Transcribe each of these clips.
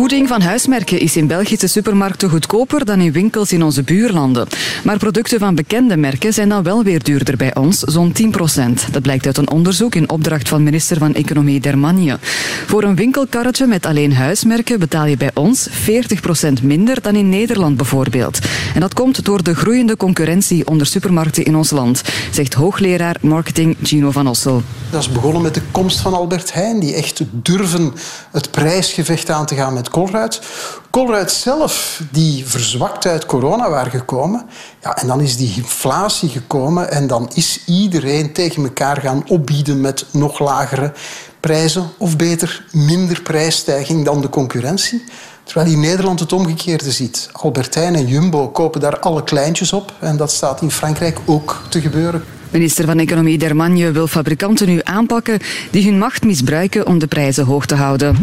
Voeding van huismerken is in Belgische supermarkten goedkoper dan in winkels in onze buurlanden. Maar producten van bekende merken zijn dan wel weer duurder bij ons, zo'n 10% Dat blijkt uit een onderzoek in opdracht van minister van Economie Dermanje. Voor een winkelkarretje met alleen huismerken betaal je bij ons 40% minder dan in Nederland bijvoorbeeld. En dat komt door de groeiende concurrentie onder supermarkten in ons land, zegt hoogleraar marketing Gino van Ossel. Dat is begonnen met de komst van Albert Heijn, die echt durven het prijsgevecht aan te gaan met Colruyt. Colruyt zelf, die verzwakt uit corona waren gekomen. Ja, en dan is die inflatie gekomen en dan is iedereen tegen elkaar gaan opbieden met nog lagere prijzen. Of beter, minder prijsstijging dan de concurrentie. Terwijl in Nederland het omgekeerde ziet. Albertijn en Jumbo kopen daar alle kleintjes op. En dat staat in Frankrijk ook te gebeuren. Minister van Economie Dermagne wil fabrikanten nu aanpakken die hun macht misbruiken om de prijzen hoog te houden.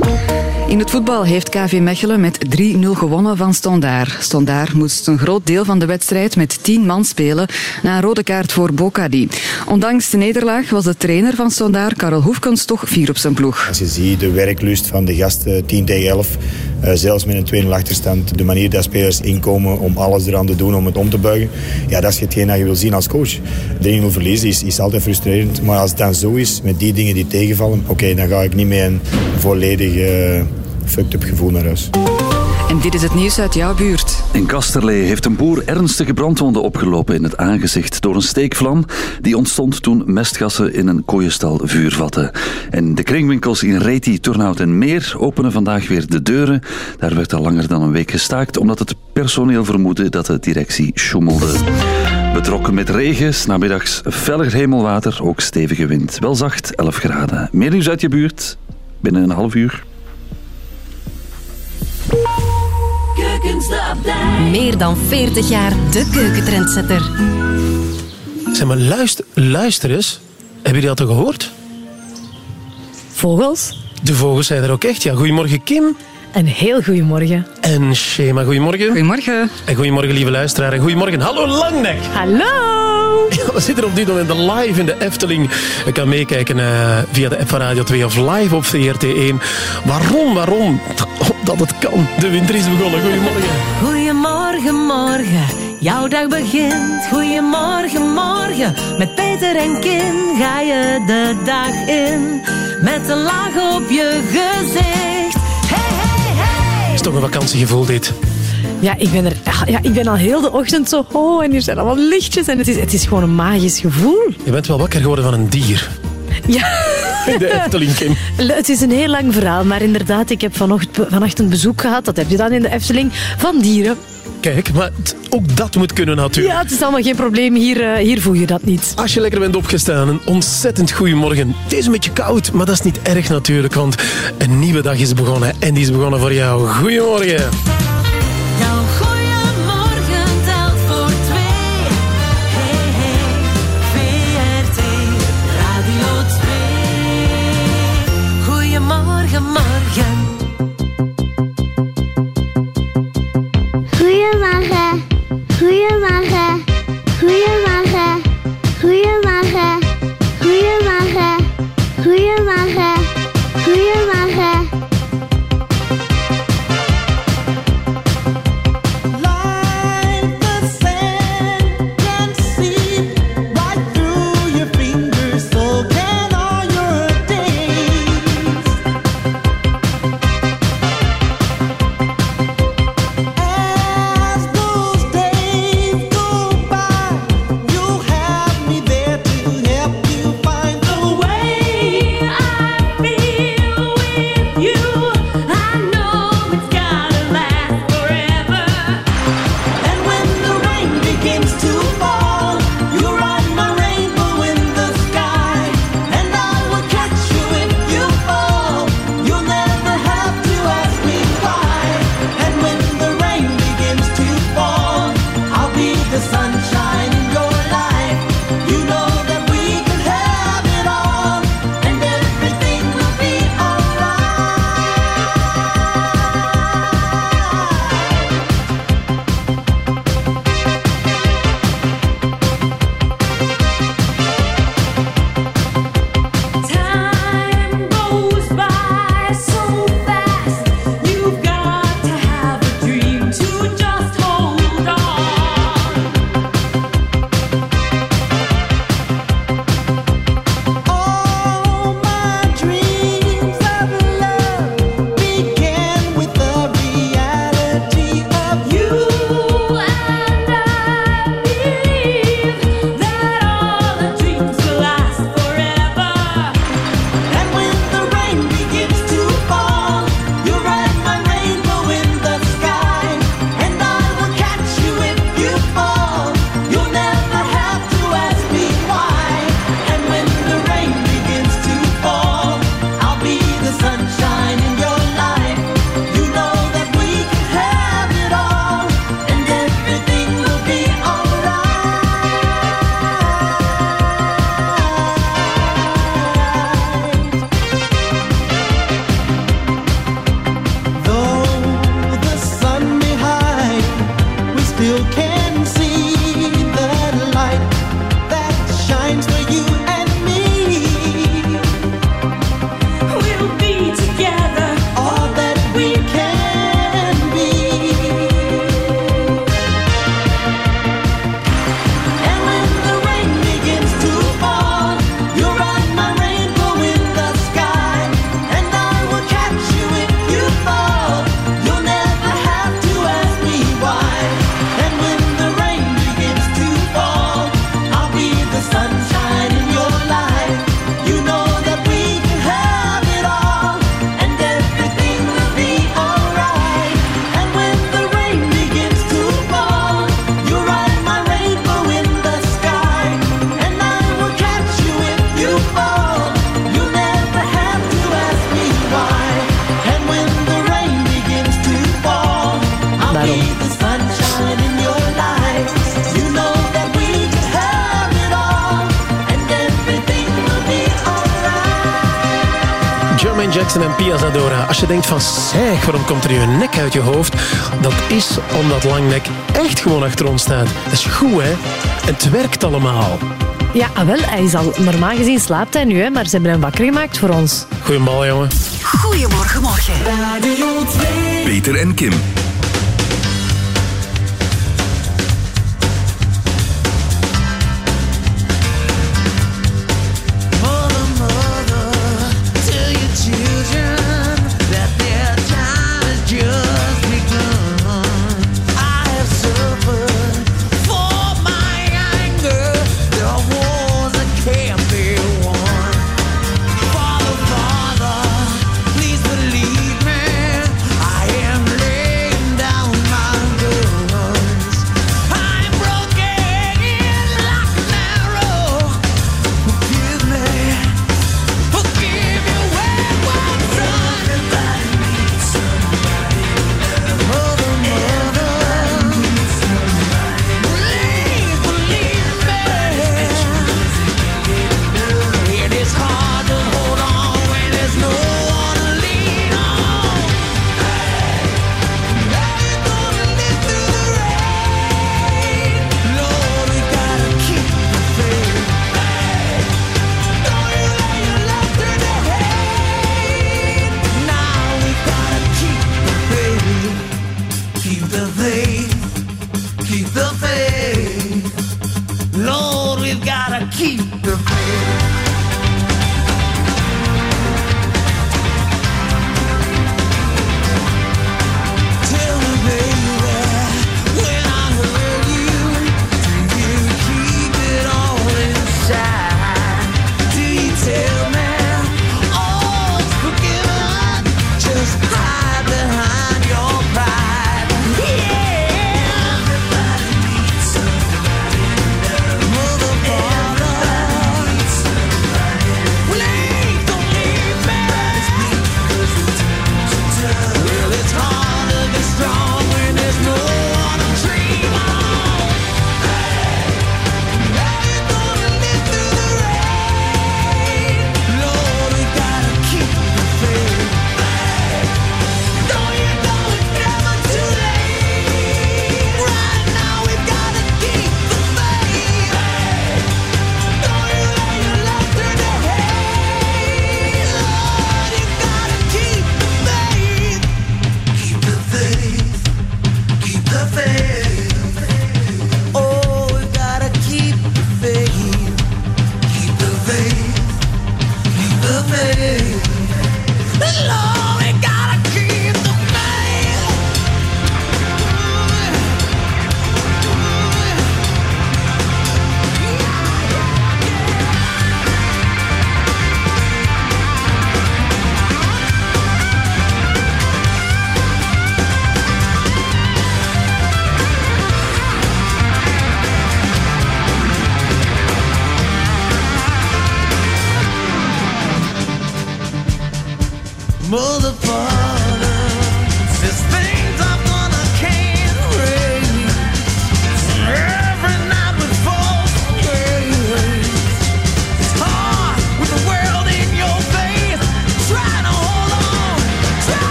In het voetbal heeft KV Mechelen met 3-0 gewonnen van Stondaar. Stondaar moest een groot deel van de wedstrijd met 10 man spelen na een rode kaart voor Bocadi. Ondanks de nederlaag was de trainer van Stondaar, Karel Hoefkens, toch vier op zijn ploeg. Als je ziet de werklust van de gasten 10 tegen 11, uh, zelfs met een tweede achterstand, de manier dat spelers inkomen om alles eraan te doen om het om te buigen, ja, dat is hetgeen dat je wil zien als coach. 3-0 verliezen is, is altijd frustrerend, maar als het dan zo is, met die dingen die tegenvallen, oké, dan ga ik niet meer een volledig... Uh, fucked up gevoel naar huis. En dit is het nieuws uit jouw buurt. In Kasterlee heeft een boer ernstige brandwonden opgelopen in het aangezicht door een steekvlam die ontstond toen mestgassen in een kooienstal vuur vatten. En de kringwinkels in Reti, Turnhout en Meer openen vandaag weer de deuren. Daar werd al langer dan een week gestaakt omdat het personeel vermoedde dat de directie schommelde. Betrokken met regen, namiddags feller hemelwater, ook stevige wind. Wel zacht, 11 graden. Meer nieuws uit je buurt binnen een half uur. Meer dan 40 jaar de keukentrendsetter. Zeg maar, luister, luister eens. Hebben jullie dat al gehoord? Vogels? De vogels zijn er ook echt, ja. Goedemorgen, Kim. Een heel goedemorgen. En Shema, goedemorgen. Goedemorgen. En goedemorgen, lieve luisteraar. En goedemorgen, hallo Langnek. Hallo. we zitten op dit moment live in de Efteling. Je kan meekijken uh, via de app van Radio 2 of live op VRT1. Waarom, waarom? Dat het kan. De winter is begonnen. Goedemorgen. Goedemorgen, morgen. Jouw dag begint. Goedemorgen, morgen. Met Peter en Kim ga je de dag in. Met een laag op je gezicht. Toch een vakantiegevoel dit? Ja, ik ben, er, ja, ik ben al heel de ochtend zo ho en hier zijn allemaal lichtjes en het is, het is gewoon een magisch gevoel. Je bent wel wakker geworden van een dier. Ja. De Efteling, Kim. Het is een heel lang verhaal, maar inderdaad, ik heb vanochtend, vannacht een bezoek gehad, dat heb je dan in de Efteling, van dieren. Kijk, maar ook dat moet kunnen natuurlijk. Ja, het is allemaal geen probleem. Hier, uh, hier voel je dat niet. Als je lekker bent opgestaan, een ontzettend goede morgen. Het is een beetje koud, maar dat is niet erg natuurlijk, want een nieuwe dag is begonnen. En die is begonnen voor jou. Goedemorgen. Waarom komt er je nek uit je hoofd? Dat is omdat Langnek echt gewoon achter ons staat. Dat is goed, hè? En het werkt allemaal. Ja, ah, wel, hij is al, normaal gezien slaapt hij nu, hè, maar ze hebben hem wakker gemaakt voor ons. Goeie jongen. Goedemorgen, morgen. Radio 2. Peter en Kim.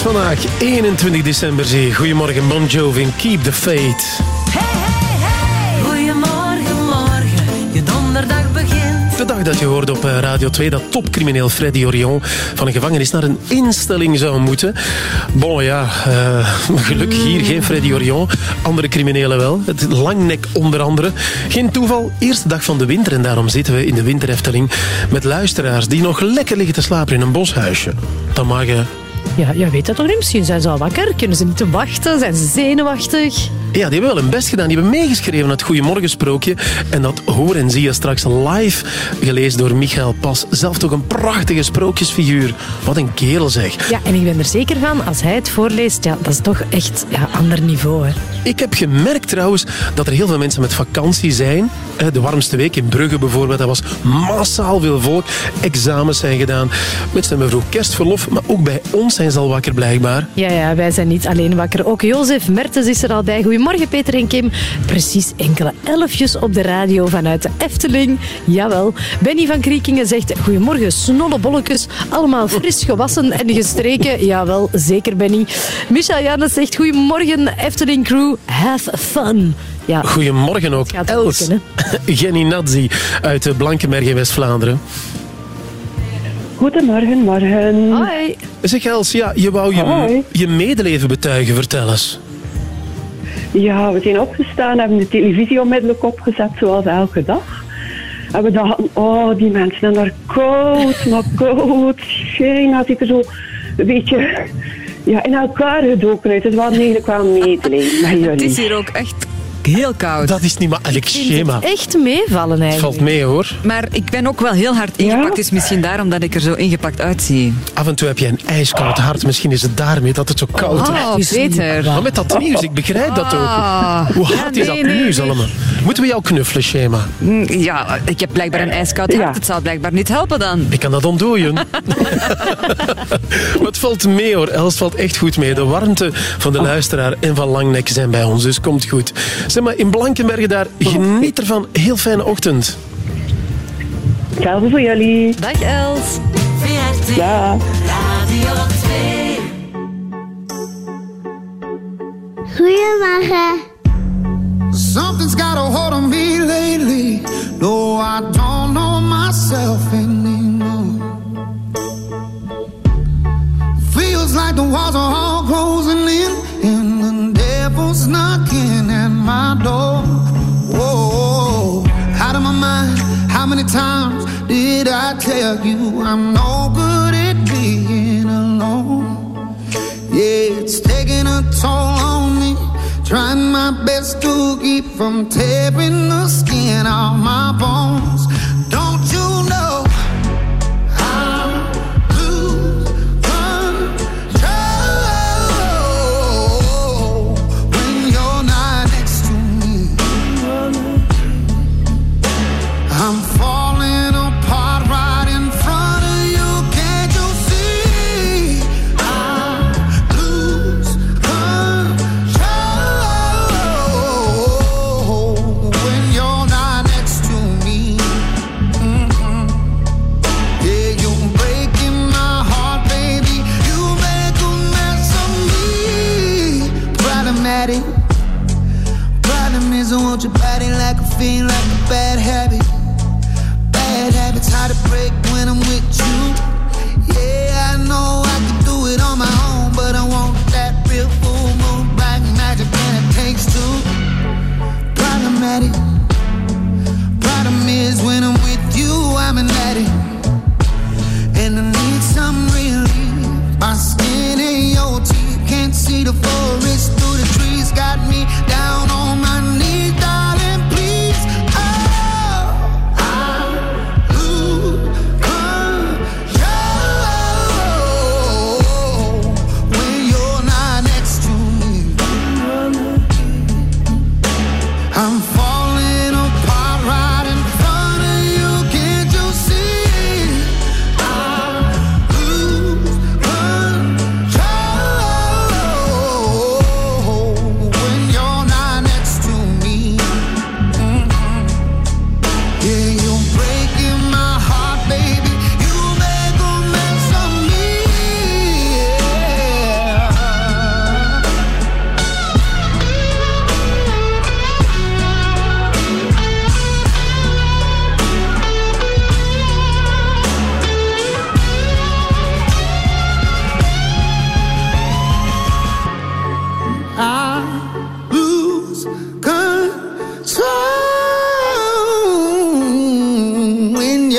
Vandaag 21 december. Zie. Goedemorgen Bon Jovi Keep the Faith. Hey, hey, hey. Goedemorgen, morgen. Je donderdag begint. De dag dat je hoorde op eh, Radio 2 dat topcrimineel Freddy Orion van een gevangenis naar een instelling zou moeten. Bon ja, uh, gelukkig hier geen Freddy Orion. Andere criminelen wel. Het langnek onder andere. Geen toeval, eerste dag van de winter en daarom zitten we in de winterhefteling met luisteraars die nog lekker liggen te slapen in een boshuisje. Dan mag je ja, jij weet dat toch niet? Misschien zijn ze al wakker. Kunnen ze niet wachten? Zijn ze zenuwachtig? Ja, die hebben wel hun best gedaan. Die hebben meegeschreven het Goeiemorgensprookje. En dat hoor en zie je straks live, gelezen door Michael Pas. Zelf toch een prachtige sprookjesfiguur. Wat een kerel zeg. Ja, en ik ben er zeker van, als hij het voorleest, ja, dat is toch echt ja, ander niveau. Hè. Ik heb gemerkt trouwens dat er heel veel mensen met vakantie zijn. De warmste week in Brugge bijvoorbeeld, dat was massaal veel volk. Examens zijn gedaan. Mensen hebben vroeg kerstverlof, maar ook bij ons zijn ze al wakker blijkbaar. Ja, ja, wij zijn niet alleen wakker. Ook Jozef Mertens is er al bij. Goedemorgen, Peter en Kim. Precies enkele elfjes op de radio vanuit de Efteling. Jawel. Benny van Kriekingen zegt... Goedemorgen, snolle bolletjes. Allemaal fris gewassen en gestreken. Jawel, zeker, Benny. Micha Jannes zegt... Goedemorgen, Efteling crew. Have fun. Ja, Goedemorgen ook, Gaat Els. Jenny Nazi uit de Blankenberg in West-Vlaanderen. Goedemorgen, morgen. Hoi. Zeg Els, ja, je wou je, Hoi. je medeleven betuigen, vertel eens. Ja, we zijn opgestaan, hebben de televisie onmiddellijk opgezet, zoals elke dag. En we dachten, oh, die mensen zijn daar koud, maar koud. China ziet er zo een beetje ja, in elkaar gedoken uit. Het was eigenlijk wel medelijden met Het is jullie. hier ook echt heel koud. Dat is niet maar elk Ik vind schema. het echt meevallen Het valt eigenlijk. mee hoor. Maar ik ben ook wel heel hard ingepakt. Is misschien daarom dat ik er zo ingepakt uitzie. Af en toe heb je een ijskoud hart. Misschien is het daarmee dat het zo koud is. Oh, is niet Peter. Maar met dat nieuws, ik begrijp dat ook. Ah. Hoe hard Ja, is dat nee, nieuws nee. allemaal? Moeten we jou knuffelen, Schema? Mm, Ja, ik heb blijkbaar een ijskoud hart. Ja. Het zal blijkbaar niet helpen dan. Ik kan dat ontdooien. maar het valt mee hoor, Els valt echt goed mee. De warmte van de luisteraar en van Langnek zijn bij ons, dus komt goed. Zeg maar, in Blankenbergen daar, geniet ervan. Heel fijne ochtend. Hetzelfde voor jullie. Dag Els. VRT Ja. Radio 2. Goedemorgen. Something's got a hold on me lately. No, I don't know myself anymore. Feels like the walls are all closing in, and the devil's knocking my door. Whoa, out of my mind. How many times did I tell you I'm no good at being alone? Yeah, it's taking a toll on me. Trying my best to keep from tearing the skin off my bones. Got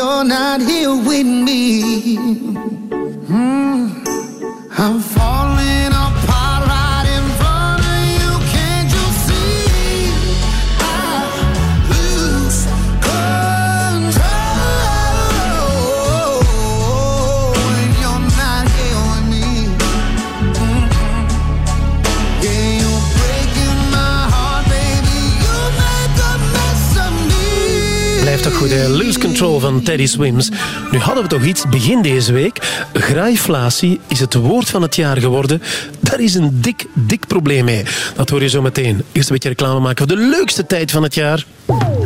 you're not here with me. Hè? Lose Control van Teddy Swims. Nu hadden we toch iets begin deze week. Grijflatie is het woord van het jaar geworden. Daar is een dik, dik probleem mee. Dat hoor je zo meteen. Eerst een beetje reclame maken voor de leukste tijd van het jaar.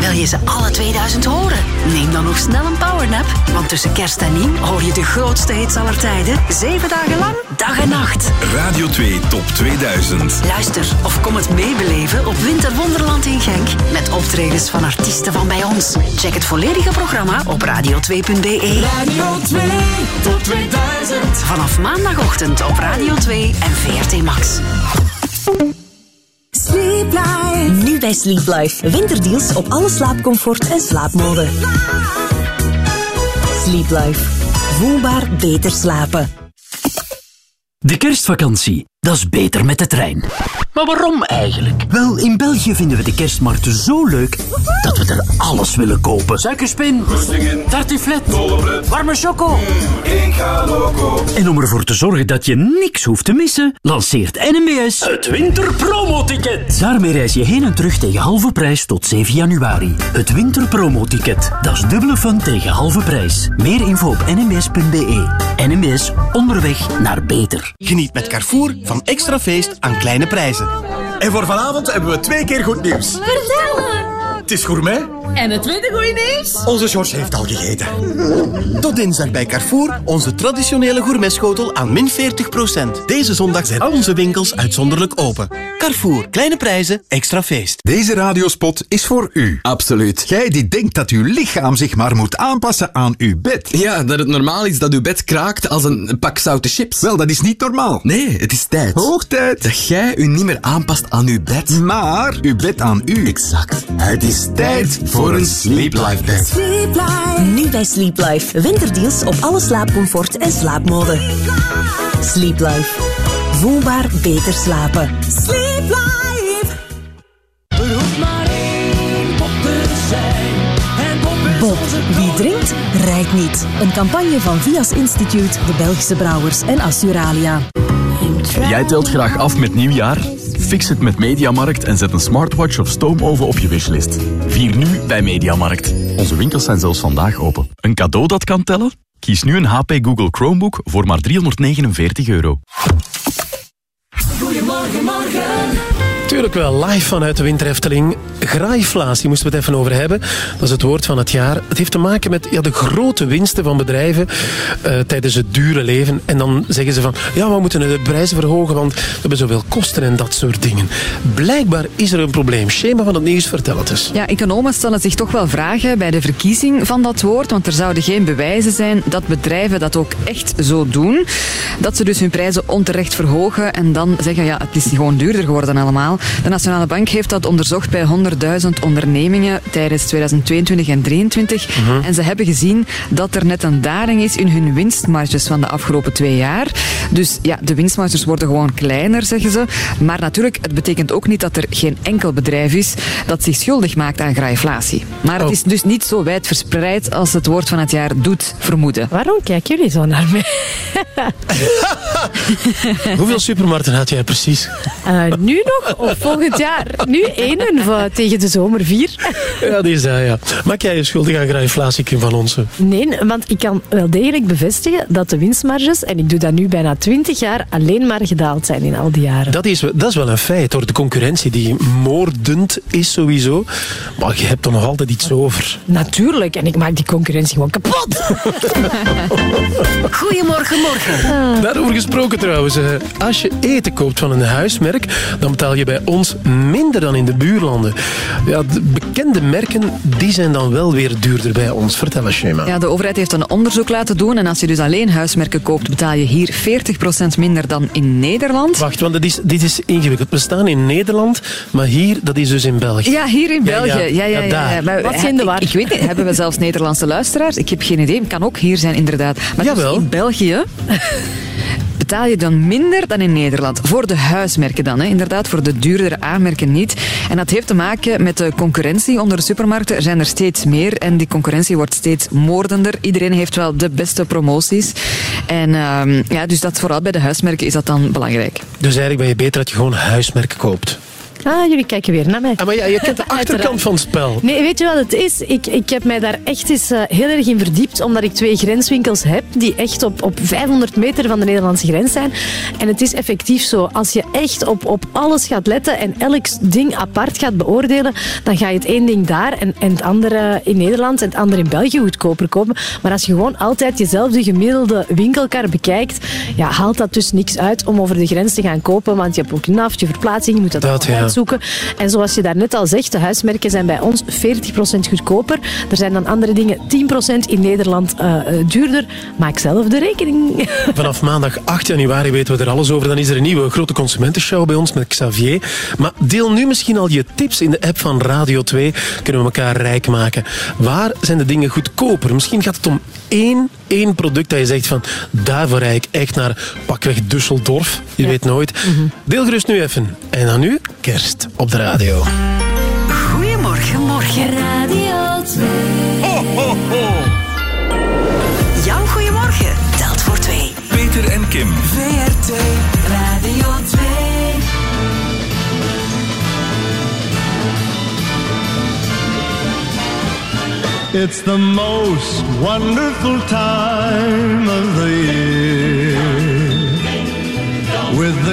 Wil je ze alle 2000 horen? Neem dan nog snel een powernap. Want tussen kerst en nieuw hoor je de grootste hits aller tijden. Zeven dagen lang, dag en nacht. Radio 2 Top 2000. Luister of kom het meebeleven op Winterwonderland in Genk. Met optredens van artiesten van bij ons. Check het volledige programma op radio2.be. Radio 2 Top 2000. Vanaf maandagochtend op Radio 2 en VRT Max. Sleep Life. Nu bij Sleep Life. Winterdeals op alle slaapcomfort en slaapmode. Sleep Life. Voelbaar beter slapen. De kerstvakantie, dat is beter met de trein. Maar waarom eigenlijk? Wel, in België vinden we de kerstmarkten zo leuk dat we er alles willen kopen. Suikerspin, tartiflet, warme choco. Ik ga loco. En om ervoor te zorgen dat je niks hoeft te missen, lanceert NMBS het winterpromoticket. Daarmee reis je heen en terug tegen halve prijs tot 7 januari. Het winterpromoticket, dat is dubbele fun tegen halve prijs. Meer info op nmbs.be. NMBS, onderweg naar beter. Geniet met Carrefour van extra feest aan kleine prijzen. En voor vanavond hebben we twee keer goed nieuws. Vertel Het is gourmet. En het tweede goeie nieuws? Onze George heeft al gegeten. Tot dinsdag bij Carrefour onze traditionele gourmetschotel aan min 40%. Deze zondag zijn al onze winkels uitzonderlijk open. Carrefour, kleine prijzen, extra feest. Deze radiospot is voor u. Absoluut. Jij die denkt dat uw lichaam zich maar moet aanpassen aan uw bed. Ja, dat het normaal is dat uw bed kraakt als een pak zoute chips. Wel, dat is niet normaal. Nee, het is tijd. Hoog tijd. Dat jij u niet meer aanpast aan uw bed. Maar uw bed aan u. Exact. Het is tijd voor een Sleep Life bed. Sleep Life. Nu bij Sleep Life. Winterdeals op alle slaapcomfort en slaapmode. Sleep Life. Voelbaar beter slapen. Sleep Life. Er hoeft maar één pop te zijn. Bob, wie drinkt, rijdt niet. Een campagne van Vias Instituut, de Belgische Brouwers en Assuralia. Jij telt graag af met nieuwjaar? Fix het met Mediamarkt en zet een smartwatch of stoomoven op je wishlist. Vier nu bij Mediamarkt. Onze winkels zijn zelfs vandaag open. Een cadeau dat kan tellen? Kies nu een HP Google Chromebook voor maar 349 euro. Goedemorgen, morgen. Tuurlijk wel, live vanuit de Winterhefteling. Graaiflatie moesten we het even over hebben. Dat is het woord van het jaar. Het heeft te maken met ja, de grote winsten van bedrijven eh, tijdens het dure leven. En dan zeggen ze van, ja, we moeten de prijzen verhogen, want we hebben zoveel kosten en dat soort dingen. Blijkbaar is er een probleem. Schema van het nieuws, vertel het eens. Ja, economen stellen zich toch wel vragen bij de verkiezing van dat woord, want er zouden geen bewijzen zijn dat bedrijven dat ook echt zo doen. Dat ze dus hun prijzen onterecht verhogen en dan zeggen, ja, het is gewoon duurder geworden allemaal. De Nationale Bank heeft dat onderzocht bij 100.000 ondernemingen tijdens 2022 en 2023. Mhm. En ze hebben gezien dat er net een daling is in hun winstmarges van de afgelopen twee jaar. Dus ja, de winstmarges worden gewoon kleiner, zeggen ze. Maar natuurlijk, het betekent ook niet dat er geen enkel bedrijf is dat zich schuldig maakt aan graaiflatie. Maar het Oh. is dus niet zo wijd verspreid als het woord van het jaar doet vermoeden. Waarom kijken jullie zo naar mij? Hoeveel supermarkten had jij precies? Eh, nu nog of volgend jaar? Nu één en voor- tegen de zomer vier. Ja, die is dat, ja. Maak jij je schuldig aan Kim van Onsen? Nee, want ik kan wel degelijk bevestigen dat de winstmarges, en ik doe dat nu bijna 20 jaar, alleen maar gedaald zijn in al die jaren. Dat is, dat is wel een feit, hoor. De concurrentie die moordend is sowieso. Maar je hebt er nog altijd iets over. Natuurlijk, en ik maak die concurrentie gewoon kapot. Goedemorgen, morgen. Daarover gesproken trouwens. eh, Als je eten koopt van een huismerk, dan betaal je bij ons minder dan in de buurlanden. Ja, de bekende merken die zijn dan wel weer duurder bij ons. Vertel eens, Shema. Ja, de overheid heeft een onderzoek laten doen en als je dus alleen huismerken koopt, betaal je hier 40% minder dan in Nederland. Wacht, want dit is, dit is ingewikkeld. We staan in Nederland, maar hier, dat is dus in België. Ja, hier in Ja, België. ja. Ja, ja, ja. Maar, Wat zijn de ik- war? Ik, weet niet, hebben we zelfs Nederlandse luisteraars? Ik heb geen idee. Kan ook hier zijn, inderdaad. Maar dus in België betaal je dan minder dan in Nederland. Voor de huismerken dan, hè. inderdaad. Voor de duurdere aanmerken niet. En dat heeft te maken met de concurrentie onder de supermarkten. Er zijn er steeds meer en die concurrentie wordt steeds moordender. Iedereen heeft wel de beste promoties. En ehm, ja, dus dat vooral bij de huismerken is dat dan belangrijk. Dus eigenlijk ben je beter dat je gewoon huismerk koopt. Ah, jullie kijken weer naar mij. Ah, maar ja, je kent de achterkant van het spel. Nee, weet je wat het is? Ik, ik heb mij daar echt eens eh, heel erg in verdiept, omdat ik twee grenswinkels heb die echt op, op 500 meter van de Nederlandse grens zijn. En het is effectief zo, als je echt op, op alles gaat letten en elk ding apart gaat beoordelen, dan ga je het één ding daar en, en het andere in Nederland en het andere in België goedkoper kopen. Maar als je gewoon altijd jezelfde gemiddelde winkelkar bekijkt, ja, haalt dat dus niks uit om over de grens te gaan kopen, want je hebt ook naft, je verplaatsing, je moet dat, Dat, allemaal ja. Uitzoeken. En zoals je daarnet al zegt, de huismerken zijn bij ons 40% goedkoper. Er zijn dan andere dingen 10% in Nederland eh, eh, duurder. Maak zelf de rekening. Vanaf maandag 8 januari weten we er alles over. Dan is er een nieuwe grote consumentenshow bij ons met Xavier. Maar deel nu misschien al je tips in de app van Radio 2. Kunnen we elkaar rijk maken. Waar zijn de dingen goedkoper? Misschien gaat het om één, één product dat je zegt van daarvoor rijd ik echt naar pakweg Düsseldorf. Je weet nooit. Deel gerust nu even. En dan nu kerst op de radio. Goedemorgen, morgen. Radio 2. Ho, ho, ho. Jouw goedemorgen telt voor twee. Peter en Kim. VRT Radio 2. It's the most wonderful time of the year.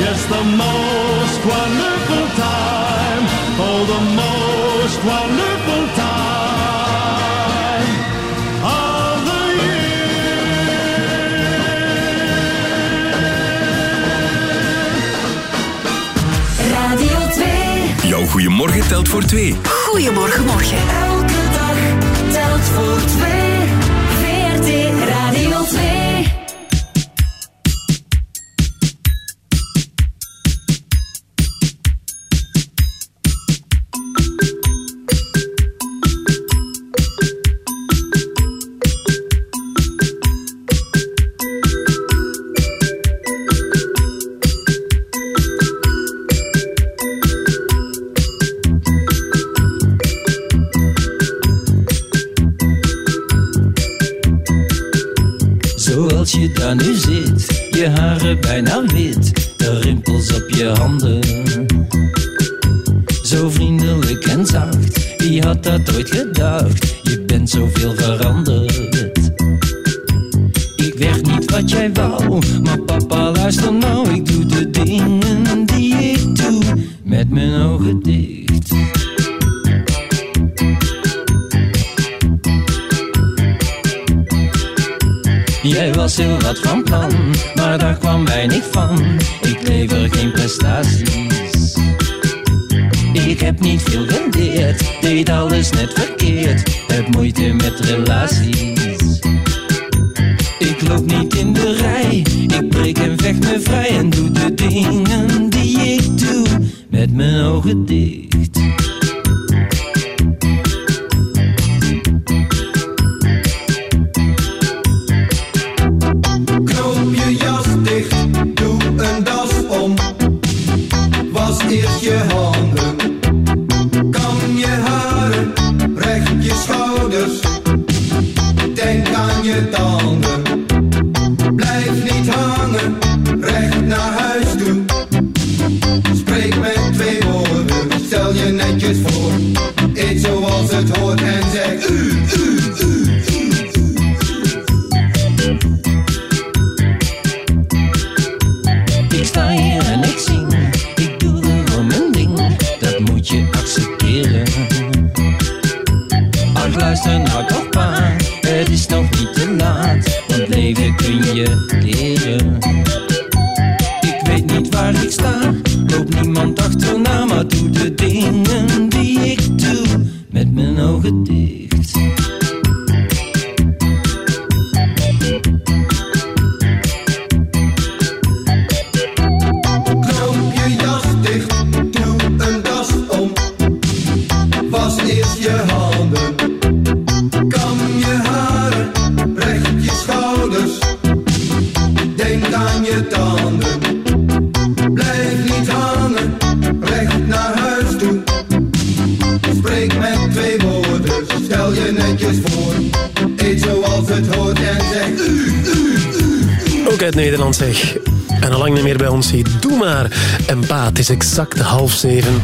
Yes, the most wonderful time. Oh, the most wonderful time of the Radio 2. Jouw goeiemorgen telt voor twee. Goedemorgen, morgen. Elke dag telt voor twee. Ik exact half zeven.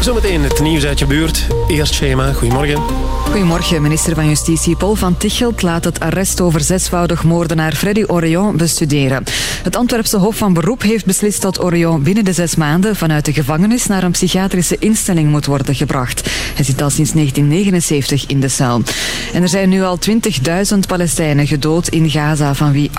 Zometeen het nieuws uit je buurt. Eerst Schema. Goedemorgen. Goedemorgen. Minister van Justitie Paul van Tichelt laat het arrest over zesvoudig moordenaar Freddy Orion bestuderen. Het Antwerpse Hof van Beroep heeft beslist dat Orion binnen de zes maanden vanuit de gevangenis naar een psychiatrische instelling moet worden gebracht. Hij zit al sinds 1979 in de cel. En er zijn nu al 20.000 Palestijnen gedood in Gaza, van wie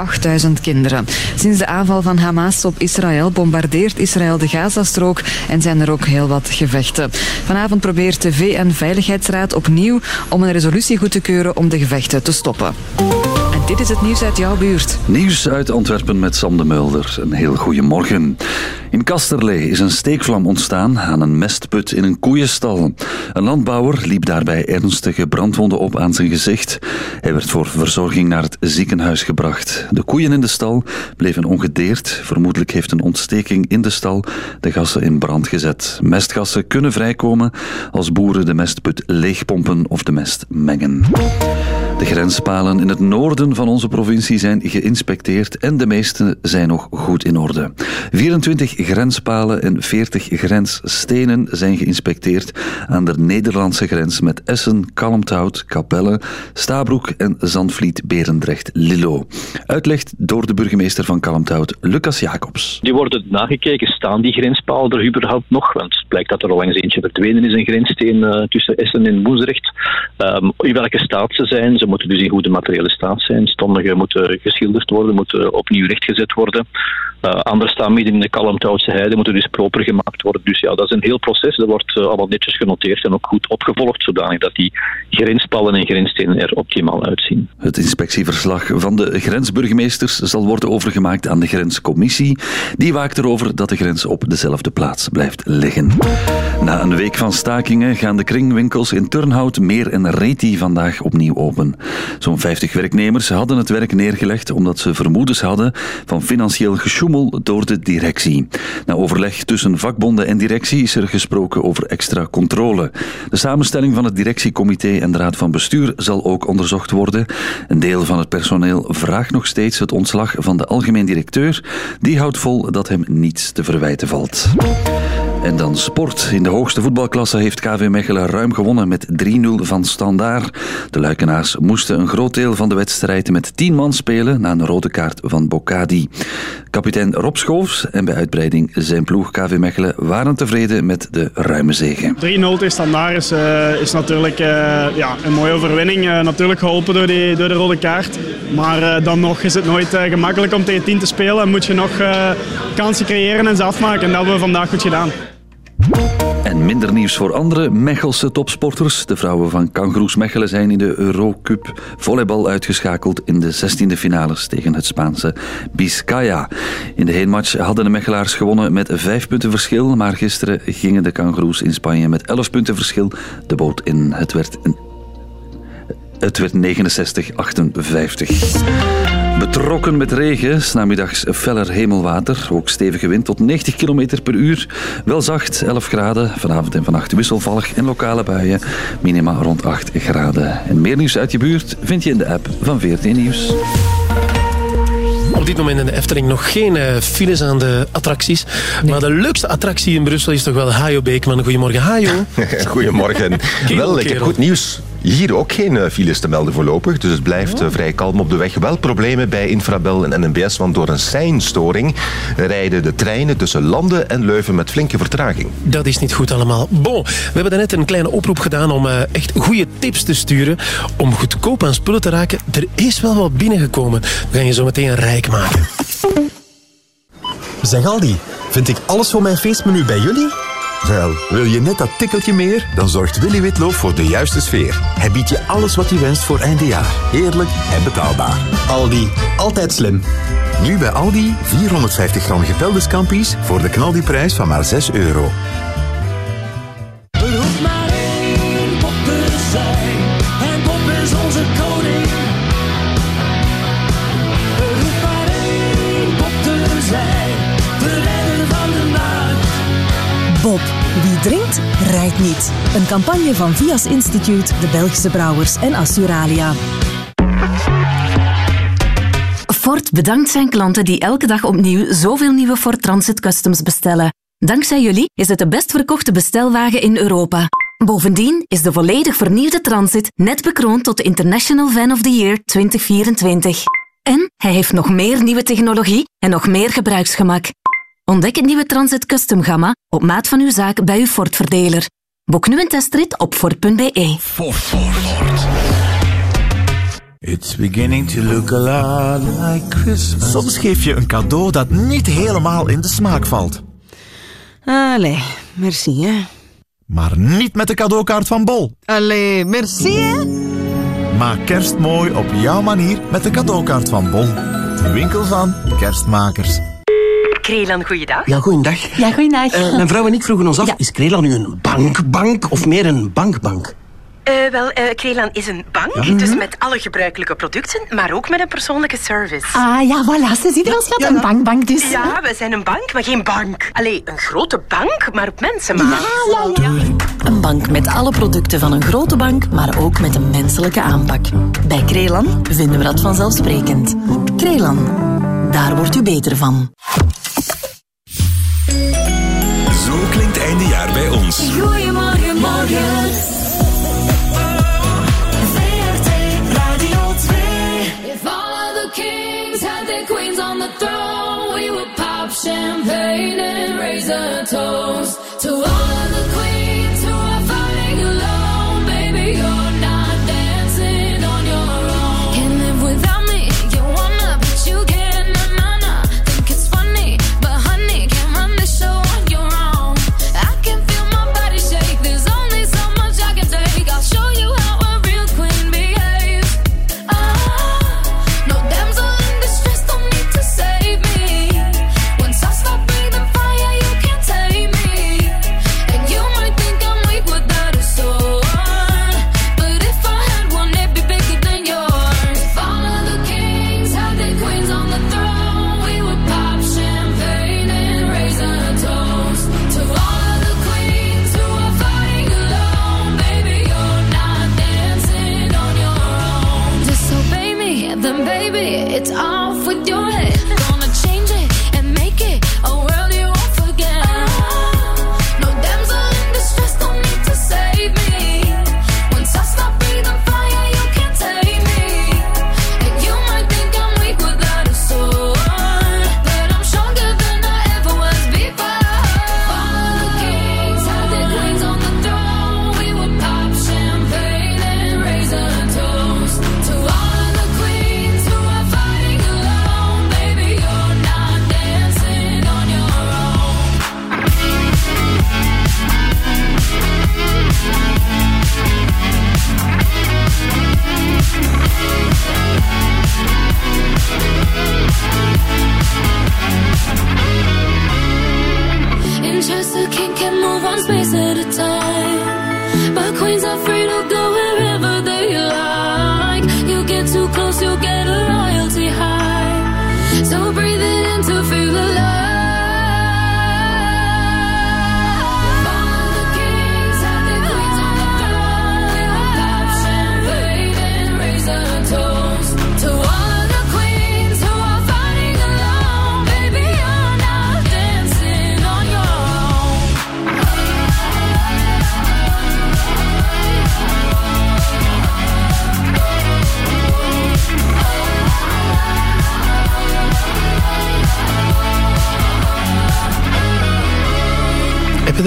8.000 kinderen. Sinds de aanval van Hamas op Israël bombardeert Israël de Gazastrook en zijn er ook heel wat gevechten. Vanavond probeert de VN-veiligheidsraad opnieuw om een resolutie goed te keuren om de gevechten te stoppen. Dit is het nieuws uit jouw buurt. Nieuws uit Antwerpen met Sam de Mulder. Een heel goede morgen. In Kasterlee is een steekvlam ontstaan aan een mestput in een koeienstal. Een landbouwer liep daarbij ernstige brandwonden op aan zijn gezicht. Hij werd voor verzorging naar het ziekenhuis gebracht. De koeien in de stal bleven ongedeerd. Vermoedelijk heeft een ontsteking in de stal de gassen in brand gezet. Mestgassen kunnen vrijkomen als boeren de mestput leegpompen of de mest mengen. De grenspalen in het noorden van onze provincie zijn geïnspecteerd en de meeste zijn nog goed in orde. 24 grenspalen en 40 grensstenen zijn geïnspecteerd aan de Nederlandse grens met Essen, Kalmthout, Capelle, Stabroek en Zandvliet-Berendrecht-Lillo. Uitlegt door de burgemeester van Kalmthout, Lucas Jacobs. Die worden nagekeken, staan die grenspalen er überhaupt nog? Want het blijkt dat er al langs eentje verdwenen is, een grenssteen eh, tussen Essen en Woensrecht. Ehm, in welke staat ze zijn, ze moeten dus in goede materiële staat zijn. Sommige moeten geschilderd worden, moeten opnieuw rechtgezet worden. Uh, andere staan midden in de Kalmthoutse heide, moeten dus proper gemaakt worden. Dus ja, dat is een heel proces. Dat wordt uh, allemaal netjes genoteerd en ook goed opgevolgd, zodanig dat die grenspallen en grensstenen er optimaal uitzien. Het inspectieverslag van de grensburgemeesters zal worden overgemaakt aan de grenscommissie. Die waakt erover dat de grens op dezelfde plaats blijft liggen. Na een week van stakingen gaan de kringwinkels in Turnhout, Meer en Reti vandaag opnieuw open. Zo'n 50 werknemers hadden het werk neergelegd omdat ze vermoedens hadden van financieel gesjoemel door de directie. Na overleg tussen vakbonden en directie is er gesproken over extra controle. De samenstelling van het directiecomité en de raad van bestuur zal ook onderzocht worden. Een deel van het personeel vraagt nog steeds het ontslag van de algemeen directeur. Die houdt vol dat hem niets te verwijten valt. En dan sport. In de hoogste voetbalklasse heeft KV Mechelen ruim gewonnen met 3-0 van Standaard. De Luikenaars moesten een groot deel van de wedstrijd met 10 man spelen na een rode kaart van Bocadi. Kapitein Rob Schoofs en bij uitbreiding zijn ploeg KV Mechelen waren tevreden met de ruime zege. 3-0 tegen Standaard is, uh, is natuurlijk uh, ja, een mooie overwinning. Uh, natuurlijk geholpen door, die, door de rode kaart. Maar dan nog is het nooit gemakkelijk om tegen 10 te spelen. En moet je nog kansen creëren en ze afmaken. En dat hebben we vandaag goed gedaan. En Minder nieuws voor andere Mechelse topsporters. De vrouwen van Kangroes Mechelen zijn in de Eurocup volleybal uitgeschakeld in de 16e finales tegen het Spaanse Biscaya. In de heenmatch hadden de Mechelaars gewonnen met vijf punten verschil, maar gisteren gingen de Kangroes in Spanje met 11 punten verschil de boot in. Het werd het werd 69-58. Betrokken met regen, namiddags feller hemelwater, ook stevige wind tot 90 km per uur. Wel zacht, 11 graden, vanavond en vannacht wisselvallig en lokale buien, minima rond 8 graden. En meer nieuws uit je buurt vind je in de app van 14 Nieuws. Op dit moment in de Efteling nog geen eh, files aan de attracties. Maar de leukste attractie in Brussel is toch wel Hajo Beekman. Goedemorgen, Hajo. Goedemorgen. Wel, ik heb goed nieuws. Hier ook geen eh, files te melden voorlopig, dus het blijft eh, vrij kalm op de weg. Wel problemen bij Infrabel en NMBS, want door een seinstoring rijden de treinen tussen Landen en Leuven met flinke vertraging. Dat is niet goed allemaal. Bon, we hebben daarnet een kleine oproep gedaan om eh, echt goede tips te sturen om goedkoop aan spullen te raken. Er is wel wat binnengekomen. We gaan je zo meteen rijk maken. Zeg Aldi, vind ik alles voor mijn feestmenu bij jullie? Wel, wil je net dat tikkeltje meer? Dan zorgt Willy Witloof voor de juiste sfeer. Hij biedt je alles wat je wenst voor eindejaar. Heerlijk en betaalbaar. Aldi, altijd slim. Nu bij Aldi 450 gram scampi's voor de knaldiprijs van maar 6 euro. Wie drinkt, rijdt niet. Een campagne van Vias Instituut, de Belgische Brouwers en Assuralia. Ford bedankt zijn klanten die elke dag opnieuw zoveel nieuwe Ford Transit Customs bestellen. Dankzij jullie is het de best verkochte bestelwagen in Europa. Bovendien is de volledig vernieuwde Transit net bekroond tot de International Van of the Year 2024. En hij heeft nog meer nieuwe technologie en nog meer gebruiksgemak. Ontdek het nieuwe Transit Custom Gamma op maat van uw zaak bij uw Ford-verdeler. Boek nu een testrit op Ford.be. It's beginning to look a lot like Christmas. Soms geef je een cadeau dat niet helemaal in de smaak valt. Allee, merci hè. Maar niet met de cadeaukaart van Bol. Allee, merci hè. Maak kerst mooi op jouw manier met de cadeaukaart van Bol. De winkel van kerstmakers. Krelan, goeiedag. Ja, goeiedag. Ja, goeiedag. Eh, mijn vrouw en ik vroegen ons af, is Krelan nu een bankbank of meer een bankbank? Eh, wel, eh Krelan is een bank, Ja. dus Mhm. met alle gebruikelijke producten, maar ook met een persoonlijke service. Ah ja, voilà, ze ziet er al schat. Een bankbank dus. Ja, we zijn een bank, maar geen bank. Allee, een grote bank, maar op mensenmaat. Ja, ja, ja. Een bank met alle producten van een grote bank, maar ook met een menselijke aanpak. Bij Krelan vinden we dat vanzelfsprekend. Krelan, daar wordt u beter van. Zo klinkt eindejaar bij ons. Goedemorgen, morgen. VRT Radio 2. If all of the kings had their queens on the throne, we would pop champagne and raise a toast to all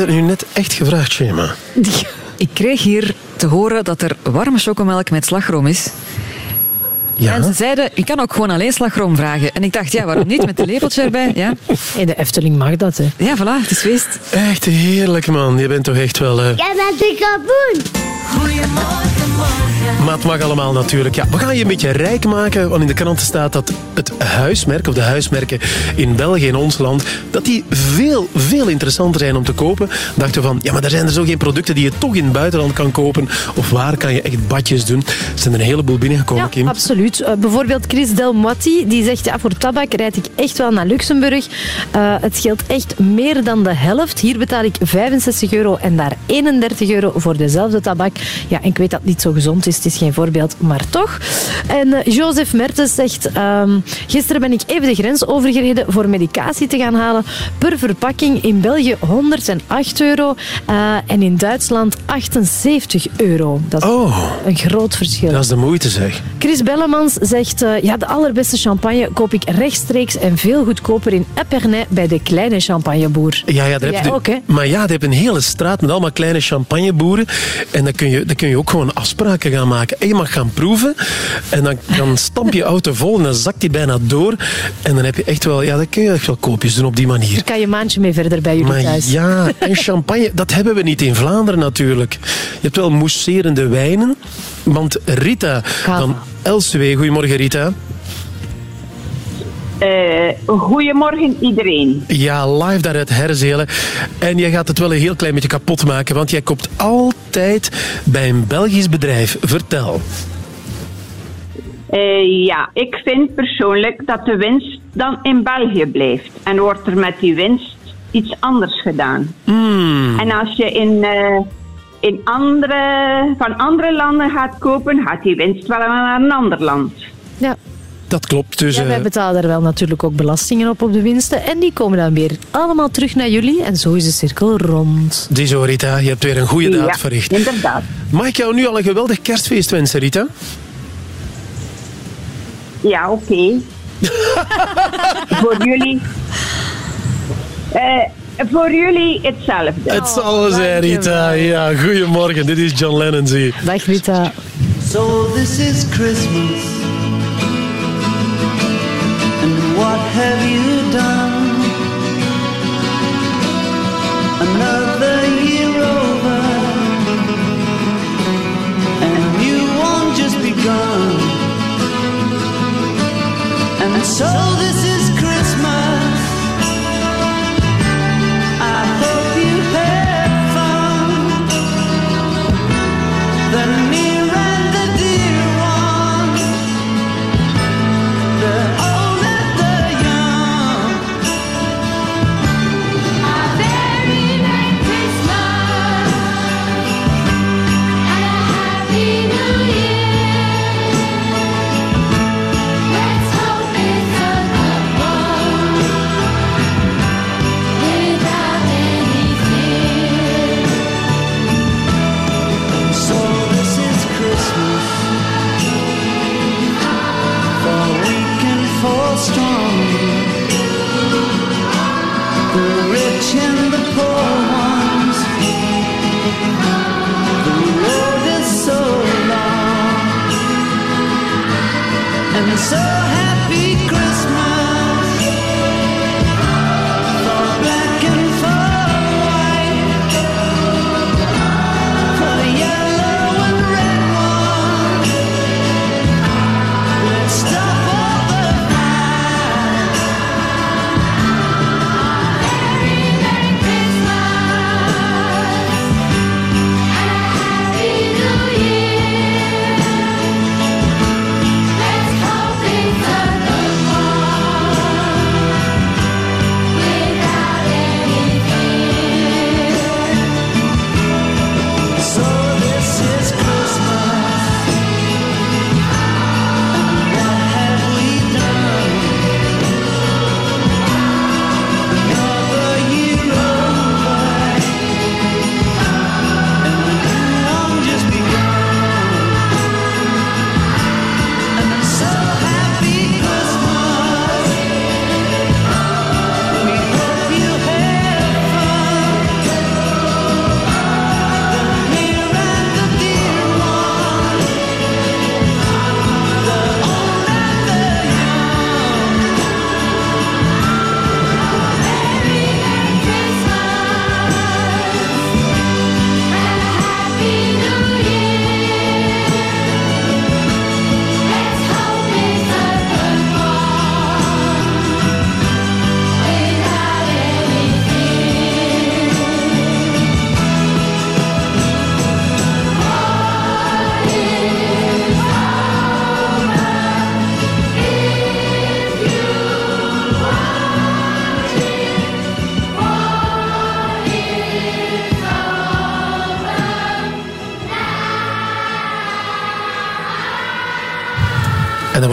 dat nu net echt gevraagd, Shema? Ik kreeg hier te horen dat er warme chocomelk met slagroom is. Ja. En ze zeiden, je kan ook gewoon alleen slagroom vragen. En ik dacht, ja, waarom niet? Met een lepeltje erbij. Ja. In de Efteling mag dat, hè. Ja, voilà, het is feest. Echt heerlijk, man. Je bent toch echt wel... eh, Jij bent een kapoen. Goedemorgen, morgen. Maar het mag allemaal natuurlijk. Ja, we gaan je een beetje rijk maken, want in de kranten staat dat het huismerk, of de huismerken in België, in ons land, dat die veel, veel interessanter zijn om te kopen. Dachten we van, ja, maar er zijn er zo geen producten die je toch in het buitenland kan kopen. Of waar kan je echt badjes doen? Er zijn er een heleboel binnengekomen, Ja, Kim. absoluut. Eh, bijvoorbeeld Chris Delmotti, die zegt, ja, voor tabak rijd ik echt wel naar Luxemburg. Eh, het scheelt echt meer dan de helft. Hier betaal ik 65 euro en daar 31 euro voor dezelfde tabak. Ja, en ik weet dat het niet zo gezond is, het is geen voorbeeld, maar toch. En eh, Joseph Mertens zegt, ehm, gisteren ben ik even de grens overgereden voor medicatie te gaan halen. Per verpakking in België 108 euro eh, en in Duitsland 78 euro. Dat is Oh. een groot verschil. Dat is de moeite, zeg. Chris Bellemans zegt, eh, ja, de allerbeste champagne koop ik rechtstreeks en veel goedkoper in Epernay bij de kleine champagneboer. Ja, ja, daar heb je, ook, hè? Maar ja, je hebt een hele straat met allemaal kleine champagneboeren. En dan kun je, dan kun je ook gewoon afspraken gaan maken. En je mag gaan proeven. En dan, dan stamp je auto vol en dan zakt die bijna door. En dan heb je echt wel, ja, dan kun je echt wel koopjes doen op die manier. Daar kan je een maandje mee verder bij jullie Maar thuis. ja, en champagne, dat hebben we niet in Vlaanderen natuurlijk. Je hebt wel mousserende wijnen. Want Rita van Elsewee, goedemorgen Rita. Eh, goedemorgen iedereen. Ja, live daar uit Herzelen. En jij gaat het wel een heel klein beetje kapot maken, want jij koopt altijd bij een Belgisch bedrijf. Vertel. Eh, ja, ik vind persoonlijk dat de winst dan in België blijft. En wordt er met die winst iets anders gedaan. En als je in, eh, in andere, van andere landen gaat kopen, gaat die winst wel naar een ander land. Ja. Dat klopt. Dus, Ja, wij eh, betalen daar wel natuurlijk ook belastingen op op de winsten. En die komen dan weer allemaal terug naar jullie. En zo is de cirkel rond. Ziezo Rita, je hebt weer een goede daad Ja, verricht. inderdaad. Mag ik jou nu al een geweldig kerstfeest wensen, Rita? Ja, oké. voor jullie. eh, voor jullie hetzelfde. Het zal wel zijn, Rita. Ja, goedemorgen. Dit is John Lennon, zie. Dag Rita. So this is Christmas. What have you done? Another year over. And you won't just begun. And so this is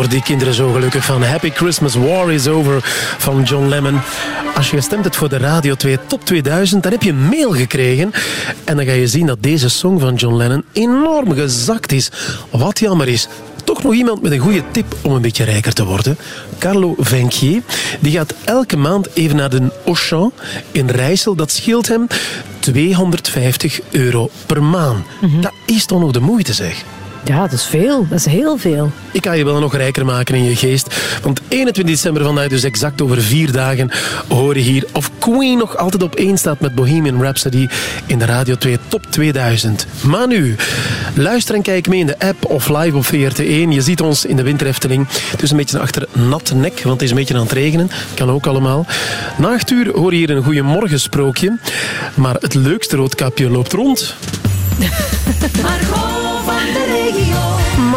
worden die kinderen zo gelukkig van Happy Christmas War is Over van John Lennon. Als je gestemd hebt voor de Radio 2 Top 2000, dan heb je een mail gekregen. En dan ga je zien dat deze song van John Lennon enorm gezakt is. Wat jammer is. Toch nog iemand met een goede tip om een beetje rijker te worden. Carlo Venquier. Die gaat elke maand even naar de Auchan in Rijssel. Dat scheelt hem 250 euro per maand. Dat is toch nog de moeite, zeg. Ja, dat is veel. Dat is heel veel. Ik ga je wel nog rijker maken in je geest. Want 21 december vandaag, dus exact over vier dagen, hoor je hier of Queen nog altijd op één staat met Bohemian Rhapsody in de Radio 2 Top 2000. Maar nu, luister en kijk mee in de app of live op VRT1. Je ziet ons in de winterefteling. Het is een beetje achter natte nek, want het is een beetje aan het regenen. Kan ook allemaal. Na acht uur hoor je hier een goeiemorgensprookje. Maar het leukste roodkapje loopt rond. Margot.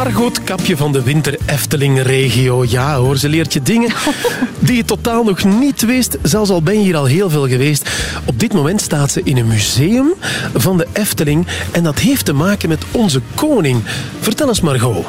Margot Kapje van de Winter Efteling regio. Ja hoor, ze leert je dingen die je totaal nog niet wist. Zelfs al ben je hier al heel veel geweest. Op dit moment staat ze in een museum van de Efteling. En dat heeft te maken met onze koning. Vertel eens Margot.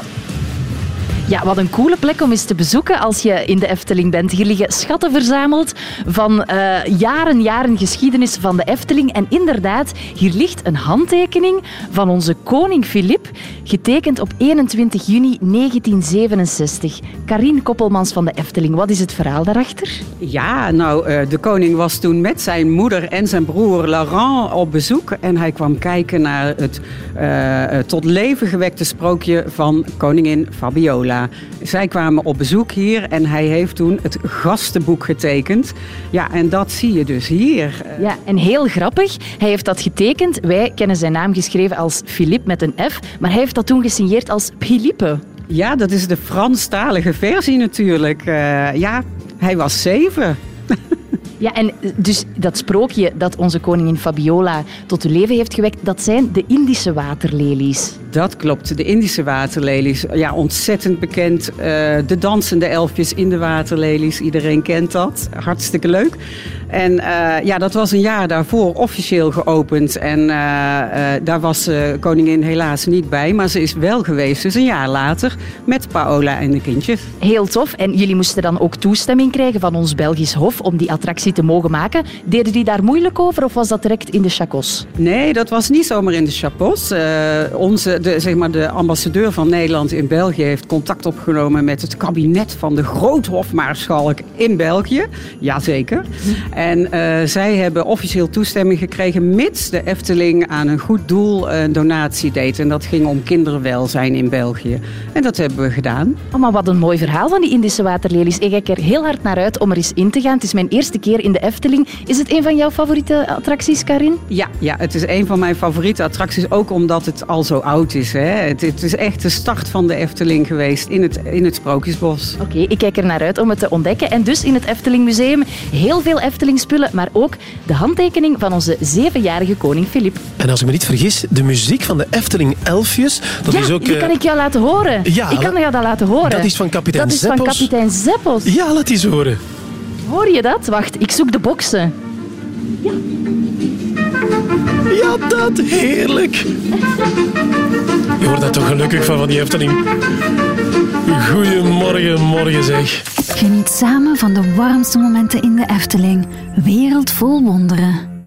Ja, wat een coole plek om eens te bezoeken als je in de Efteling bent. Hier liggen schatten verzameld van eh, jaren, jaren geschiedenis van de Efteling. En inderdaad, hier ligt een handtekening van onze koning Filip, getekend op 21 juni 1967. Karien Koppelmans van de Efteling, wat is het verhaal daarachter? Ja, nou, eh, de koning was toen met zijn moeder en zijn broer Laurent op bezoek. En hij kwam kijken naar het eh, tot leven gewekte sprookje van koningin Fabiola. Zij kwamen op bezoek hier en hij heeft toen het gastenboek getekend. Ja, en dat zie je dus hier. Ja, en heel grappig, hij heeft dat getekend. Wij kennen zijn naam geschreven als Philippe met een F, maar hij heeft dat toen gesigneerd als Philippe. Ja, dat is de Franstalige versie natuurlijk. Eh, ja, hij was zeven. Ja, en dus dat sprookje dat onze koningin Fabiola tot leven heeft gewekt, dat zijn de Indische waterlelies. Dat klopt, de Indische waterlelies. Ja, ontzettend bekend. Eh, de dansende elfjes in de waterlelies, iedereen kent dat. Hartstikke leuk. En eh, ja, dat was een jaar daarvoor officieel geopend. En eh, daar was koningin helaas niet bij, maar ze is wel geweest. Dus een jaar later met Paola en de kindjes. Heel tof. En jullie moesten dan ook toestemming krijgen van ons Belgisch Hof om die attractie te mogen maken. Deden die daar moeilijk over of was dat direct in de chacos? Nee, dat was niet zomaar in de chapos. onze, de, zeg maar, de ambassadeur van Nederland in België heeft contact opgenomen met het kabinet van de Groothofmaarschalk in België. Jazeker. En eh, zij hebben officieel toestemming gekregen, mits de Efteling aan een goed doel een donatie deed. En dat ging om kinderwelzijn in België. En dat hebben we gedaan. Oh, maar wat een mooi verhaal van die Indische waterlelies. Ik kijk er heel hard naar uit om er eens in te gaan. Het is mijn eerste keer in de Efteling. Is het een van jouw favoriete attracties, Karin? Ja, ja het is een van mijn favoriete attracties, ook omdat het al zo oud is. Hè. Het, het is echt de start van de Efteling geweest in het, in het Sprookjesbos. Oké, ik kijk er naar uit om het te ontdekken. En dus in het Efteling Museum heel veel Efteling spullen, maar ook de handtekening van onze zevenjarige koning Filip. En als ik me niet vergis, de muziek van de Efteling Elfjes, dat ja, is ook... die eh, kan ik jou laten horen. Ja, ik kan jou dat laten horen. Dat is van kapitein Dat is van kapitein Zeppos. Ja, laat eens horen. Hoor je dat? Wacht, ik zoek de boksen. Ja, dat heerlijk. Je wordt daar toch gelukkig van, van die Efteling. Goedemorgen, morgen zeg. Geniet samen van de warmste momenten in de Efteling. Wereld vol wonderen.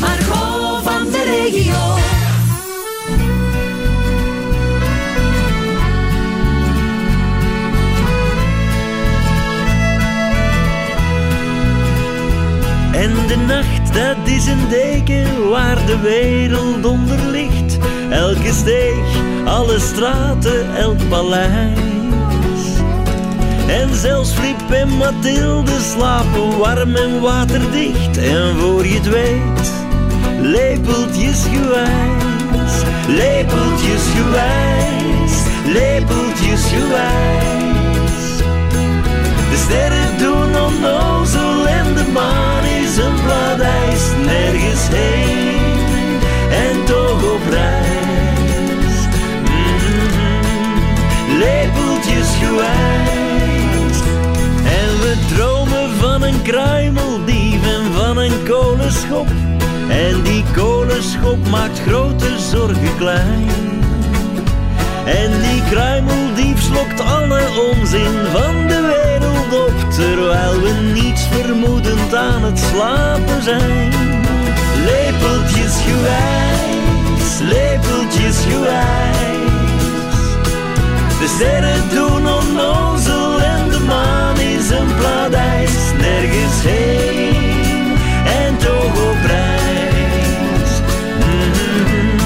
Margot van de regio. En de nacht, dat is een deken waar de wereld onder ligt. Elke steeg, alle straten, elk paleis. En zelfs Flip en Mathilde slapen warm en waterdicht. En voor je het weet, lepeltjes gewijs. Lepeltjes gewijs, lepeltjes gewijs. De sterren doen onnozel en de maan is een blad ijs. Nergens heen en toch op reis. Mhm. Lepeltjes. En we dromen van een kruimeldief en van een kolenschop. En die kolenschop maakt grote zorgen klein. En die kruimeldief slokt alle onzin van de wereld op, terwijl we niets vermoedend aan het slapen zijn. Lepeltjes gewijs, lepeltjes gewijs. De sterren doen onnozel en de maan is een pladijs. Nergens heen en toch op reis. Mhm.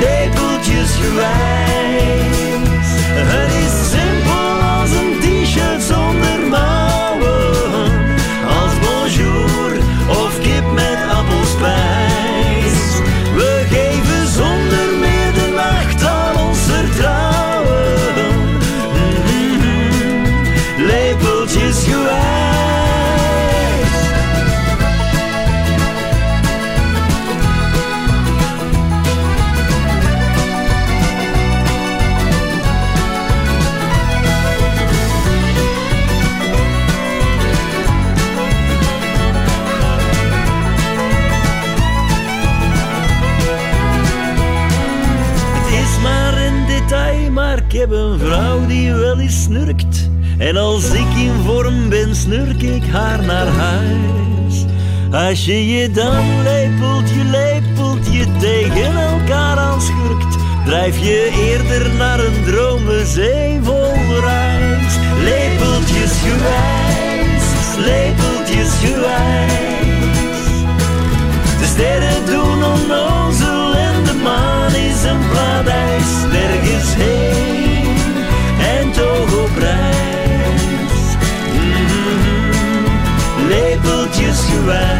Lepeltjes. En als ik in vorm ben, snurk ik haar naar huis. Als je je dan lepeltje, lepeltje tegen elkaar aanschurkt, drijf je eerder naar een dromenzee vol ruis. Lepeltjes gewijs, lepeltjes gewijs. De sterren doen Lepeltjes gewijs.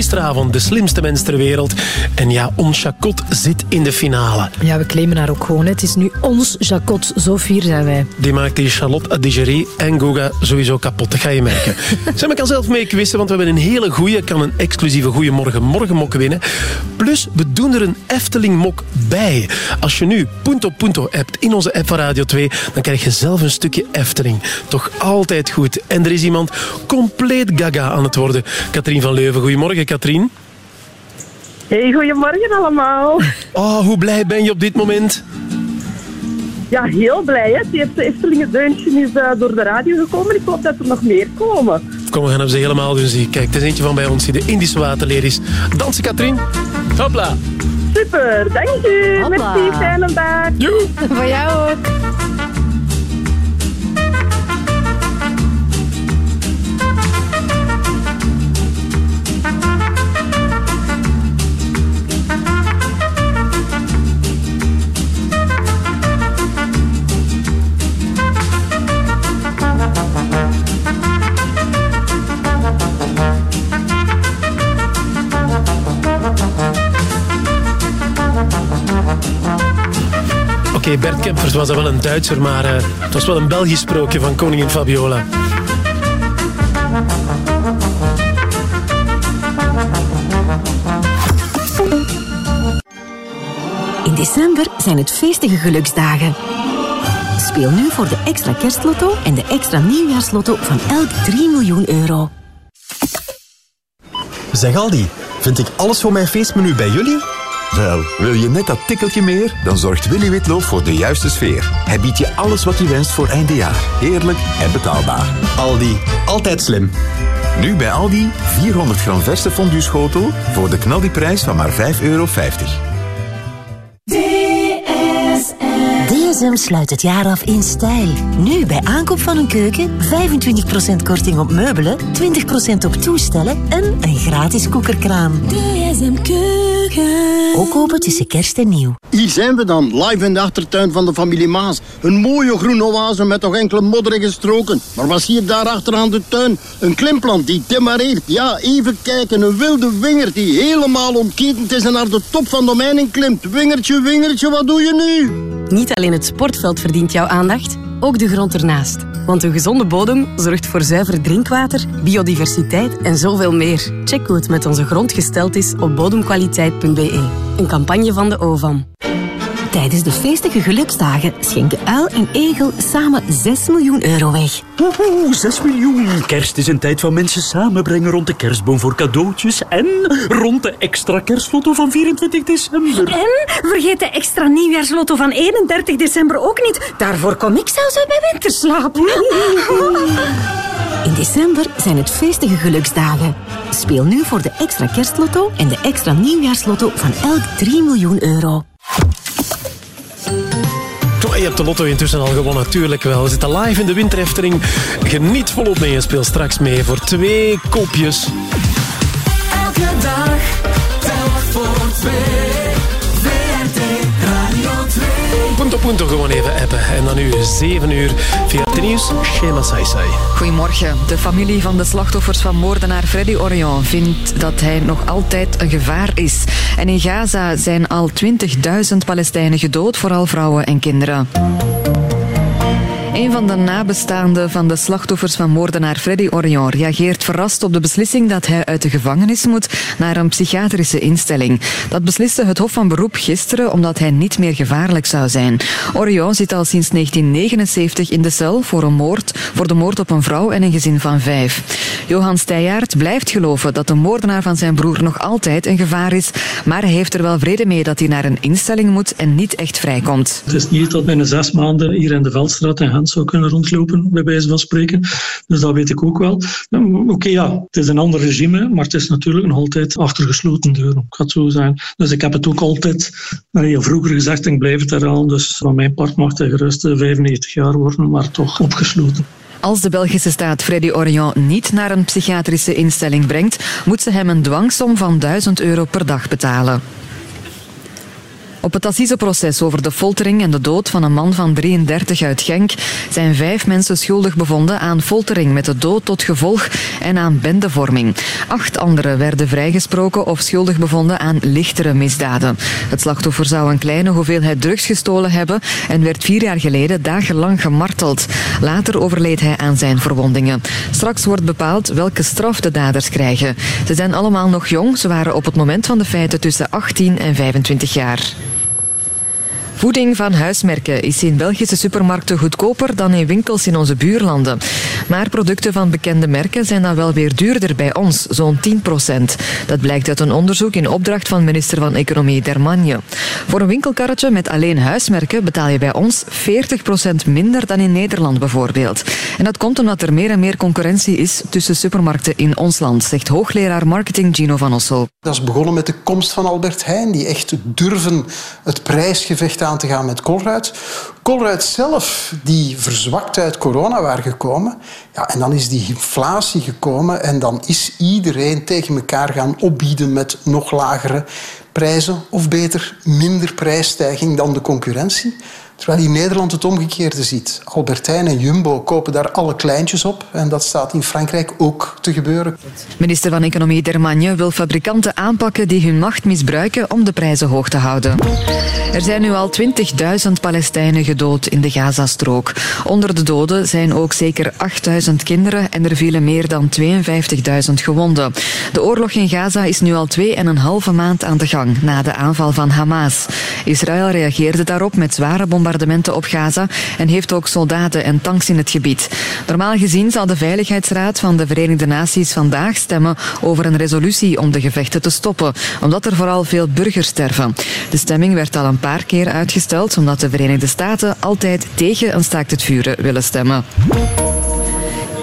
Gisteravond de slimste mens ter wereld. En ja, ons Chacot zit in de finale. Ja, we claimen haar ook gewoon. hè. Het is nu ons Jacot. Zo fier zijn wij. Die maakt die Charlotte Adigéry en Goga sowieso kapot. Dat ga je merken. Sam, ik kan zelf mee quizzen, want we hebben een hele goeie. kan een exclusieve Goeiemorgen Morgenmok winnen. Plus, we doen er een Efteling-mok bij. Als je nu Punto Punto hebt in onze app van Radio 2, dan krijg je zelf een stukje Efteling. Toch altijd goed. En er is iemand compleet gaga aan het worden. Katrien van Leuven. Goedemorgen, Katrien. Hey, goedemorgen allemaal. Oh, hoe blij ben je op dit moment? Ja, heel blij. Hè? Het eerste Eftelingen deuntje is eh, door de radio gekomen. Ik hoop dat er nog meer komen. Kom, we gaan hem ze helemaal doen zien. Kijk, het is eentje van bij ons die de Indische waterleer is. Dansen, Katrien. Hopla. Super, dank u. Hopla. Merci, fijne dag. Joe. Voor jou ook. Oké, Bert Kempers was wel een Duitser, maar eh, het was wel een Belgisch sprookje van koningin Fabiola. In december zijn het feestige geluksdagen. Speel nu voor de extra kerstlotto en de extra nieuwjaarslotto van elk 3 miljoen euro. Zeg Aldi, vind ik alles voor mijn feestmenu bij jullie? Wel, wil je net dat tikkeltje meer? Dan zorgt Willy Witloof voor de juiste sfeer. Hij biedt je alles wat je wenst voor eindejaar. Heerlijk en betaalbaar. Aldi, altijd slim. Nu bij Aldi 400 gram verse fondue schotel voor de knaldiprijs van maar 5,50 euro. DSM sluit het jaar af in stijl. Nu bij aankoop van een keuken 25% korting op meubelen, 20% op toestellen en een gratis koekerkraan. DSM Keuken. Ook open tussen kerst en nieuw. Hier zijn we dan, live in de achtertuin van de familie Maas. Een mooie groene oase met nog enkele modderige stroken. Maar wat zie je daar achter aan de tuin? Een klimplant die demareert. Ja, even kijken, een wilde winger die helemaal ontketend is en naar de top van de omheining klimt. Wingertje, wingertje, wat doe je nu? Niet alleen het sportveld verdient jouw aandacht, ook de grond ernaast. Want een gezonde bodem zorgt voor zuiver drinkwater, biodiversiteit en zoveel meer. Check hoe het met onze grond gesteld is op bodemkwaliteit.be. Een campagne van de OVAM. Tijdens de feestige geluksdagen schenken Uil en Egel samen 6 miljoen euro weg. Oeh, 6 miljoen. Kerst is een tijd van mensen samenbrengen rond de kerstboom voor cadeautjes en rond de extra kerstlotto van 24 december. En vergeet de extra nieuwjaarslotto van 31 december ook niet. Daarvoor kom ik zelfs uit bij winterslaap. In december zijn het feestige geluksdagen. Speel nu voor de extra kerstlotto en de extra nieuwjaarslotto van elk 3 miljoen euro. Je hebt de lotto intussen al gewonnen, natuurlijk wel. We zitten live in de winterhefteling. Geniet volop mee en speel straks mee voor twee kopjes. Elke dag, telk voor twee. Punto gewoon even appen. En dan nu 7 uur via het nieuws. Shema Saisai. Goedemorgen. De familie van de slachtoffers van moordenaar Freddy Orion vindt dat hij nog altijd een gevaar is. En in Gaza zijn al 20.000 Palestijnen gedood, vooral vrouwen en kinderen. Een van de nabestaanden van de slachtoffers van moordenaar Freddy Orion reageert verrast op de beslissing dat hij uit de gevangenis moet naar een psychiatrische instelling. Dat besliste het Hof van Beroep gisteren omdat hij niet meer gevaarlijk zou zijn. Orion zit al sinds 1979 in de cel voor een moord, voor de moord op een vrouw en een gezin van vijf. Johan Steyaert blijft geloven dat de moordenaar van zijn broer nog altijd een gevaar is, maar hij heeft er wel vrede mee dat hij naar een instelling moet en niet echt vrijkomt. Het is niet dat binnen zes maanden hier in de Veldstraat in Gent zou kunnen rondlopen, bij wijze van spreken. Dus dat weet ik ook wel. Oké, ja, het is een ander regime, maar het is natuurlijk nog altijd achter gesloten deuren. Ik het zo zijn. Dus ik heb het ook altijd allee, vroeger gezegd ik blijf het herhalen. Dus van mijn part mag hij gerust eh, 95 jaar worden, maar toch opgesloten. Als de Belgische staat Freddy Orion niet naar een psychiatrische instelling brengt, moet ze hem een dwangsom van 1000 euro per dag betalen. Op het assiseproces over de foltering en de dood van een man van 33 uit Genk zijn vijf mensen schuldig bevonden aan foltering met de dood tot gevolg en aan bendevorming. Acht anderen werden vrijgesproken of schuldig bevonden aan lichtere misdaden. Het slachtoffer zou een kleine hoeveelheid drugs gestolen hebben en werd vier jaar geleden dagenlang gemarteld. Later overleed hij aan zijn verwondingen. Straks wordt bepaald welke straf de daders krijgen. Ze zijn allemaal nog jong. Ze waren op het moment van de feiten tussen 18 en 25 jaar. Voeding van huismerken is in Belgische supermarkten goedkoper dan in winkels in onze buurlanden. Maar producten van bekende merken zijn dan wel weer duurder bij ons, zo'n 10% Dat blijkt uit een onderzoek in opdracht van minister van Economie Dermagne. Voor een winkelkarretje met alleen huismerken betaal je bij ons 40% minder dan in Nederland bijvoorbeeld. En dat komt omdat er meer en meer concurrentie is tussen supermarkten in ons land, zegt hoogleraar marketing Gino van Ossel. Dat is begonnen met de komst van Albert Heijn, die echt durven het prijsgevecht aan te gaan met Colruyt. Colruyt zelf, die verzwakt uit corona waren gekomen. Ja, en dan is die inflatie gekomen en dan is iedereen tegen elkaar gaan opbieden met nog lagere prijzen. Of beter, minder prijsstijging dan de concurrentie. Terwijl in Nederland het omgekeerde ziet. Albertijn en Jumbo kopen daar alle kleintjes op. En dat staat in Frankrijk ook te gebeuren. Minister van Economie Dermagne wil fabrikanten aanpakken die hun macht misbruiken om de prijzen hoog te houden. Er zijn nu al 20.000 Palestijnen gedood in de Gazastrook. Onder de doden zijn ook zeker 8.000 kinderen en er vielen meer dan 52.000 gewonden. De oorlog in Gaza is nu al 2,5 maand aan de gang na de aanval van Hamas. Israël reageerde daarop met zware bombardementen op Gaza en heeft ook soldaten en tanks in het gebied. Normaal gezien zal de Veiligheidsraad van de Verenigde Naties vandaag stemmen over een resolutie om de gevechten te stoppen, omdat er vooral veel burgers sterven. De stemming werd al een paar keer uitgesteld omdat de Verenigde Staten altijd tegen een staakt het vuren willen stemmen.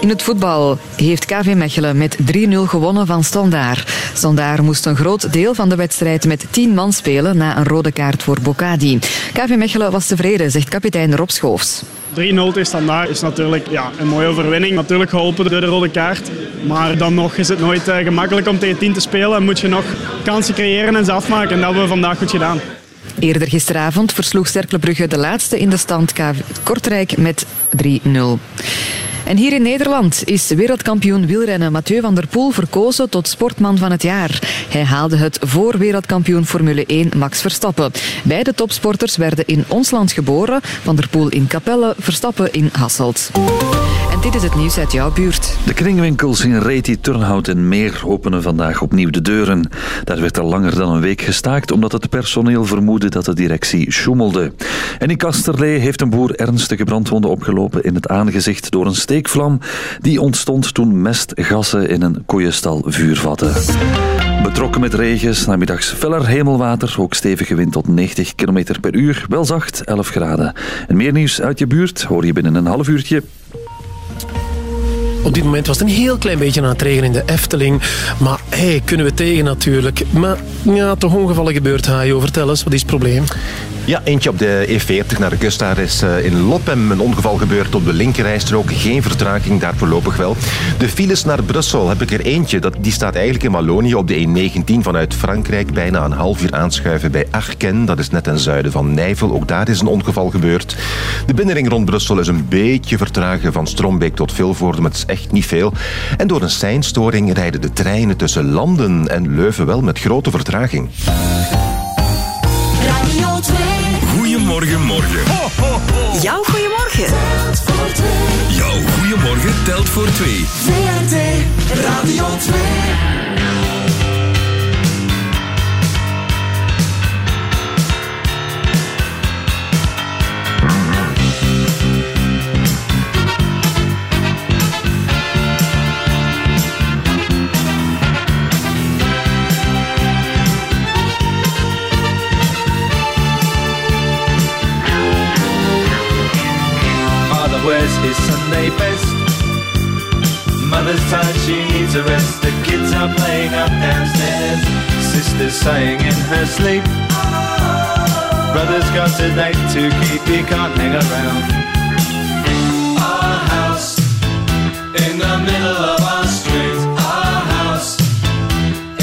In het voetbal heeft KV Mechelen met 3-0 gewonnen van Standaard. Standaard moest een groot deel van de wedstrijd met 10 man spelen na een rode kaart voor Bocadi. KV Mechelen was tevreden, zegt kapitein Rob Schoofs. 3-0 tegen Standaard is natuurlijk ja, een mooie overwinning. Natuurlijk geholpen door de rode kaart. Maar dan nog is het nooit uh, gemakkelijk om tegen 10 te spelen. En moet je nog kansen creëren en ze afmaken. En dat hebben we vandaag goed gedaan. Eerder gisteravond versloeg Cercle Brugge de laatste in de stand KV Kortrijk met 3-0. En hier in Nederland is wereldkampioen wielrennen Mathieu van der Poel verkozen tot sportman van het jaar. Hij haalde het voor wereldkampioen Formule 1 Max Verstappen. Beide topsporters werden in ons land geboren. Van der Poel in Capelle, Verstappen in Hasselt. En dit is het nieuws uit jouw buurt. De kringwinkels in Reti, Turnhout en Meer openen vandaag opnieuw de deuren. Daar werd al langer dan een week gestaakt omdat het personeel vermoedde dat de directie schommelde. En in Kasterlee heeft een boer ernstige brandwonden opgelopen in het aangezicht door een die ontstond toen mestgassen in een koeienstal vuur vatten. Betrokken met regens, namiddags feller hemelwater, ook stevige wind tot 90 km per uur, wel zacht, 11 graden. En meer nieuws uit je buurt hoor je binnen een half uurtje. Op dit moment was het een heel klein beetje aan het regenen in de Efteling. Maar hey, kunnen we tegen natuurlijk. Maar ja, toch ongevallen gebeurd, Hajo. Vertel eens, wat is het probleem? Ja, eentje op de E40 naar de kust. Daar is eh, in Loppem een ongeval gebeurd op de linkerrijstrook. Geen vertraging daar voorlopig wel. De files naar Brussel heb ik er eentje. Dat, die staat eigenlijk in Wallonië op de E19 vanuit Frankrijk. Bijna een half uur aanschuiven bij Arken. Dat is net ten zuiden van Nijvel. Ook daar is een ongeval gebeurd. De binnenring rond Brussel is een beetje vertragen van Strombeek tot Vilvoorde. Maar het is echt niet veel. En door een seinstoring rijden de treinen tussen Landen en Leuven wel met grote vertraging. Radio 2. Goedemorgen, morgen. Jouw goedemorgen. Telt voor twee. Jouw goedemorgen telt voor twee. VRT Radio 2. Mother's tired, she needs a rest. The kids are playing up downstairs. Sister's sighing in her sleep. Brother's got a date to keep, he can't hang around. Our house in the middle of our street. Our house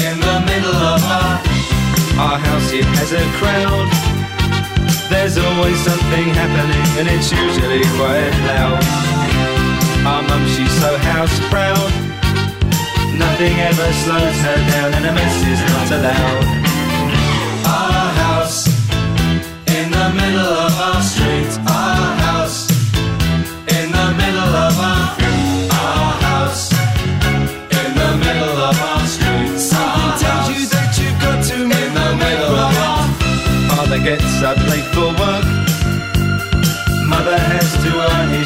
in the middle of our. Our house, it has a crowd. There's always something happening, and it's usually quite loud. Our mum, she's so house proud. Nothing ever slows her down, and a mess is not allowed. Our house in the middle of our street. Our house in the middle of our our house in the middle of our street. Something tells you that you've got to in the middle of our. Father gets up late for work. Mother has to iron his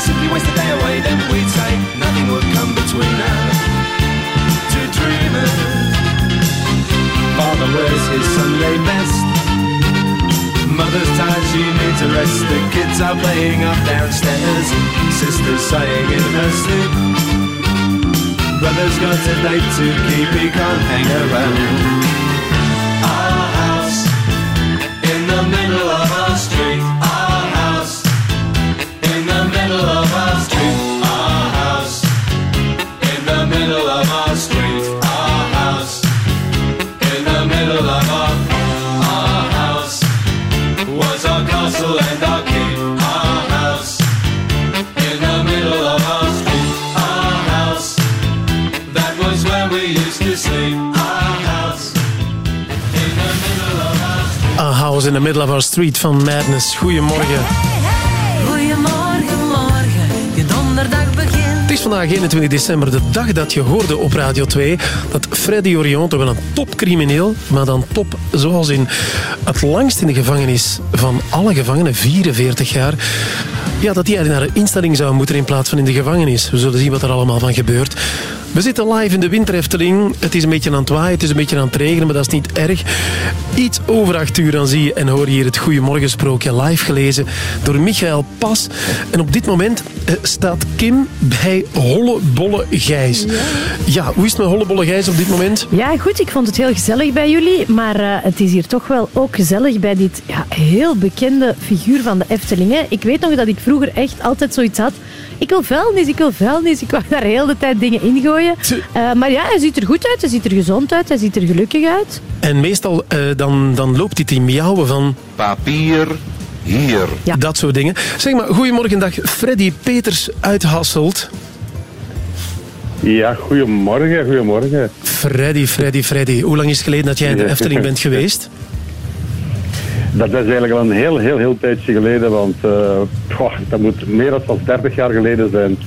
Simply waste the day away. Then we'd say nothing would come between us. Two dreamers. Father wears his Sunday best. Mother's tired, she needs a rest. The kids are playing up downstairs. Sister's sighing in her sleep. Brother's got a date to keep, he can't hang around. Our house in the middle of in the Middle of Our Street van Madness. Goedemorgen. Goedemorgen, morgen, je donderdag begint. Het is vandaag 21 december, de dag dat je hoorde op Radio 2 dat Freddy Orion, toch wel een topcrimineel, maar dan top zoals in het langst in de gevangenis van alle gevangenen, 44 jaar, ja, dat hij eigenlijk naar een instelling zou moeten in plaats van in de gevangenis. We zullen zien wat er allemaal van gebeurt. We zitten live in de winterhefteling. Het is een beetje aan het waaien, het is een beetje aan het regenen, maar dat is niet erg. Iets over acht uur dan zie je en hoor je hier het Goeiemorgensprookje live gelezen door Michael Pas. En op dit moment eh, staat Kim bij Hollebolle Gijs. Ja. hoe is het met Hollebolle Gijs op dit moment? Ja, goed. Ik vond het heel gezellig bij jullie. Maar eh, het is hier toch wel ook gezellig bij dit ja, heel bekende figuur van de Efteling. Hè. Ik weet nog dat ik vroeger echt altijd zoiets had. Ik wil vuilnis, ik wil vuilnis. Ik wou daar heel de tijd dingen ingooien. Uh, maar ja, hij ziet er goed uit, hij ziet er gezond uit, hij ziet er gelukkig uit. En meestal eh, dan, dan loopt hij te miauwen van... Papier, hier. Dat soort dingen. Zeg maar, goedemorgen dag. Freddy Peters uit Hasselt. Ja, goedemorgen, goedemorgen. Freddy, Freddy, Freddy. Hoe lang is het geleden dat jij in de Efteling bent geweest? Dat is eigenlijk al een heel, heel, heel tijdje geleden, want goh, dat moet meer dan 30 jaar geleden zijn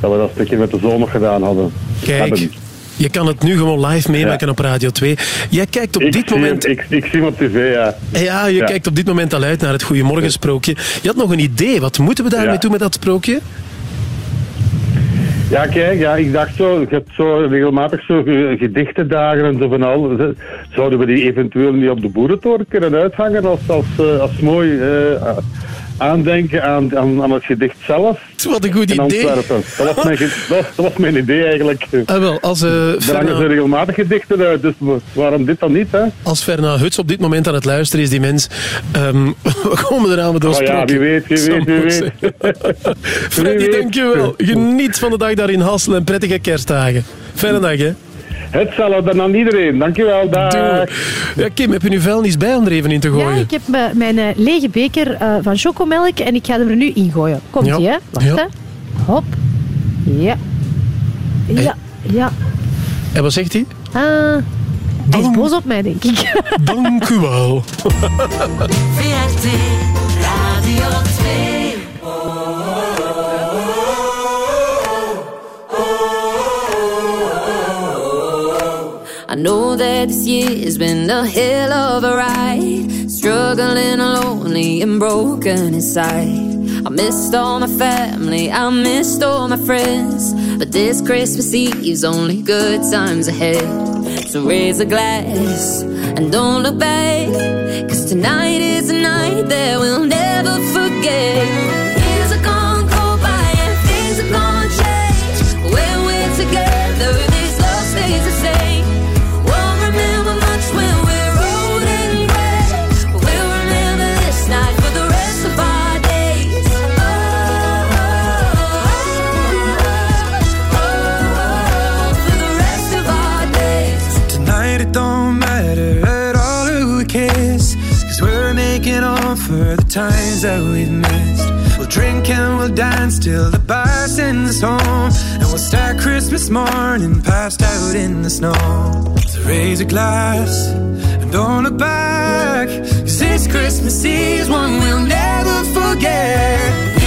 dat we dat stukje met de zon nog gedaan hadden. Kijk, Hebben. je kan het nu gewoon live meemaken op Radio 2. Jij kijkt op Ik dit moment... hem- ik, ik zie hem op tv, ja. Ja, je Ja. kijkt op dit moment al uit naar het Goeiemorgensprookje. Je had nog een idee. Wat moeten we daarmee Ja. doen met dat sprookje? Ja, kijk, ja, ik dacht zo, je hebt zo regelmatig zo ge- gedichtendagen en zo van al. Zouden we die eventueel niet op de boerentoren kunnen uithangen als, als, eh, als mooi eh, aandenken aan, aan, aan het gedicht zelf? Wat een goed idee. Dat was mijn, ge- dat, dat was mijn idee eigenlijk. Ah, wel, als, eh, Er hangen ze regelmatig gedichten uit, dus waarom dit dan niet, hè? Als Fernand Huts op dit moment aan het luisteren is, die mens... ehm, we komen eraan met ons Oh ja, sprookje. wie weet, wie Zal weet, wie ik weet. Freddy, dankjewel. Geniet van de dag daar in Hassel en prettige kerstdagen. Fijne dag, hè. Hetzelfde dan aan iedereen. Dankjewel, dag. Ja, Kim, heb je nu vuilnis bij om er even in te gooien? Ja, ik heb eh, mijn eh, lege beker eh, van chocomelk en ik ga hem er nu in gooien. Komt Ja. ie, hè? Wacht, Ja. hè. Hop. Ja. Ja, ja. En wat zegt hij? Ah, hij is boos op mij, denk ik. Dank u wel. VRT Radio 2. Know that this year's been a hell of a ride. Struggling lonely and broken inside. I missed all my family, I missed all my friends. But this Christmas Eve's only good times ahead. So raise a glass and don't look back. Cause tonight is a night that we'll never forget. For the times that we've missed. We'll drink and we'll dance till the bar sends us home. And we'll start Christmas morning passed out in the snow. So raise a glass and don't look back. Cause this Christmas Eve's one we'll never forget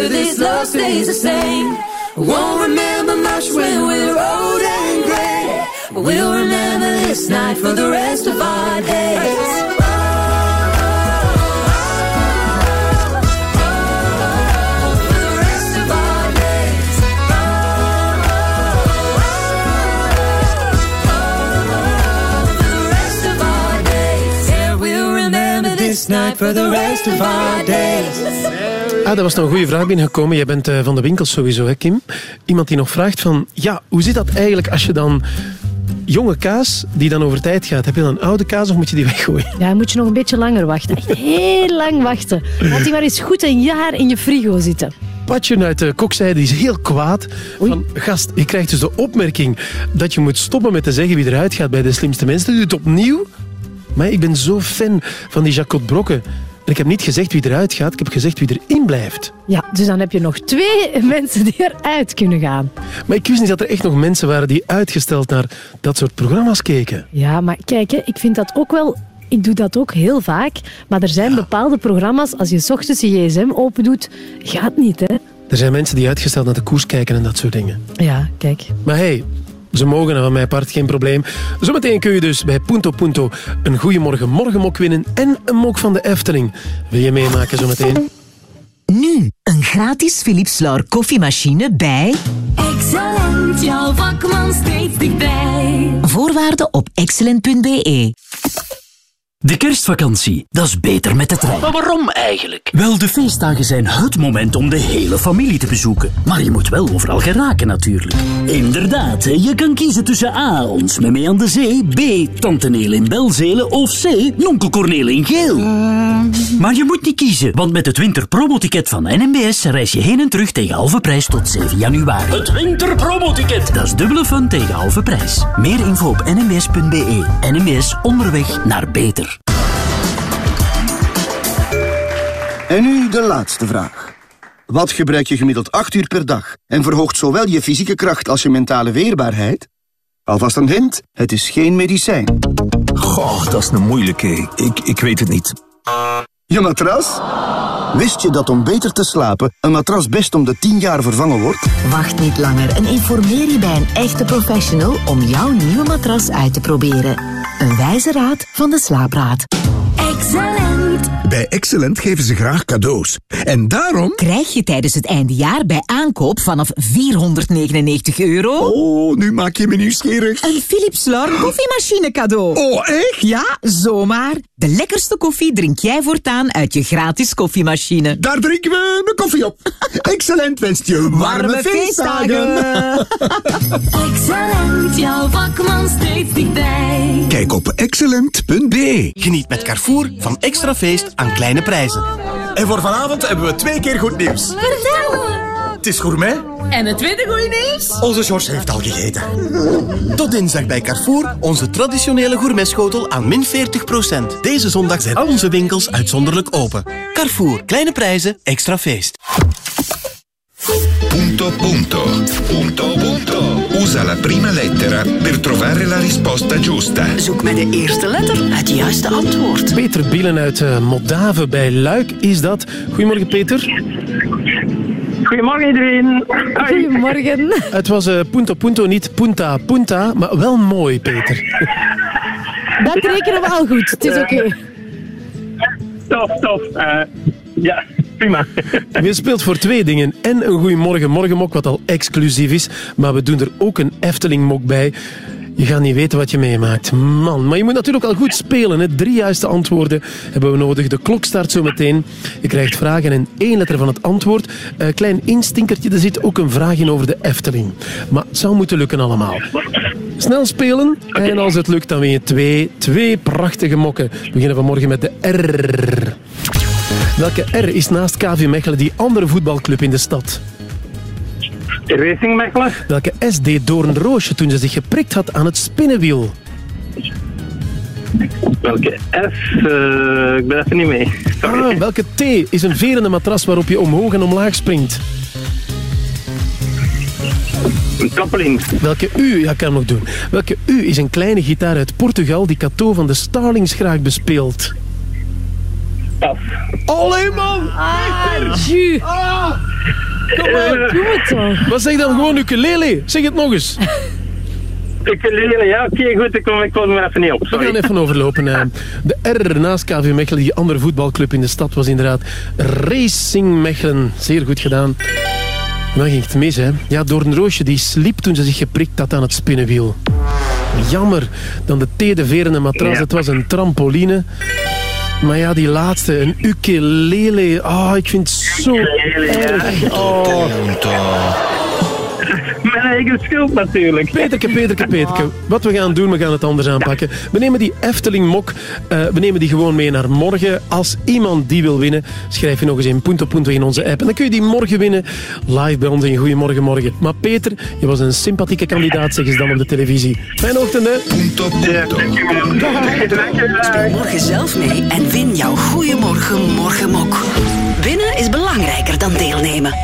together, this love stays the same. Won't remember much when we're old and gray. But we'll remember this night for the rest of our days. Night for the rest of our days. Ah, dat was nog een goede vraag binnengekomen. Jij bent eh, van de winkels sowieso, hè, Kim? Iemand die nog vraagt van... Ja, hoe zit dat eigenlijk als je dan... Jonge kaas die dan over tijd gaat. Heb je dan oude kaas of moet je die weggooien? Ja, moet je nog een beetje langer wachten. Echt heel lang wachten. Laat die maar eens goed een jaar in je frigo zitten. Patje uit de kokzijde die is heel kwaad. Van, gast, je krijgt dus de opmerking dat je moet stoppen met te zeggen wie eruit gaat bij de slimste mensen. Doe het opnieuw. Maar ik ben zo fan van die Jacot Brokken. En ik heb niet gezegd wie eruit gaat, ik heb gezegd wie erin blijft. Ja, dus dan heb je nog twee mensen die eruit kunnen gaan. Maar ik wist niet dat er echt nog mensen waren die uitgesteld naar dat soort programma's keken. Ja, maar kijk, ik vind dat ook wel... Ik doe dat ook heel vaak. Maar er zijn bepaalde programma's, als je 's ochtends je gsm open doet, gaat niet, hè. Er zijn mensen die uitgesteld naar de koers kijken en dat soort dingen. Ja, kijk. Maar hey, ze mogen en van mijn part geen probleem. Zometeen kun je dus bij Punto Punto een Goeiemorgen Morgenmok winnen en een mok van de Efteling. Wil je meemaken zometeen? Nu een gratis Philips Laur koffiemachine bij Excellent, jouw vakman steeds dichtbij. voorwaarden op excellent.be. De kerstvakantie, dat is beter met de trein. Maar waarom eigenlijk? Wel, de feestdagen zijn het moment om de hele familie te bezoeken. Maar je moet wel overal geraken natuurlijk. Inderdaad, je kan kiezen tussen A, ons met mee aan de zee, B, Tante Neel in Belzelen of C, Nonkel Corneel in Geel. Maar je moet niet kiezen, want met het winterpromoticket van NMBS reis je heen en terug tegen halve prijs tot 7 januari. Het winterpromoticket! Dat is dubbele fun tegen halve prijs. Meer info op nmbs.be. NMBS onderweg naar beter. En nu de laatste vraag. Wat gebruik je gemiddeld 8 uur per dag en verhoogt zowel je fysieke kracht als je mentale weerbaarheid? Alvast een hint, het is geen medicijn. Goh, dat is een moeilijke. Ik, ik weet het niet. Je matras? Wist je dat om beter te slapen een matras best om de 10 jaar vervangen wordt? Wacht niet langer en informeer je bij een echte professional om jouw nieuwe matras uit te proberen. Een wijze raad van de Slaapraad. Excellent, Bij Excellent geven ze graag cadeaus. En daarom... Krijg je tijdens het eindejaar bij aankoop vanaf 499 euro... Oh, nu maak je me nieuwsgierig. Een Philips Lorne koffiemachine cadeau. Oh, echt? Ja, zomaar. De lekkerste koffie drink jij voortaan uit je gratis koffiemachine. Daar drinken we een koffie op. Excellent wenst je warme, Warme feestdagen. Excellent, jouw vakman steeds dichtbij. Kijk op excellent.be. Geniet met Carrefour van extra feest aan kleine prijzen. En voor vanavond hebben we twee keer goed nieuws. Vertel! Het is gourmet. En het tweede goeie nieuws? Onze George heeft al gegeten. Tot dinsdag bij Carrefour, onze traditionele gourmetschotel aan min 40%. Deze zondag zijn al onze winkels uitzonderlijk open. Carrefour, kleine prijzen, extra feest. Punto punto. Punto punto. Usa la prima lettera per trovare la risposta giusta. Zoek met de eerste letter het juiste antwoord. Peter Bielen uit uh, Moldave bij Luik is dat. Goedemorgen Peter. Goedemorgen iedereen. Goedemorgen. Het was uh, punto punto, niet punta punta, maar wel mooi Peter. Dat rekenen we al goed. Het is oké. Tof, tof. Uh, ja, prima. Je speelt voor twee dingen. En een Goeiemorgen Morgenmok, wat al exclusief is. Maar we doen er ook een Efteling-mok bij. Je gaat niet weten wat je meemaakt. Man, maar je moet natuurlijk al goed spelen. Hè. Drie juiste antwoorden hebben we nodig. De klok start zo meteen. Je krijgt vragen en één letter van het antwoord. Een klein instinkertje, er zit ook een vraag in over de Efteling. Maar het zou moeten lukken allemaal. Snel spelen. En als het lukt, dan win je twee, twee prachtige mokken. We beginnen vanmorgen met de R. Welke R is naast KV Mechelen die andere voetbalclub in de stad? Racing Mechelen. Welke S deed Doornroosje toen ze zich geprikt had aan het spinnenwiel? Welke S? Uh, ik ben even niet mee. Ah, welke T is een verende matras waarop je omhoog en omlaag springt? Een trampoline. Welke U, ja, ik kan hem nog doen. Welke U is een kleine gitaar uit Portugal die Cato van de Starlings graag bespeelt? Pas. Allee, man! Ah, ju. Ah. Kom maar. Doe het toch. Wat zeg dan gewoon ukulele? Zeg het nog eens. Ukulele, ja, oké, goed, ik kom, ik kom er even niet op, We sorry. gaan even overlopen. eh. De R naast KV Mechelen, die andere voetbalclub in de stad, was inderdaad Racing Mechelen. Zeer goed gedaan. Dan ging het mis, hè. Ja, Doornroosje die sliep toen ze zich geprikt had aan het spinnenwiel. Jammer. Dan de T, de verende matras, Ja. het was een trampoline. Maar ja, die laatste, een ukulele. Ah, ik vind het zo erg. Oh. Mijn eigen schuld natuurlijk. Peterke, Peterke, Peterke. Wat we gaan doen, we gaan het anders aanpakken. We nemen die Efteling-mok, eh, we nemen die gewoon mee naar morgen. Als iemand die wil winnen, schrijf je nog eens in Punto Punto in onze app. En dan kun je die morgen winnen, live bij ons in Goedemorgen Morgen. Maar Peter, je was een sympathieke kandidaat, zeggen ze dan op de televisie. Fijne ochtend, hè? Punto punto. Speel morgen zelf mee en win jouw Goeiemorgen Morgenmok. Winnen is belangrijker dan deelnemen.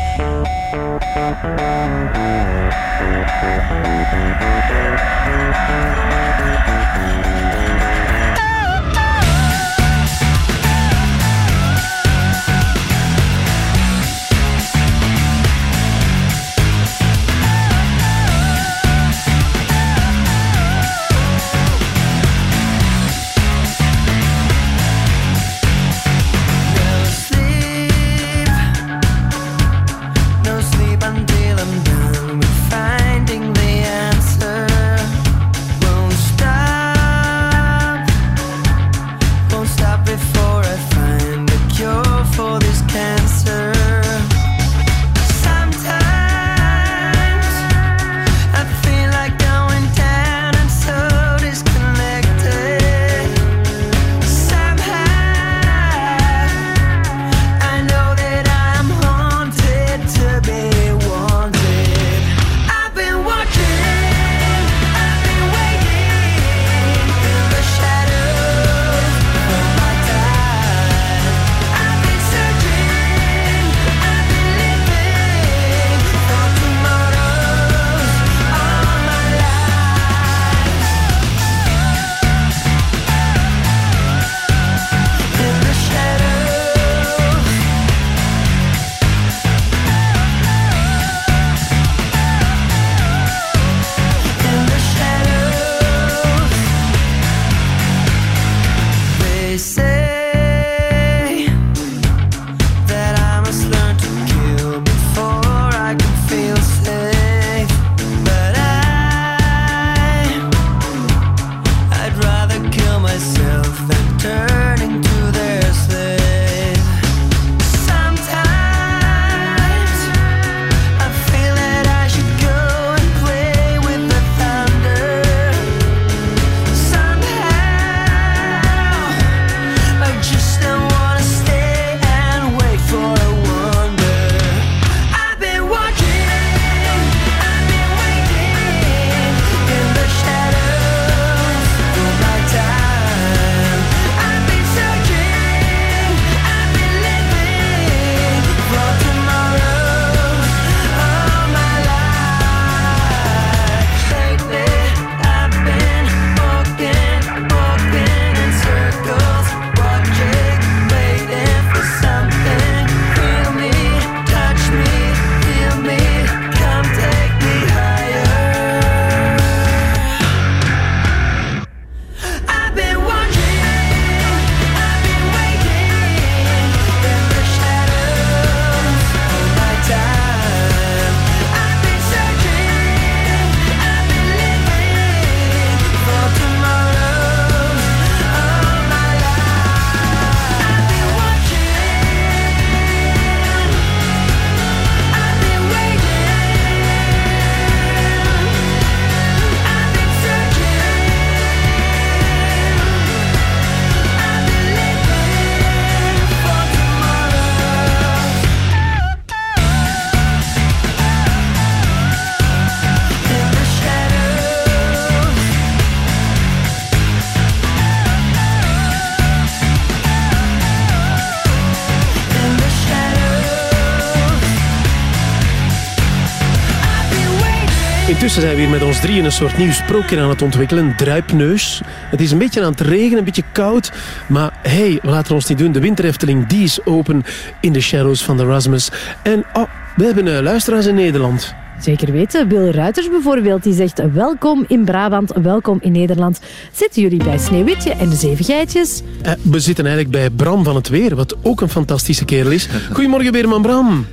Intussen zijn we hier met ons drieën een soort nieuw sprookje aan het ontwikkelen. Druipneus. Het is een beetje aan het regenen, een beetje koud. Maar hey, we laten ons niet doen. De winterefteling die is open in de shadows van de Rasmus. En oh, we hebben uh, luisteraars in Nederland. Zeker weten. Bill Ruiters bijvoorbeeld, die zegt welkom in Brabant, welkom in Nederland. Zitten jullie bij Sneeuwwitje en de Zeven Geitjes? Uh, we zitten eigenlijk bij Bram van het Weer, wat ook een fantastische kerel is. Goedemorgen, Weerman Bram.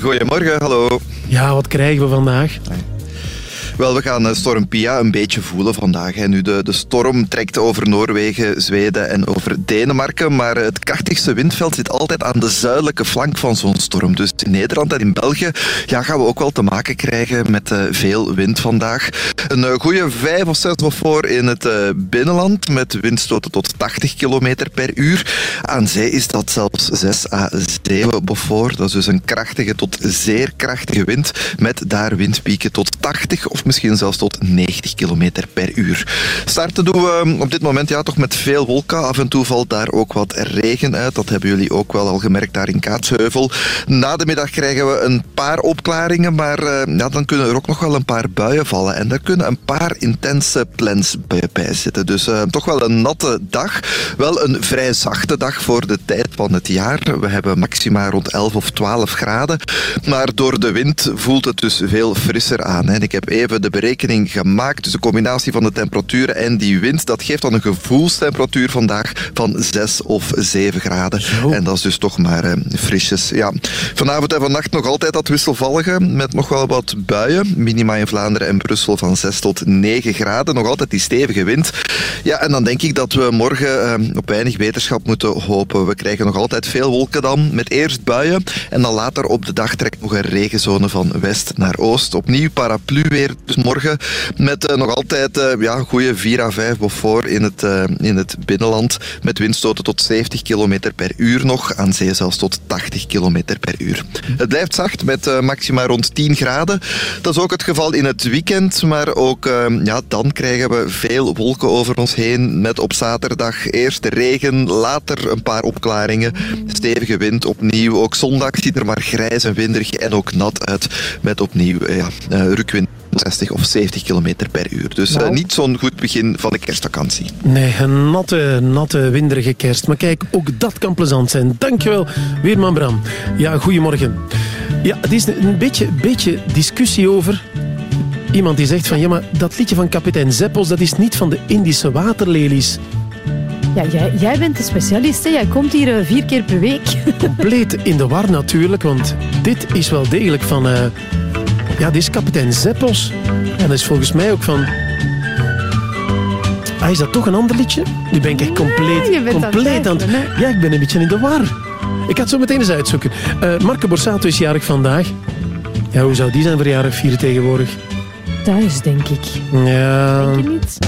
Goedemorgen, hallo. Ja, wat krijgen we vandaag? Wel, we gaan storm Pia een beetje voelen vandaag. Hè. Nu, de, de storm trekt over Noorwegen, Zweden en over Denemarken. Maar het krachtigste windveld zit altijd aan de zuidelijke flank van zo'n storm. Dus in Nederland en in België gaan we ook wel te maken krijgen met uh, veel wind vandaag. Een uh, goede 5 of 6 voor in het binnenland met windstoten tot 80 km per uur. Aan zee is dat zelfs 6 à 7 voor. Dat is dus een krachtige tot zeer krachtige wind met daar windpieken tot 80 of misschien zelfs tot 90 km per uur. Starten doen we op dit moment ja, toch met veel wolken. Af en toe valt daar ook wat regen uit. Dat hebben jullie ook wel al gemerkt daar in Kaatsheuvel. Na de middag krijgen we een paar opklaringen, maar uh, ja, dan kunnen er ook nog wel een paar buien vallen. En daar kunnen een paar intense plensbuien bij zitten. Dus uh, toch wel een natte dag. Wel een vrij zachte dag voor de tijd van het jaar. We hebben maxima rond 11 of 12 graden. Maar door de wind voelt het dus veel frisser aan. Hè. Ik heb even de berekening gemaakt. Dus de combinatie van de temperaturen en die wind, dat geeft dan een gevoelstemperatuur vandaag van 6 of 7 graden. En dat is dus toch maar eh, frisjes. Ja. Vanavond en vannacht nog altijd dat wisselvallige, met nog wel wat buien. Minima in Vlaanderen en Brussel van 6 tot 9 graden. Nog altijd die stevige wind. Ja, en dan denk ik dat we morgen eh, op weinig wetenschap moeten hopen. We krijgen nog altijd veel wolken dan, met eerst buien. En dan later op de dag trekt nog een regenzone van west naar oost. Opnieuw paraplu weer dus morgen met uh, nog altijd uh, ja, goede 4 à 5 Beaufort in het, uh, in het binnenland. Met windstoten tot 70 km per uur nog. Aan zee zelfs tot 80 km per uur. Het blijft zacht met maxima rond 10 graden. Dat is ook het geval in het weekend. Maar ook ja, dan krijgen we veel wolken over ons heen. Met op zaterdag eerst regen, later een paar opklaringen. Stevige wind opnieuw. Ook zondag ziet er maar grijs en winderig en ook nat uit. Met opnieuw ja, rukwind. 60 of 70 km per uur. Dus uh, niet zo'n goed begin van de kerstvakantie. Nee, een natte, natte, winderige kerst. Maar kijk, ook dat kan plezant zijn. Dankjewel, Weerman Bram. Ja, goedemorgen. Ja, het is een beetje, beetje discussie over... Iemand die zegt van, ja, maar dat liedje van kapitein Zeppels, dat is niet van de Indische waterlelies. Ja, jij, jij bent de specialist, hè? Jij komt hier uh, vier keer per week. Compleet in de war natuurlijk, want dit is wel degelijk van... Uh, ja, dit is kapitein Zeppos. En dat is volgens mij ook van... Ah, is dat toch een ander liedje? Nu ben ik echt compleet, nee, compleet aan het... Ja, ik ben een beetje in de war. Ik ga het zo meteen eens uitzoeken. Uh, Marco Borsato is jarig vandaag. Ja, hoe zou die zijn verjaardag vieren tegenwoordig? Thuis, denk ik. Ja... Denk je niet?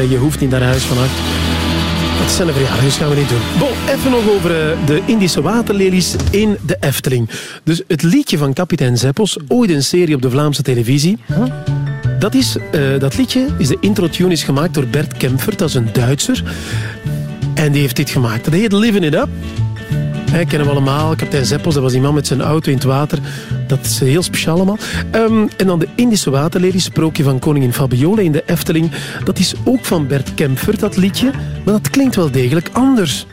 Je hoeft niet naar huis vannacht. Het zijn een verjaardag, dus gaan we niet doen. Even nog over eh, de Indische waterlelies in de Efteling. Dus het liedje van kapitein Zeppels, ooit een serie op de Vlaamse televisie. Dat, is, eh, dat liedje, is de intro-tune is gemaakt door Bert Kempfert, dat is een Duitser. En die heeft dit gemaakt. Dat heet Living It Up. Wij kennen hem allemaal. Kapitein Zeppels, dat was die man met zijn auto in het water. Dat is heel speciaal allemaal. Ehm, en dan de Indische waterlelie, sprookje van koningin Fabiola in de Efteling. Dat is ook van Bert Kempfert, dat liedje. Maar dat klinkt wel degelijk anders.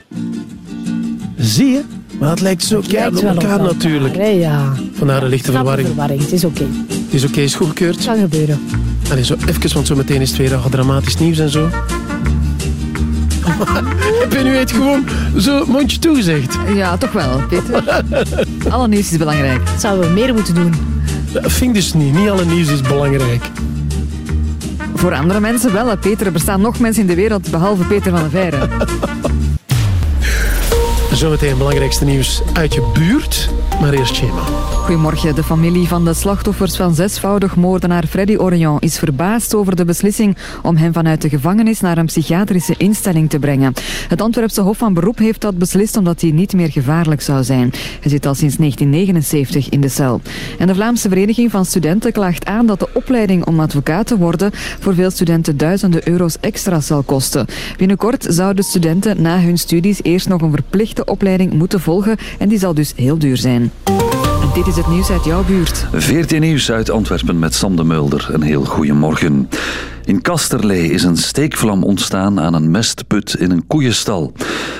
Zie je? Maar dat lijkt zo keihard op elkaar op natuurlijk. hè, ja. Vandaar de lichte verwarring. verwarring. Het is oké. Het is oké, is goedgekeurd. Het kan gebeuren. Allee, zo even, want zo meteen is het weer al dramatisch nieuws en zo. Heb je nu het gewoon zo mondje toegezegd? Ja, toch wel, Peter. Alle nieuws is belangrijk. Zouden we meer moeten doen? Dat vind ik dus niet. Niet alle nieuws is belangrijk. Voor andere mensen wel, hè, Peter. Er bestaan nog mensen in de wereld, behalve Peter van der Veire. Zometeen het belangrijkste nieuws uit je buurt. Maar eerst Shema. Goedemorgen. De familie van de slachtoffers van zesvoudig moordenaar Freddy Orion is verbaasd over de beslissing om hem vanuit de gevangenis naar een psychiatrische instelling te brengen. Het Antwerpse Hof van Beroep heeft dat beslist omdat hij niet meer gevaarlijk zou zijn. Hij zit al sinds 1979 in de cel. En de Vlaamse Vereniging van Studenten klaagt aan dat de opleiding om advocaat te worden voor veel studenten duizenden euro's extra zal kosten. Binnenkort zouden studenten na hun studies eerst nog een verplichte opleiding moeten volgen en die zal dus heel duur zijn. Dit is het nieuws uit jouw buurt. 14 nieuws uit Antwerpen met Sam de Mulder. Een heel goede morgen. In Kasterlee is een steekvlam ontstaan aan een mestput in een koeienstal.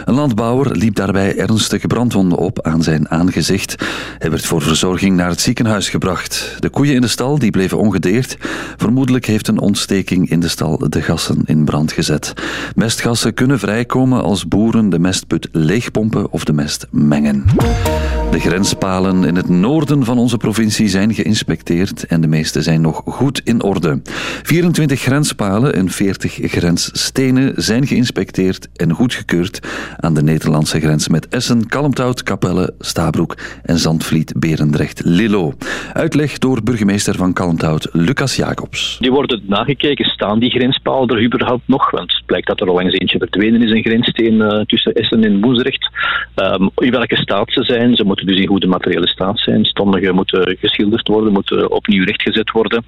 Een landbouwer liep daarbij ernstige brandwonden op aan zijn aangezicht. Hij werd voor verzorging naar het ziekenhuis gebracht. De koeien in de stal die bleven ongedeerd. Vermoedelijk heeft een ontsteking in de stal de gassen in brand gezet. Mestgassen kunnen vrijkomen als boeren de mestput leegpompen of de mest mengen. De grenspalen in het noorden van onze provincie zijn geïnspecteerd en de meeste zijn nog goed in orde. 24 grenspalen en 40 grensstenen zijn geïnspecteerd en goedgekeurd aan de Nederlandse grens met Essen, Kalmthout, Capelle, Stabroek en Zandvliet-Berendrecht-Lillo. Uitleg door burgemeester van Kalmthout, Lucas Jacobs. Die worden nagekeken, staan die grenspalen er überhaupt nog? Want het blijkt dat er al langs eentje verdwenen is, een grenssteen eh, tussen Essen en Woensrecht. Ehm, in welke staat ze zijn, ze moeten dus in goede materiële staat zijn. Sommige moeten geschilderd worden, moeten opnieuw rechtgezet worden.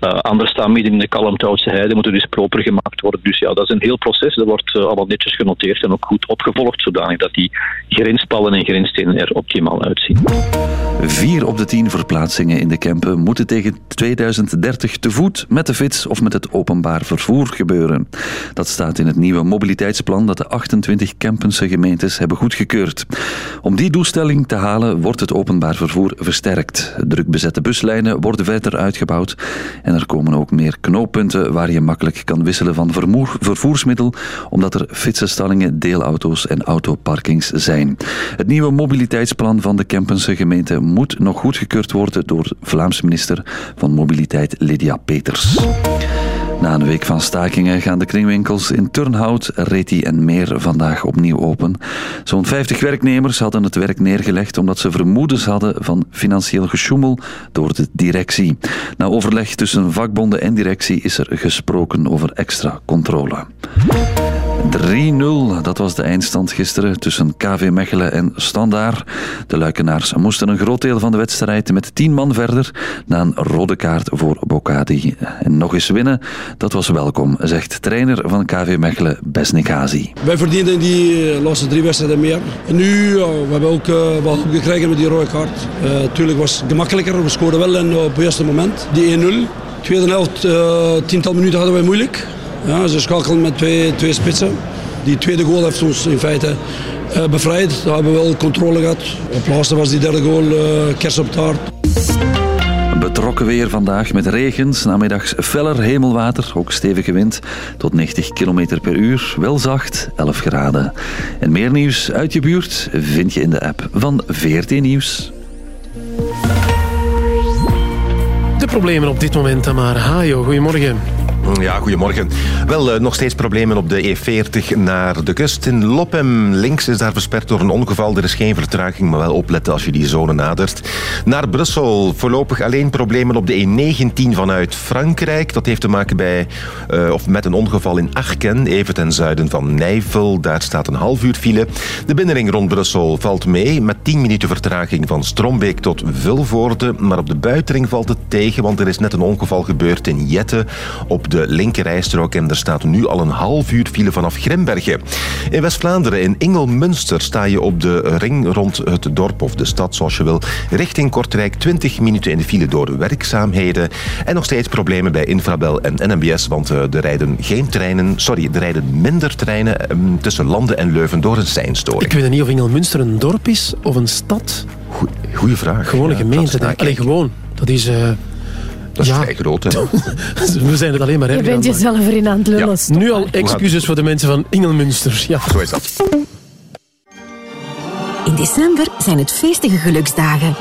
Uh, andere staan midden in de Kalmthoutse heide, moeten dus proper gemaakt worden. Dus ja, dat is een heel proces. Dat wordt uh, allemaal netjes genoteerd en ook goed opgevolgd, zodanig dat die grenspallen en grensstenen er optimaal uitzien. Vier op de tien verplaatsingen in de Kempen moeten tegen 2030 te voet, met de fiets of met het openbaar vervoer gebeuren. Dat staat in het nieuwe mobiliteitsplan dat de 28 Kempense gemeentes hebben goedgekeurd. Om die doelstelling te halen wordt het openbaar vervoer versterkt. Druk bezette buslijnen worden verder uitgebouwd en er komen ook meer knooppunten waar je makkelijk kan wisselen van vervoersmiddel, omdat er fietsenstallingen, deelauto's en autoparkings zijn. Het nieuwe mobiliteitsplan van de Kempense gemeente moet nog goedgekeurd worden door Vlaams minister van Mobiliteit Lydia Peters. Na een week van stakingen gaan de kringwinkels in Turnhout, Reti en Meer vandaag opnieuw open. Zo'n 50 werknemers hadden het werk neergelegd omdat ze vermoedens hadden van financieel gesjoemel door de directie. Na overleg tussen vakbonden en directie is er gesproken over extra controle. 3-0, dat was de eindstand gisteren tussen KV Mechelen en Standaard. De Luikenaars moesten een groot deel van de wedstrijd met 10 man verder na een rode kaart voor Bocadi. En nog eens winnen, dat was welkom, zegt trainer van KV Mechelen, Besnik Hazi. Wij verdienden die eh, laatste drie wedstrijden meer. En nu, we hebben ook uh, wat gekregen met die rode kaart. Uh, was het gemakkelijker, we scoorden wel en, op het juiste moment. Die 1-0. Tweede helft, uh, tiental minuten hadden wij moeilijk. Ja, ze schakelden met twee, twee spitsen. Die tweede goal heeft ons in feite uh, bevrijd. Daar hebben we wel controle gehad. Op laatste was die derde goal uh, kers op taart. Betrokken weer vandaag met regens, namiddags feller hemelwater, ook stevige wind tot 90 km per uur, wel zacht, 11 graden. En meer nieuws uit je buurt vind je in de app van VRT Nieuws. De problemen op dit moment, Tamara Hajo. Goedemorgen. Ja, goedemorgen. Wel, eh, nog steeds problemen op de E40 naar de kust. In Lopem links is daar versperd door een ongeval. Er is geen vertraging, maar wel opletten als je die zone nadert. Naar Brussel voorlopig alleen problemen op de E19 vanuit Frankrijk. Dat heeft te maken bij, eh, of met een ongeval in Arken, even ten zuiden van Nijvel. Daar staat een half uur file. De binnenring rond Brussel valt mee met 10 minuten vertraging van Strombeek tot Vilvoorde. Maar op de buitenring valt het tegen, want er is net een ongeval gebeurd in Jette op de linkerrijstrook. En er staat nu al een half uur file vanaf Grimbergen. In West-Vlaanderen, in Ingelmunster, sta je op de ring rond het dorp of de stad, zoals je wil, richting Kortrijk. 20 minuten in de file door werkzaamheden. En nog steeds problemen bij Infrabel en NMBS, want eh, er rijden geen treinen, sorry, er rijden minder treinen eh, tussen Landen en Leuven door een seinstoring. Ik weet niet of Ingelmunster een dorp is of een stad. Goeie vraag. Gewoon een Ja, gemeente. dat is denk ik. Allee, nakijken. gewoon. Dat is... eh, Dat is ja. vrij groot, hè? We zijn het alleen maar Je erger bent jezelf erin aan het lullen. Nu al excuses voor de mensen van Ingelmunster. Ja. Zo is dat. In december zijn het feestige geluksdagen.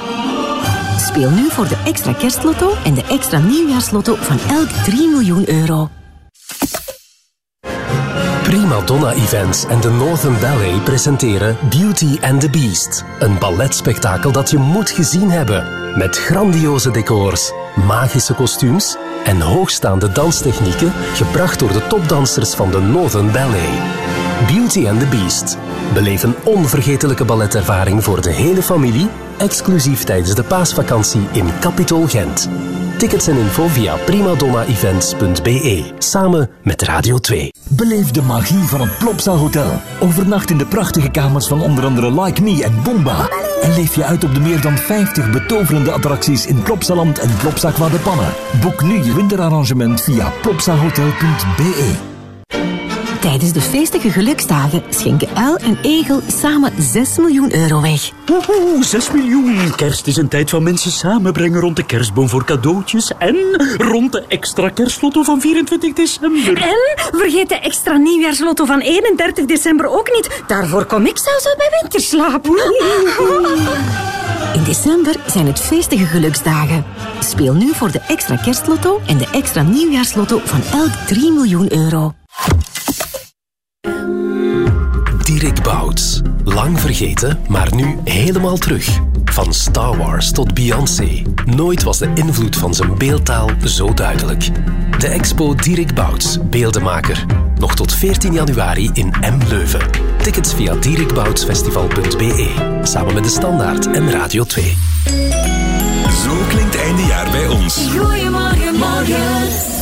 Speel nu voor de extra kerstlotto en de extra nieuwjaarslotto van elk 3 miljoen euro. Prima Donna Events en de Northern Ballet presenteren Beauty and the Beast. Een balletspektakel dat je moet gezien hebben. Met grandioze decors, magische kostuums en hoogstaande danstechnieken gebracht door de topdansers van de Northern Ballet. Beauty and the Beast. Beleef een onvergetelijke balletervaring voor de hele familie, exclusief tijdens de paasvakantie in Capitol Gent. Tickets en info via primadonnaevents.be. Samen met Radio 2. Beleef de magie van het Plopsa Hotel. Overnacht in de prachtige kamers van onder andere Like Me en Bomba. En leef je uit op de meer dan 50 betoverende attracties in Plopsaland en Plopsa Qua de Pannen. Boek nu je winterarrangement via plopsahotel.be. Tijdens de feestige geluksdagen schenken Uil en Egel samen 6 miljoen euro weg. Woehoe, 6 miljoen. Kerst is een tijd van mensen samenbrengen rond de kerstboom voor cadeautjes en rond de extra kerstlotto van 24 december. En vergeet de extra nieuwjaarslotto van 31 december ook niet. Daarvoor kom ik zelfs al bij winterslaap. In december zijn het feestige geluksdagen. Speel nu voor de extra kerstlotto en de extra nieuwjaarslotto van elk 3 miljoen euro. Dirk Bouts. Lang vergeten, maar nu helemaal terug. Van Star Wars tot Beyoncé. Nooit was de invloed van zijn beeldtaal zo duidelijk. De expo Dirk Bouts, beeldenmaker. Nog tot 14 januari in M. Leuven. Tickets via dirkboutsfestival.be. Samen met de Standaard en Radio 2. Zo klinkt eindejaar bij ons. Goedemorgen, morgen.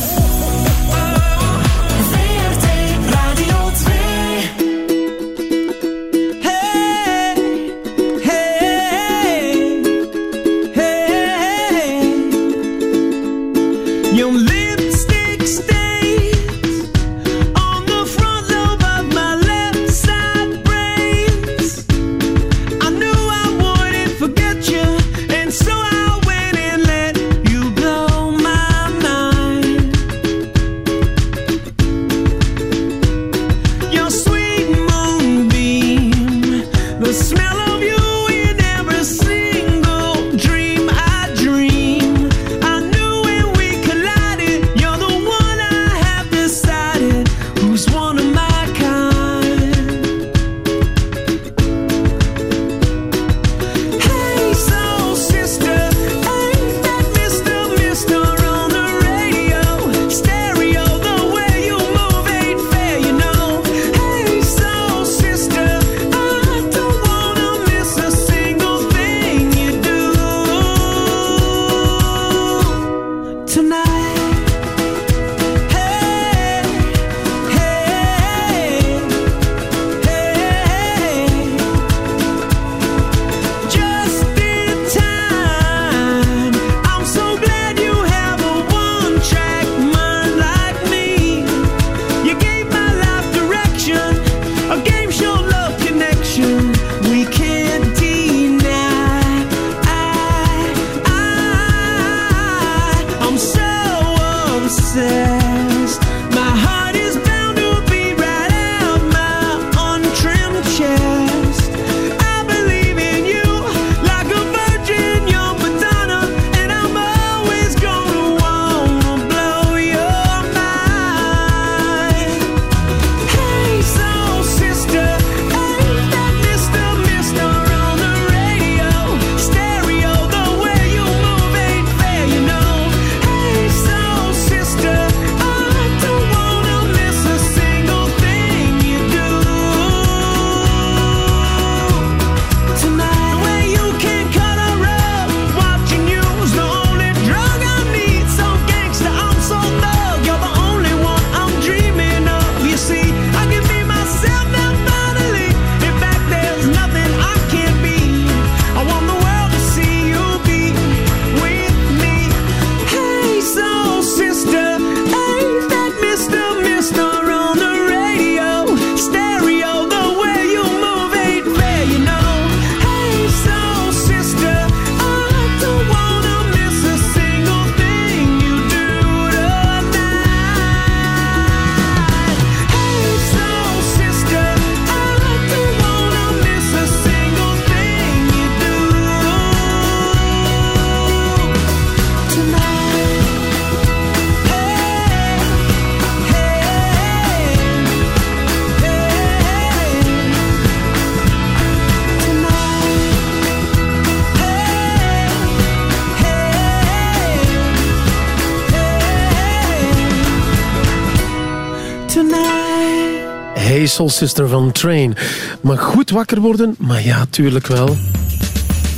Soul Sister van Train. Maar goed wakker worden? Maar ja, tuurlijk wel.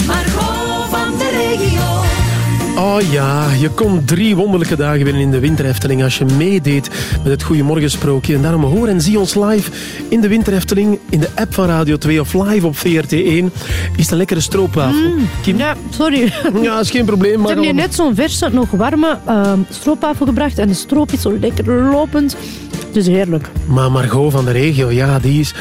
Margot van de regio. Oh ja, je komt drie wonderlijke dagen binnen in de Winterhefteling als je meedeed met het Goeiemorgensprookje. En daarom hoor en zie ons live in de Winterhefteling, in de app van Radio 2 of live op VRT1. Is het een lekkere stroopwafel? Kim? Ja, sorry. Ja, is geen probleem. Ik heb hier net zo'n verse, nog warme uh, stroopwafel gebracht. En de stroop is zo lekker lopend. Het is heerlijk. Maar Margot van de regio, ja, die is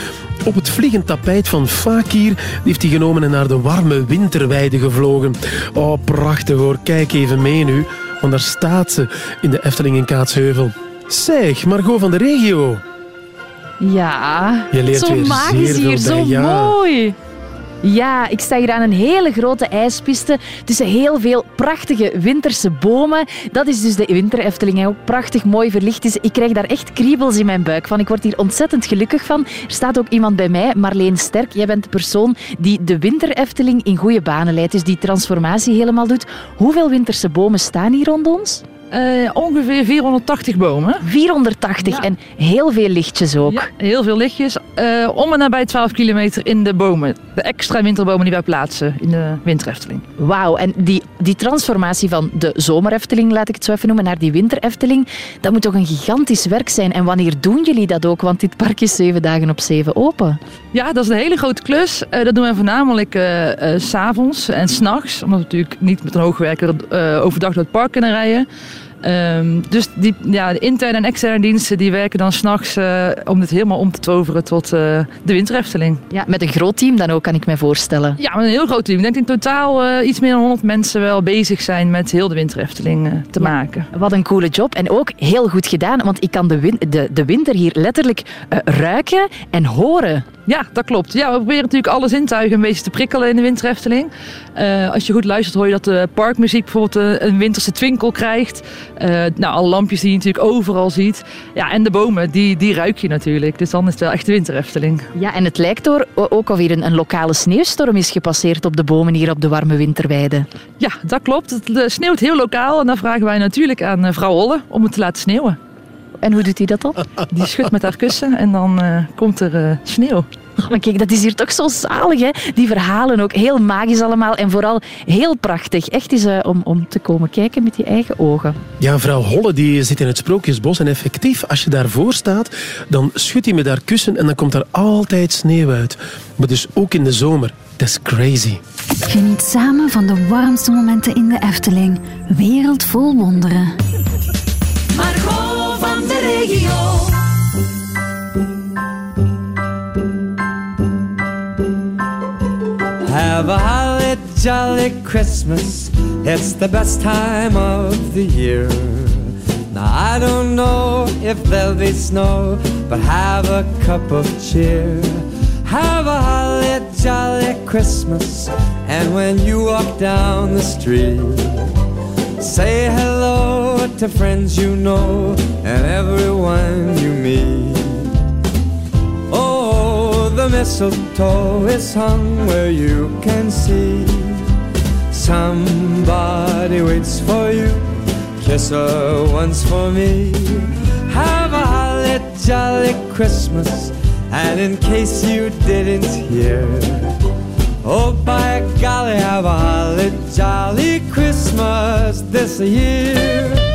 op het vliegend tapijt van Fakir. Die heeft hij genomen en naar de warme winterweide gevlogen. Oh, prachtig hoor. Kijk even mee nu. Want daar staat ze in de Efteling in Kaatsheuvel. Zeg, Margot van de regio. Ja, Je leert zo weer magisch hier, zo bij, ja. mooi. Ja, ik sta hier aan een hele grote ijspiste tussen heel veel prachtige winterse bomen. Dat is dus de Winter Efteling, hè, ook prachtig mooi verlicht is. Ik krijg daar echt kriebels in mijn buik van. Ik word hier ontzettend gelukkig van. Er staat ook iemand bij mij, Marleen Sterk. Jij bent de persoon die de Winter Efteling in goede banen leidt, dus die transformatie helemaal doet. Hoeveel winterse bomen staan hier rond ons? Eh, ongeveer 480 bomen. 480 en heel veel lichtjes ook. Ja, heel veel lichtjes. Eh, om en nabij 12 kilometer in de bomen. De extra winterbomen die wij plaatsen in de winterefteling. Wauw, en die, die transformatie van de zomerefteling, laat ik het zo even noemen, naar die winterefteling, dat moet toch een gigantisch werk zijn. En wanneer doen jullie dat ook? Want dit park is zeven dagen op zeven open. Ja, dat is een hele grote klus. Eh, dat doen we voornamelijk eh, eh, s s'avonds en s'nachts. Omdat we natuurlijk niet met een hoogwerker eh, overdag door het park kunnen rijden. Ehm, dus die, ja, de interne en externe diensten die werken dan s'nachts uh, om dit helemaal om te toveren tot uh, de winterefteling. Ja, met een groot team dan ook, kan ik me voorstellen. Ja, met een heel groot team. Ik denk in totaal uh, iets meer dan 100 mensen wel bezig zijn met heel de winterefteling te ja. maken. Wat een coole job en ook heel goed gedaan, want ik kan de, win de, de winter hier letterlijk ruiken en horen. Ja, dat klopt. Ja, we proberen natuurlijk alle zintuigen een beetje te prikkelen in de winterefteling. Uh, als je goed luistert hoor je dat de parkmuziek bijvoorbeeld een, een winterse twinkel krijgt. Uh, nou, alle lampjes die je natuurlijk overal ziet. Ja, en de bomen, die, die ruik je natuurlijk. Dus dan is het wel echt de winterefteling. Ja, en het lijkt door ook alweer een, een lokale sneeuwstorm is gepasseerd op de bomen hier op de warme winterweide. Ja, dat klopt. Het sneeuwt heel lokaal en dan vragen wij natuurlijk aan mevrouw Holle om het te laten sneeuwen. En hoe doet hij dat dan? Die schudt met haar kussen en dan uh, komt er uh, sneeuw. Oh, maar kijk, dat is hier toch zo zalig, hè? Die verhalen ook. Heel magisch allemaal en vooral heel prachtig. Echt eens uh, om, om te komen kijken met je eigen ogen. Ja, vrouw Holle die zit in het Sprookjesbos en effectief, als je daarvoor staat, dan schudt hij met haar kussen en dan komt er altijd sneeuw uit. Maar dus ook in de zomer. Dat is crazy. Geniet samen van de warmste momenten in de Efteling. Wereld vol wonderen. Margot de regio. Have a holly jolly Christmas. It's the best time of the year. Now I don't know if there'll be snow, but have a cup of cheer. Have a holly jolly Christmas. And when you walk down the street, say hello to friends you know and everyone you meet. Oh, the mistletoe is hung where you can see. Somebody waits for you. Kiss her once for me. Have a holly jolly Christmas. And in case you didn't hear, oh by golly, have a holly jolly Christmas this year.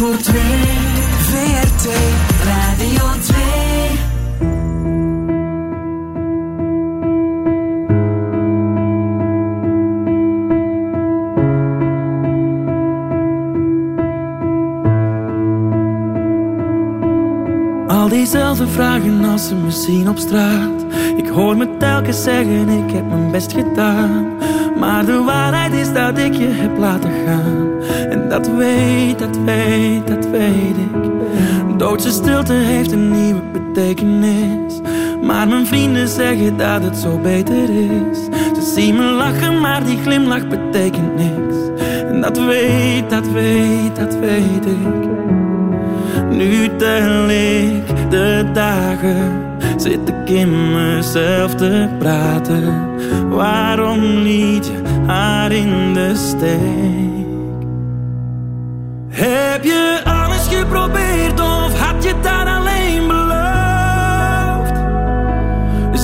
voor twee. VRT Radio 2. Al diezelfde vragen als ze me zien op straat. Ik hoor me telkens zeggen, ik heb mijn best gedaan maar de waarheid is dat ik je heb laten gaan. En dat weet, dat weet, dat weet ik. Doodse stilte heeft een nieuwe betekenis. Maar mijn vrienden zeggen dat het zo beter is. Ze zien me lachen, maar die glimlach betekent niks. En dat weet, dat weet, dat weet ik. Nu tel ik de dagen, zit ik in mezelf te praten. Waarom liet je haar in de steek? Heb je alles geprobeerd of had je daar alleen beloofd?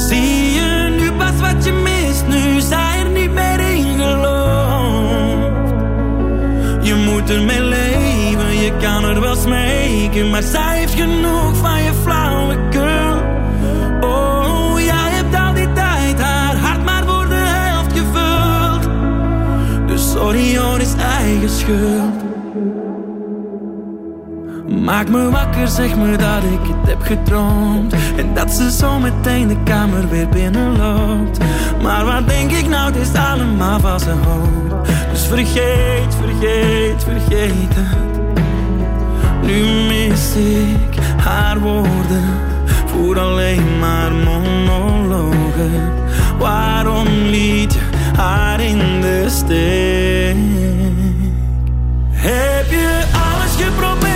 Zie je nu pas wat je mist, nu zij er niet meer in gelooft. Je moet ermee leven, je kan er wel smeken, maar zij heeft genoeg van je flauwekul. Schuld. Maak me wakker, zeg me dat ik het heb gedroomd. En dat ze zo meteen de kamer weer binnenloopt. Maar wat denk ik nou, het is allemaal van zijn hoop. Dus vergeet, vergeet, vergeet het Nu mis ik haar woorden. Voer alleen maar monologen. Waarom liet haar in de steek? Heb je alles geprobeerd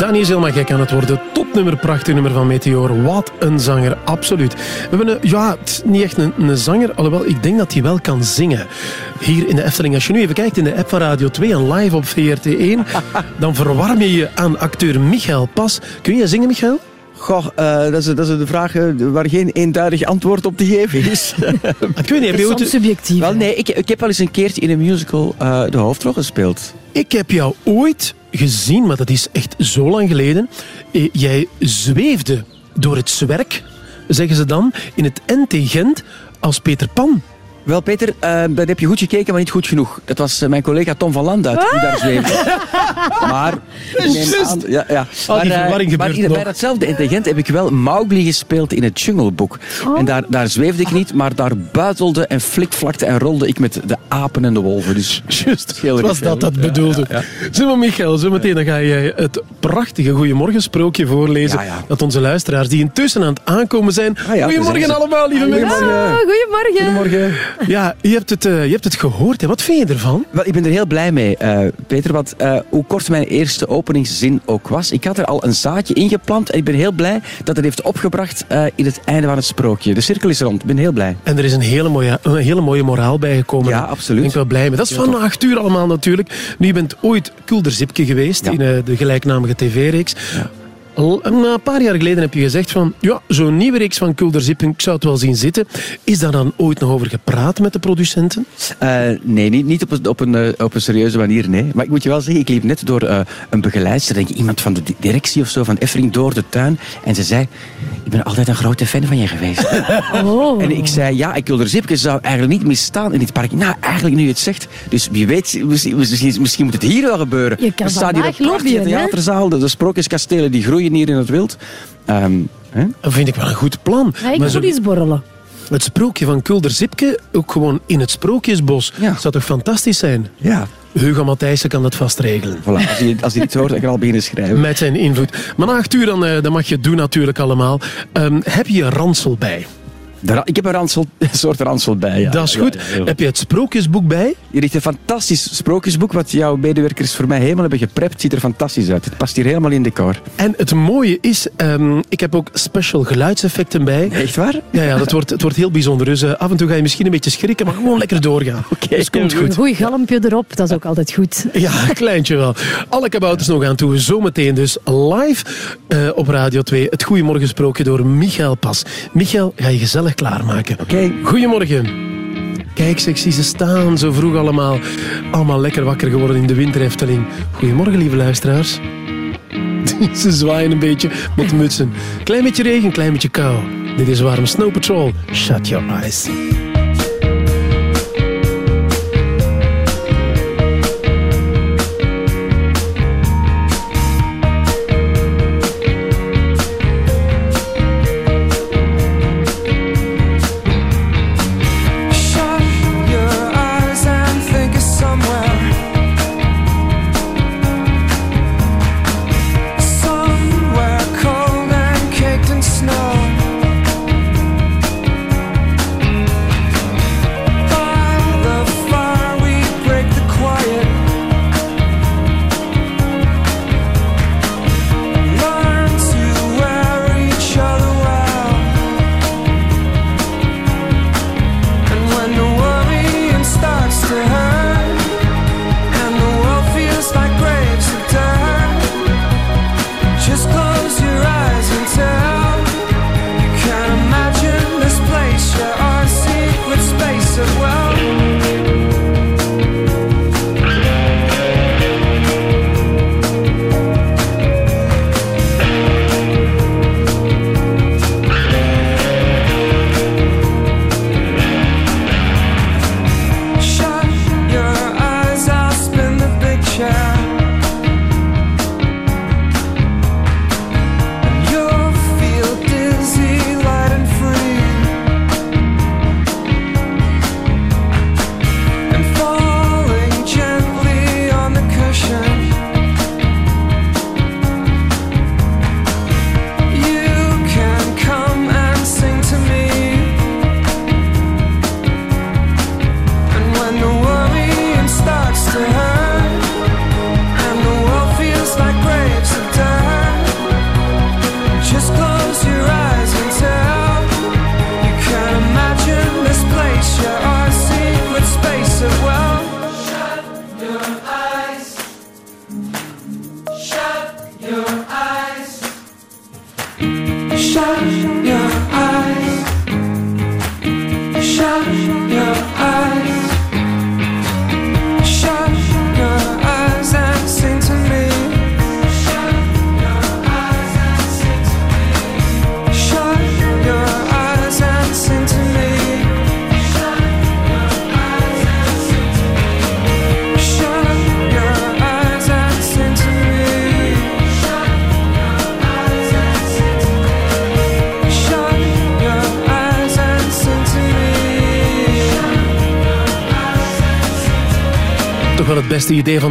Dani is helemaal gek aan het worden. Topnummer, prachtig nummer van Meteor. Wat een zanger, absoluut. We hebben een, ja, het is niet echt een, een zanger, alhoewel ik denk dat hij wel kan zingen. Hier in de Efteling. Als je nu even kijkt in de app van Radio 2 en live op VRT1, dan verwarm je je aan acteur Michael Pas. Kun je zingen, Michael? Goh, eh, dat, is, dat is de vraag eh, waar geen eenduidig antwoord op te geven is. ik weet niet, heb je ooit- subjectief. Wel, nee, ik, ik heb wel eens een keertje in een musical eh, de hoofdrol gespeeld. Ik heb jou ooit gezien, maar dat is echt zo lang geleden. Eh, Jij zweefde door het zwerk, zeggen ze dan, in het NT Gent als Peter Pan. Wel, Peter, eh dat heb je goed gekeken, maar niet goed genoeg. Dat was eh, mijn collega Tom van Landuit die daar zweefde. maar... aan- ja, ja. Al die eh, maar bij datzelfde intelligent heb ik wel Mowgli gespeeld in het Jungle Book. En daar, daar zweefde ik niet, maar daar buitelde en flikvlakte en rolde ik met de apen en de wolven. Dus Juist, was dat dat bedoelde. Zeg maar, Michael, zometeen dan ga jij het prachtige Goedemorgen-sprookje voorlezen. Ja, ja. Dat onze luisteraars die intussen aan het aankomen zijn. Ah ja, Goedemorgen allemaal, lieve mensen. Ah, goedemorgen. Goedemorgen. Ja, je hebt het, eh, je hebt het gehoord. Hè. Wat vind je ervan? Wel, ik ben er heel blij mee, eh, Peter. Want eh, hoe kort mijn eerste openingszin ook was, ik had er al een zaadje ingeplant. En ik ben heel blij dat het heeft opgebracht in het einde van het sprookje. De cirkel is rond. Ik ben heel blij. En er is een hele mooie, een hele mooie moraal bijgekomen. Ja, absoluut. Ik ben wel blij mee. Dat is Ja, van acht uur allemaal natuurlijk. Nu, je bent ooit Kulderzipke geweest in de gelijknamige tv-reeks. Al een paar jaar geleden heb je gezegd van ja, zo'n nieuwe reeks van Kulderzipke, ik zou het wel zien zitten. Is daar dan ooit nog over gepraat met de producenten? Eh, nee, niet, niet op, een, op, een, eh, op een serieuze manier, nee. Maar ik moet je wel zeggen, ik liep net door eh, een begeleidster, denk ik, iemand van de di- directie of zo, van Effering, door de tuin. En ze zei, ik ben altijd een grote fan van je geweest. Oh. En ik zei, ja, ik wil er Zipke zou eigenlijk niet misstaan in dit park. Nou, eigenlijk nu je het zegt. Dus wie weet, misschien, misschien, misschien moet het hier wel gebeuren. Je kan er staat hier een prachtige hè? theaterzaal. De, de sprookjeskastelen die groeien hier in het wild. Ehm, Dat vind ik wel een goed plan. Ja, ik Maar zo- eens borrelen. het sprookje van Kulder Zipke, ook gewoon in het Sprookjesbos. Zou toch fantastisch zijn? Ja. Hugo Matthijssen kan dat vast regelen. Voilà, als hij, als hij dit hoort, dan kan al beginnen schrijven. Met zijn invloed. Maar na acht uur, dan, eh, dan mag je het doen natuurlijk allemaal. Ehm, heb je een ransel bij? De ik heb een, ransel, een soort ransel bij. Ja. Dat is goed. ja, ja. Heb je het sprookjesboek bij? Hier ligt een fantastisch sprookjesboek wat jouw medewerkers voor mij helemaal hebben geprept. Ziet er fantastisch uit. Het past hier helemaal in decor. En het mooie is, ehm, ik heb ook special geluidseffecten bij. Echt waar? Ja, ja dat wordt, het wordt heel bijzonder. Dus eh, af en toe ga je misschien een beetje schrikken, maar gewoon lekker doorgaan. Oké, dus komt Een goed. goeie galmpje erop, dat is ook altijd goed. Ja, een kleintje wel. Alle kabouters nog aan toe. Zometeen dus live eh, op Radio 2. Het Goeiemorgen sprookje door Michael Pas. Michael, ga je gezellig klaarmaken. Oké. Goedemorgen. Kijk, zeg, zie ze staan zo vroeg allemaal. Allemaal lekker wakker geworden in de winterhefteling. Goedemorgen, lieve luisteraars. Ze zwaaien een beetje met mutsen. Klein beetje regen, klein beetje kou. Dit is Warm Snow Patrol. Shut your eyes.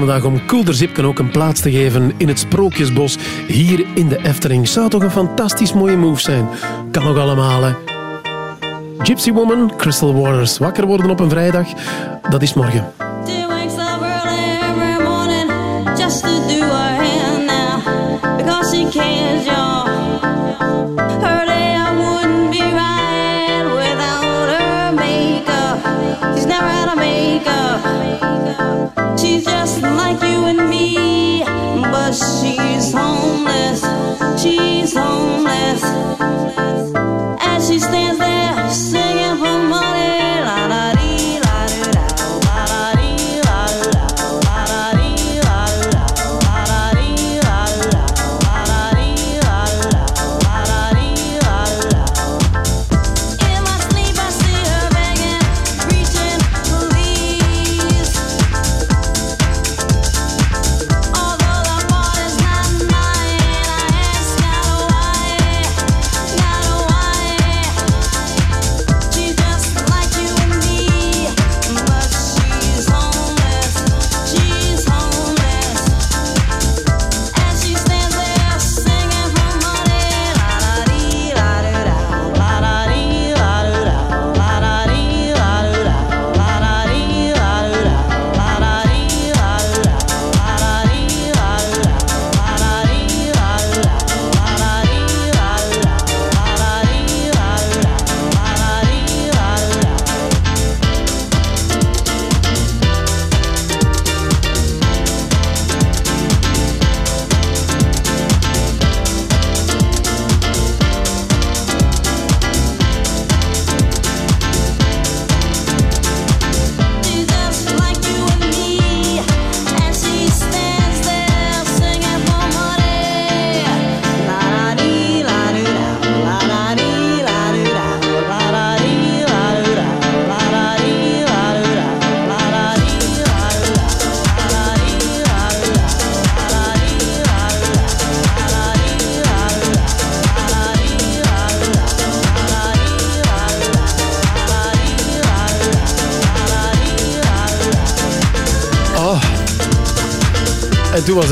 Beste idee van de dag om Kulder Zipken ook een plaats te geven in het Sprookjesbos hier in de Efteling. Zou toch een fantastisch mooie move zijn. Kan ook allemaal, hè. Gypsy Woman, Crystal Waters. Wakker worden op een vrijdag, dat is morgen.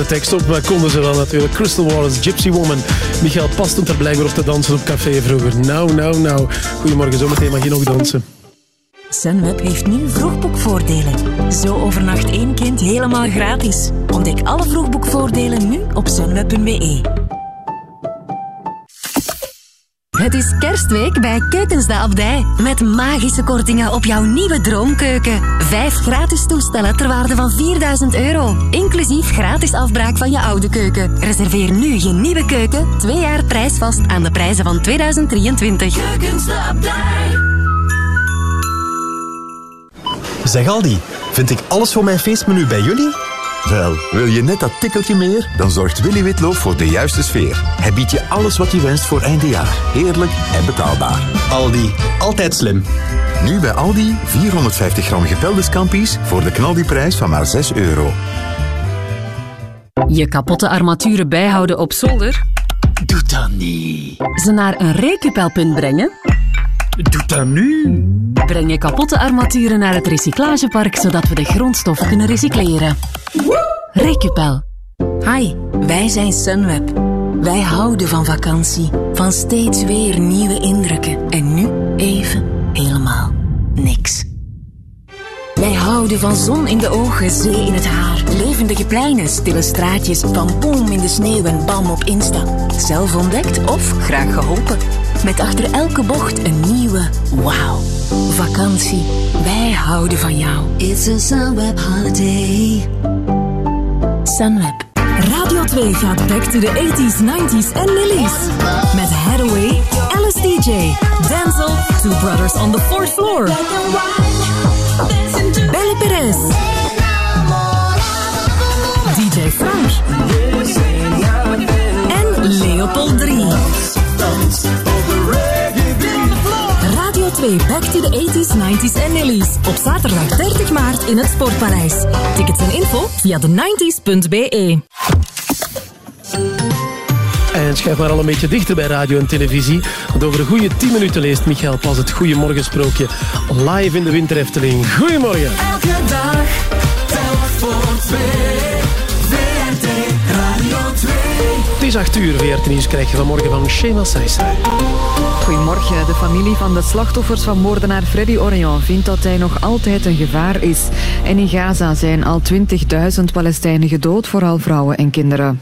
Tekst op, maar konden ze wel natuurlijk. Crystal Waters, Gypsy Woman. Michael past stond er blijkbaar op te dansen op café vroeger. Nou, nou, nou. Goedemorgen, zometeen mag je nog dansen. Sunweb heeft nu vroegboekvoordelen. Zo overnacht één kind helemaal gratis. Ontdek alle vroegboekvoordelen nu op sunweb.be. Het is kerstweek bij Keukens de Abdij. Met magische kortingen op jouw nieuwe droomkeuken. Vijf gratis toestellen ter waarde van 4000 euro. Inclusief gratis afbraak van je oude keuken. Reserveer nu je nieuwe keuken. Twee jaar prijsvast aan de prijzen van 2023. Keukens de Abdij. Zeg Aldi, vind ik alles voor mijn feestmenu bij jullie? Wel, wil je net dat tikkeltje meer? Dan zorgt Willy Witloop voor de juiste sfeer. Hij biedt je alles wat je wenst voor eindejaar. Heerlijk en betaalbaar. Aldi, altijd slim. Nu bij Aldi 450 gram gepelde scampi's voor de knaldiprijs van maar 6 euro. Je kapotte armaturen bijhouden op zolder? Doe dat niet. Ze naar een recupelpunt brengen? Doe dat nu. Breng je kapotte armaturen naar het recyclagepark zodat we de grondstoffen kunnen recycleren. Recupel. Hi, wij zijn Sunweb. Wij houden van vakantie, van steeds weer nieuwe indrukken. En nu even helemaal niks. Wij houden van zon in de ogen, zee in het haar. Levendige pleinen, stille straatjes, van boom in de sneeuw en bam op Insta. Zelf ontdekt of graag geholpen. Met achter elke bocht een nieuwe wauw. Vakantie, wij houden van jou. It's a Sunweb holiday. Radio 2 gaat back to the 80s, 90s en lilies. Met Hathaway, Alice DJ, Denzel, Two Brothers on the Fourth Floor. Belle Perez. Radio 2 Back to the 80s, 90s en Lilies. Op zaterdag 30 maart in het Sportpaleis. Tickets en info via de 90s.be. En schuif maar al een beetje dichter bij radio en televisie. Want over een goede 10 minuten leest Michael Pas het Goeiemorgensprookje live in de Winter Efteling. Goedemorgen. Elke dag, telk voor twee. VRT Radio 2. Het is 8 uur, VRT Nieuws krijg je vanmorgen van Shema Saisai. Goedemorgen. De familie van de slachtoffers van moordenaar Freddy Orion vindt dat hij nog altijd een gevaar is. En in Gaza zijn al 20.000 Palestijnen gedood, vooral vrouwen en kinderen.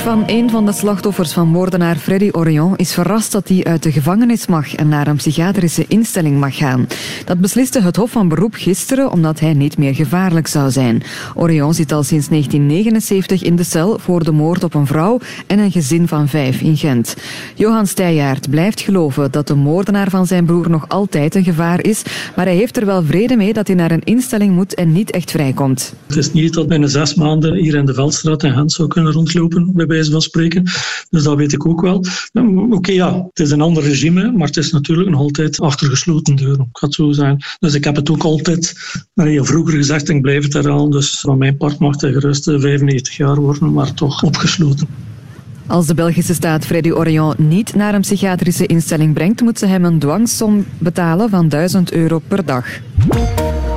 Van een van de slachtoffers van moordenaar Freddy Orion is verrast dat hij uit de gevangenis mag en naar een psychiatrische instelling mag gaan. Dat besliste het Hof van Beroep gisteren omdat hij niet meer gevaarlijk zou zijn. Orion zit al sinds 1979 in de cel voor de moord op een vrouw en een gezin van vijf in Gent. Johan Steijaert blijft geloven dat de moordenaar van zijn broer nog altijd een gevaar is, maar hij heeft er wel vrede mee dat hij naar een instelling moet en niet echt vrijkomt. Het is niet dat binnen zes maanden hier in de Veldstraat in Gent zou kunnen rondlopen, bij van spreken. Dus dat weet ik ook wel. Oké, ja, het is een ander regime, maar het is natuurlijk nog altijd achter gesloten deuren. Ik zo zeggen. Dus ik heb het ook altijd allee, vroeger gezegd ik blijf het herhalen. Dus van mijn part mag hij gerust eh, 95 jaar worden, maar toch opgesloten. Als de Belgische staat Freddy Orion niet naar een psychiatrische instelling brengt, moet ze hem een dwangsom betalen van 1000 euro per dag.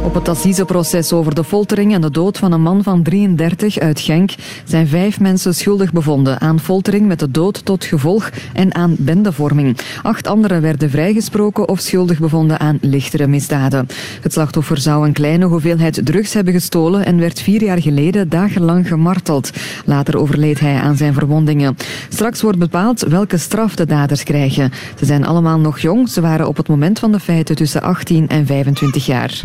Op het assiseproces over de foltering en de dood van een man van 33 uit Genk zijn vijf mensen schuldig bevonden aan foltering met de dood tot gevolg en aan bendevorming. Acht anderen werden vrijgesproken of schuldig bevonden aan lichtere misdaden. Het slachtoffer zou een kleine hoeveelheid drugs hebben gestolen en werd vier jaar geleden dagenlang gemarteld. Later overleed hij aan zijn verwondingen. Straks wordt bepaald welke straf de daders krijgen. Ze zijn allemaal nog jong. Ze waren op het moment van de feiten tussen 18 en 25 jaar.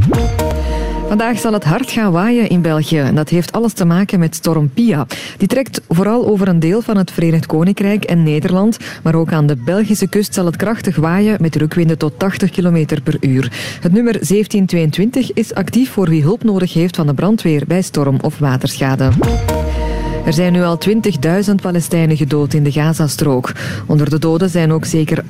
Vandaag zal het hard gaan waaien in België. En dat heeft alles te maken met storm Pia. Die trekt vooral over een deel van het Verenigd Koninkrijk en Nederland. Maar ook aan de Belgische kust zal het krachtig waaien met rukwinden tot 80 km per uur. Het nummer 1722 is actief voor wie hulp nodig heeft van de brandweer bij storm of waterschade. Er zijn nu al 20.000 Palestijnen gedood in de Gazastrook. Onder de doden zijn ook zeker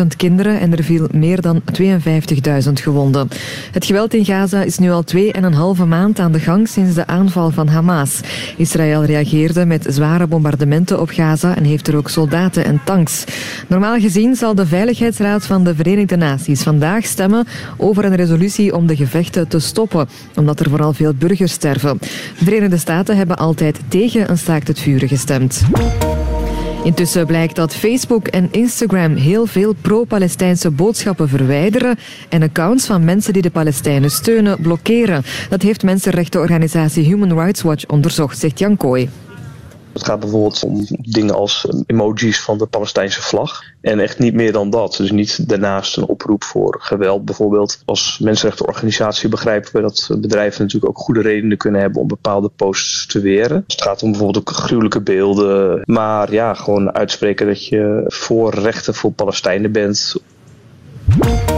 8.000 kinderen en er viel meer dan 52.000 gewonden. Het geweld in Gaza is nu al 2,5 maand aan de gang sinds de aanval van Hamas. Israël reageerde met zware bombardementen op Gaza en heeft er ook soldaten en tanks. Normaal gezien zal de Veiligheidsraad van de Verenigde Naties vandaag stemmen over een resolutie om de gevechten te stoppen, omdat er vooral veel burgers sterven. De Verenigde Staten hebben altijd tegen een staakt het vuren gestemd. Intussen blijkt dat Facebook en Instagram heel veel pro-Palestijnse boodschappen verwijderen en accounts van mensen die de Palestijnen steunen blokkeren. Dat heeft mensenrechtenorganisatie Human Rights Watch onderzocht, zegt Jan Kooi. Het gaat bijvoorbeeld om dingen als emojis van de Palestijnse vlag. En echt niet meer dan dat. Dus niet daarnaast een oproep voor geweld. Bijvoorbeeld als mensenrechtenorganisatie begrijpen we dat bedrijven natuurlijk ook goede redenen kunnen hebben om bepaalde posts te weren. Het gaat om bijvoorbeeld ook gruwelijke beelden. Maar ja, gewoon uitspreken dat je voor rechten voor Palestijnen bent.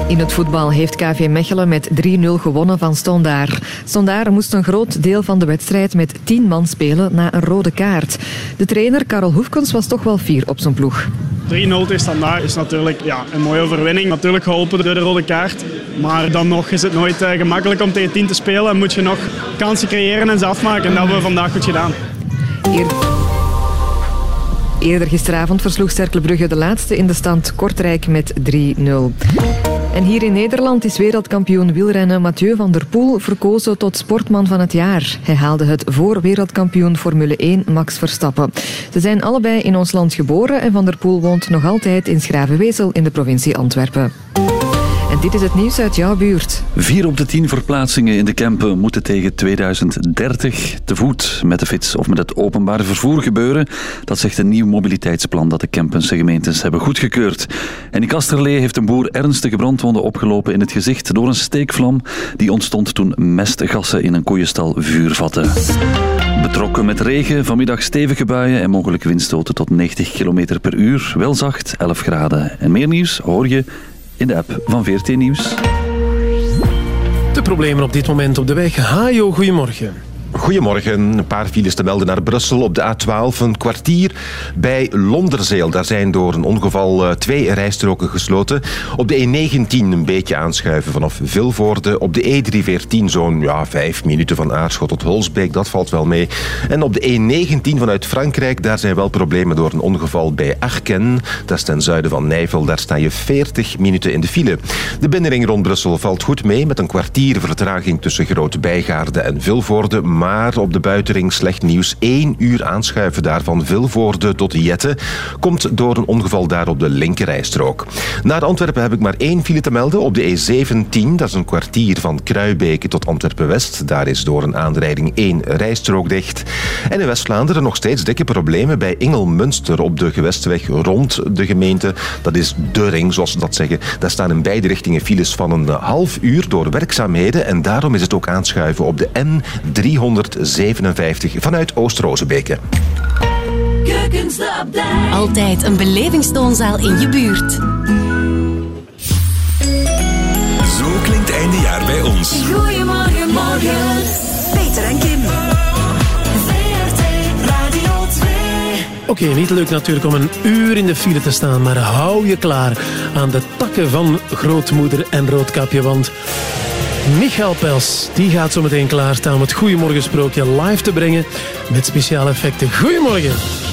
In het voetbal heeft KV Mechelen met 3-0 gewonnen van Stondaar. Stondaar moest een groot deel van de wedstrijd met 10 man spelen na een rode kaart. De trainer Karel Hoefkens was toch wel fier op zijn ploeg. 3-0 tegen Standaard is natuurlijk ja, een mooie overwinning. Natuurlijk geholpen door de rode kaart. Maar dan nog is het nooit eh, gemakkelijk om tegen 10 te spelen. En moet je nog kansen creëren en ze afmaken. En dat hebben we vandaag goed gedaan. Eerder gisteravond versloeg Cercle de laatste in de stand Kortrijk met 3-0. En hier in Nederland is wereldkampioen wielrennen Mathieu van der Poel verkozen tot sportman van het jaar. Hij haalde het voor wereldkampioen Formule 1 Max Verstappen. Ze zijn allebei in ons land geboren en van der Poel woont nog altijd in Schravenwezel in de provincie Antwerpen. Dit is het nieuws uit jouw buurt. Vier op de tien verplaatsingen in de Kempen moeten tegen 2030 te voet met de fiets of met het openbare vervoer gebeuren. Dat zegt een nieuw mobiliteitsplan dat de Kempense gemeentes hebben goedgekeurd. En in Kasterlee heeft een boer ernstige brandwonden opgelopen in het gezicht door een steekvlam die ontstond toen mestgassen in een koeienstal vuur vatten. Betrokken met regen, vanmiddag stevige buien en mogelijk windstoten tot 90 km per uur. Wel zacht, 11 graden. En meer nieuws hoor je in de app van VRT Nieuws. De problemen op dit moment op de weg. Hajo, goedemorgen. Goedemorgen. Een paar files te melden naar Brussel op de A12. Een kwartier bij Londerzeel. Daar zijn door een ongeval eh, twee rijstroken gesloten. Op de E19 een beetje aanschuiven vanaf Vilvoorde. Op de E314 zo'n ja, vijf minuten van Aarschot tot Holsbeek. Dat valt wel mee. En op de E19 vanuit Frankrijk. Daar zijn wel problemen door een ongeval bij Arken. Dat is ten zuiden van Nijvel. Daar sta je 40 minuten in de file. De binnenring rond Brussel valt goed mee. Met een kwartier vertraging tussen Groot Bijgaarde en Vilvoorde. Maar op de buitenring slecht nieuws. Eén uur aanschuiven daar van Vilvoorde tot Jette komt door een ongeval daar op de linkerrijstrook. Naar Antwerpen heb ik maar één file te melden op de E17. Dat is een kwartier van Kruibeke tot Antwerpen-West. Daar is door een aanrijding één rijstrook dicht. En in West-Vlaanderen nog steeds dikke problemen bij Ingelmunster op de gewestweg rond de gemeente. Dat is de ring, zoals ze dat zeggen. Daar staan in beide richtingen files van een half uur door werkzaamheden. En daarom is het ook aanschuiven op de N300. 157 vanuit Oost-Rozenbeke. Altijd een belevingstoonzaal in je buurt. Zo klinkt eindejaar bij ons. Goedemorgen, morgen. Peter en Kim. VRT Radio 2. Oké, niet leuk natuurlijk om een uur in de file te staan, maar hou je klaar aan de takken van grootmoeder en roodkapje, want Michael Pels die gaat zo meteen klaarstaan om het Goeiemorgen sprookje live te brengen met speciale effecten. Goedemorgen!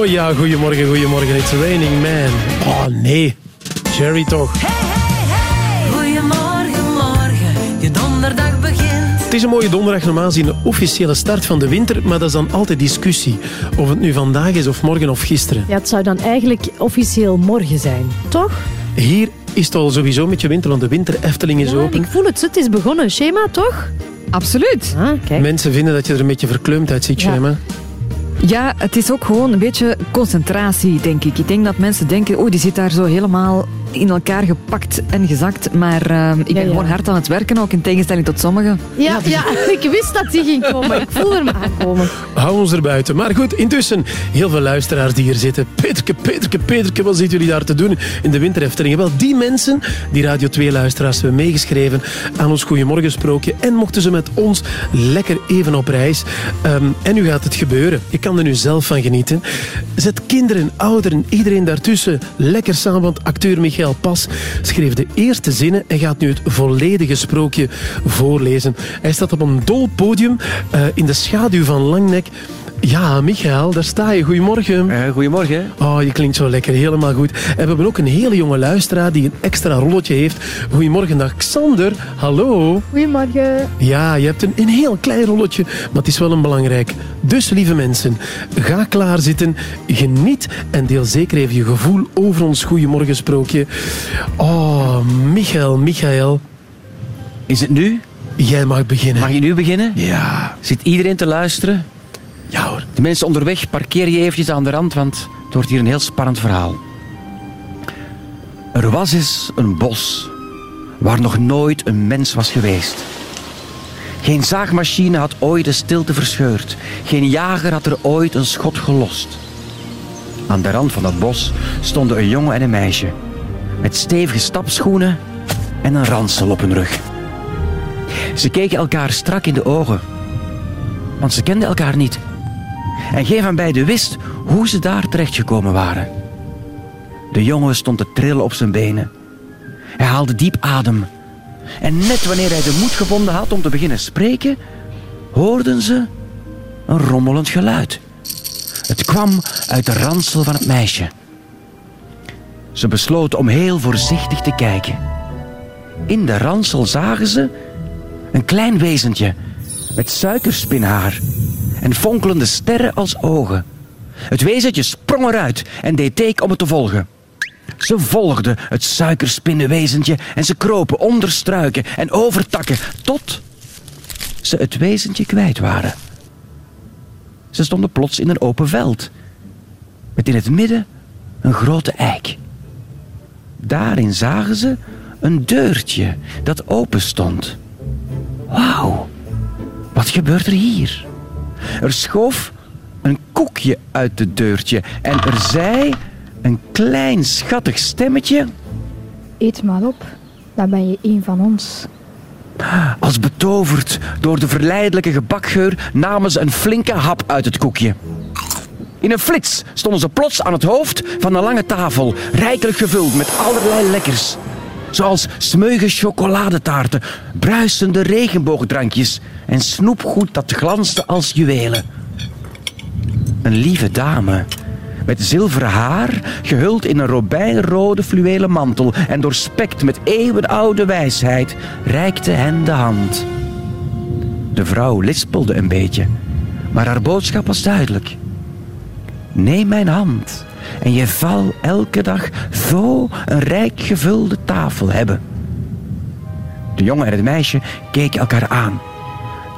Oh ja, goedemorgen, goedemorgen. It's raining man. Oh nee. Jerry toch. Goedemorgen, morgen, je donderdag begint. Het is een mooie donderdag, normaal gezien de officiële start van de winter, maar dat is dan altijd discussie. Of het nu vandaag is, of morgen, of gisteren. Ja, het zou dan eigenlijk officieel morgen zijn, toch? Hier is het al sowieso met je winter, want de winter Efteling is Ja, open. ik voel het, het is begonnen. Schema, toch? Absoluut. Ah. Mensen vinden dat je er een beetje verkleumd uitziet, Ja. Shema. Ja, het is ook gewoon een beetje concentratie, denk ik. Ik denk dat mensen denken, oh, die zit daar zo helemaal in elkaar gepakt en gezakt. Maar eh, ik ben Ja, ja. gewoon hard aan het werken, ook in tegenstelling tot sommigen. Ja, ja, ik wist dat die ging komen. Ik voel hem aankomen. Hou ons er buiten. Maar goed, intussen heel veel luisteraars die hier zitten. Peterke, Peterke, Peterke, wat zitten jullie daar te doen in de winterheftelingen? Wel, die mensen, die Radio 2-luisteraars, hebben meegeschreven aan ons Goeiemorgensprookje en mochten ze met ons lekker even op reis. Ehm, en nu gaat het gebeuren. Je kan er nu zelf van genieten. Zet kinderen, ouderen, iedereen daartussen lekker samen, want acteur Michael Pas schreef de eerste zinnen en gaat nu het volledige sprookje voorlezen. Hij staat op een dol podium eh, in de schaduw van Langnek. Ja, Michael, daar sta je. Goedemorgen. goedemorgen. Oh, je klinkt zo lekker. Helemaal goed. En we hebben ook een hele jonge luisteraar die een extra rolletje heeft. Goedemorgen, dag Xander. Hallo. Goedemorgen. Ja, je hebt een, een heel klein rolletje, maar het is wel een belangrijk. Dus, lieve mensen, ga klaarzitten, geniet en deel zeker even je gevoel over ons Goeiemorgensprookje. Oh, Michael, Michael. Is het nu? Jij mag beginnen. Mag je nu beginnen? Ja. Zit iedereen te luisteren? De mensen onderweg, parkeer je eventjes aan de rand, want het wordt hier een heel spannend verhaal. Er was eens een bos waar nog nooit een mens was geweest. Geen zaagmachine had ooit de stilte verscheurd. Geen jager had er ooit een schot gelost. Aan de rand van dat bos stonden een jongen en een meisje. Met stevige stapschoenen en een ransel op hun rug. Ze keken elkaar strak in de ogen. Want ze kenden elkaar niet. En geen van beiden wist hoe ze daar terechtgekomen waren. De jongen stond te trillen op zijn benen. Hij haalde diep adem. En net wanneer hij de moed gevonden had om te beginnen spreken, hoorden ze een rommelend geluid. Het kwam uit de ransel van het meisje. Ze besloten om heel voorzichtig te kijken. In de ransel zagen ze een klein wezentje met suikerspinhaar en fonkelende sterren als ogen. Het wezentje sprong eruit en deed teken om het te volgen. Ze volgden het suikerspinnenwezentje en ze kropen onder struiken en over takken tot ze het wezentje kwijt waren. Ze stonden plots in een open veld, met in het midden een grote eik. Daarin zagen ze een deurtje dat open stond. Wauw, wat gebeurt er hier? Er schoof een koekje uit het deurtje en er zei een klein schattig stemmetje. Eet maar op, dan ben je een van ons. Als betoverd door de verleidelijke gebakgeur namen ze een flinke hap uit het koekje. In een flits stonden ze plots aan het hoofd van een lange tafel, rijkelijk gevuld met allerlei lekkers. Zoals smeuige chocoladetaarten, bruisende regenboogdrankjes en snoepgoed dat glansde als juwelen. Een lieve dame met zilveren haar, gehuld in een robijnrode fluwelen mantel en doorspekt met eeuwenoude wijsheid, reikte hen de hand. De vrouw lispelde een beetje, maar haar boodschap was duidelijk. Neem mijn hand En je zal elke dag zo een rijk gevulde tafel hebben. De jongen en het meisje keken elkaar aan.